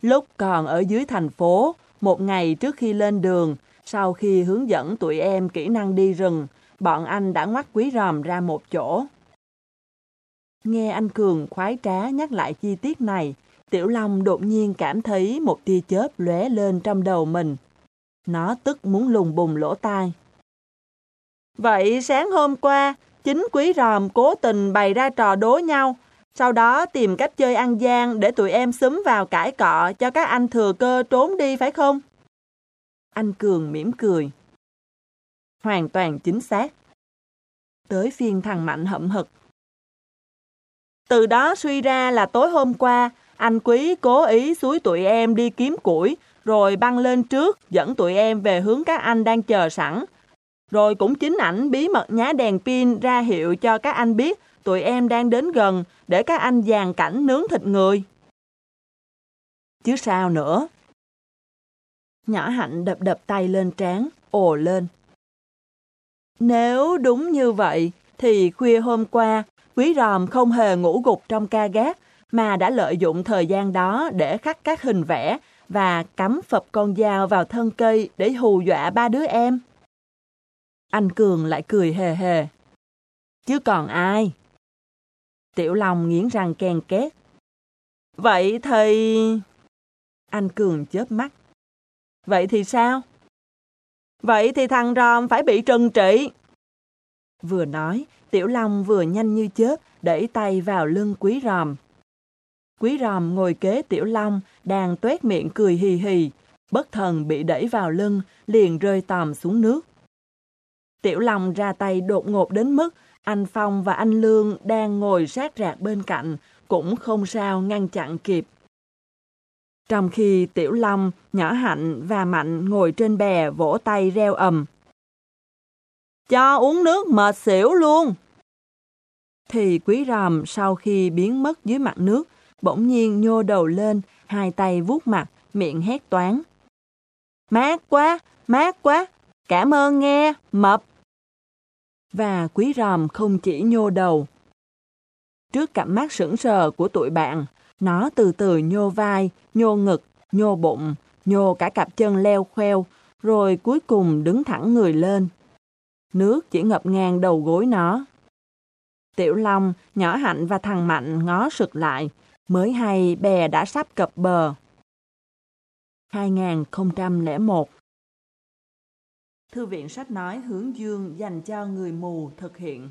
Lúc còn ở dưới thành phố, một ngày trước khi lên đường, sau khi hướng dẫn tụi em kỹ năng đi rừng, bọn anh đã ngoắt quý ròm ra một chỗ. Nghe anh Cường khoái trá nhắc lại chi tiết này, Tiểu Long đột nhiên cảm thấy một tia chớp lóe lên trong đầu mình. Nó tức muốn lùng bùng lỗ tai. Vậy sáng hôm qua, chính quý ròm cố tình bày ra trò đố nhau, sau đó tìm cách chơi ăn gian để tụi em xúm vào cãi cọ cho các anh thừa cơ trốn đi phải không? Anh Cường mỉm cười. Hoàn toàn chính xác. Tới phiên thằng Mạnh hậm hực. Từ đó suy ra là tối hôm qua, anh Quý cố ý suối tụi em đi kiếm củi, rồi băng lên trước, dẫn tụi em về hướng các anh đang chờ sẵn. Rồi cũng chính ảnh bí mật nhá đèn pin ra hiệu cho các anh biết tụi em đang đến gần để các anh dàn cảnh nướng thịt người. Chứ sao nữa? Nhỏ hạnh đập đập tay lên trán, ồ lên. Nếu đúng như vậy, thì khuya hôm qua, quý ròm không hề ngủ gục trong ca gác, mà đã lợi dụng thời gian đó để khắc các hình vẽ và cắm phập con dao vào thân cây để hù dọa ba đứa em. Anh Cường lại cười hề hề. Chứ còn ai? Tiểu Long nghiến răng ken két. Vậy thì... Anh Cường chớp mắt. Vậy thì sao? Vậy thì thằng Ròm phải bị trừng trị. Vừa nói, Tiểu Long vừa nhanh như chớp đẩy tay vào lưng Quý Ròm. Quý Ròm ngồi kế Tiểu Long đang tuét miệng cười hì hì, bất thần bị đẩy vào lưng, liền rơi tòm xuống nước. Tiểu Long ra tay đột ngột đến mức anh Phong và anh Lương đang ngồi sát rạc bên cạnh, cũng không sao ngăn chặn kịp. Trong khi Tiểu Long, Nhỏ Hạnh và Mạnh ngồi trên bè vỗ tay reo ầm. Cho uống nước mệt xỉu luôn. Thì quý ròm sau khi biến mất dưới mặt nước, bỗng nhiên nhô đầu lên, hai tay vuốt mặt, miệng hét toán. Mát quá, mát quá, cảm ơn nghe, mập. Và quý ròm không chỉ nhô đầu. Trước cặp mắt sững sờ của tụi bạn, nó từ từ nhô vai, nhô ngực, nhô bụng, nhô cả cặp chân leo khoeo, rồi cuối cùng đứng thẳng người lên. Nước chỉ ngập ngang đầu gối nó. Tiểu Long, Nhỏ Hạnh và thằng Mạnh ngó sực lại, mới hay bè đã sắp cập bờ. 2001 Thư viện sách nói hướng dương dành cho người mù thực hiện.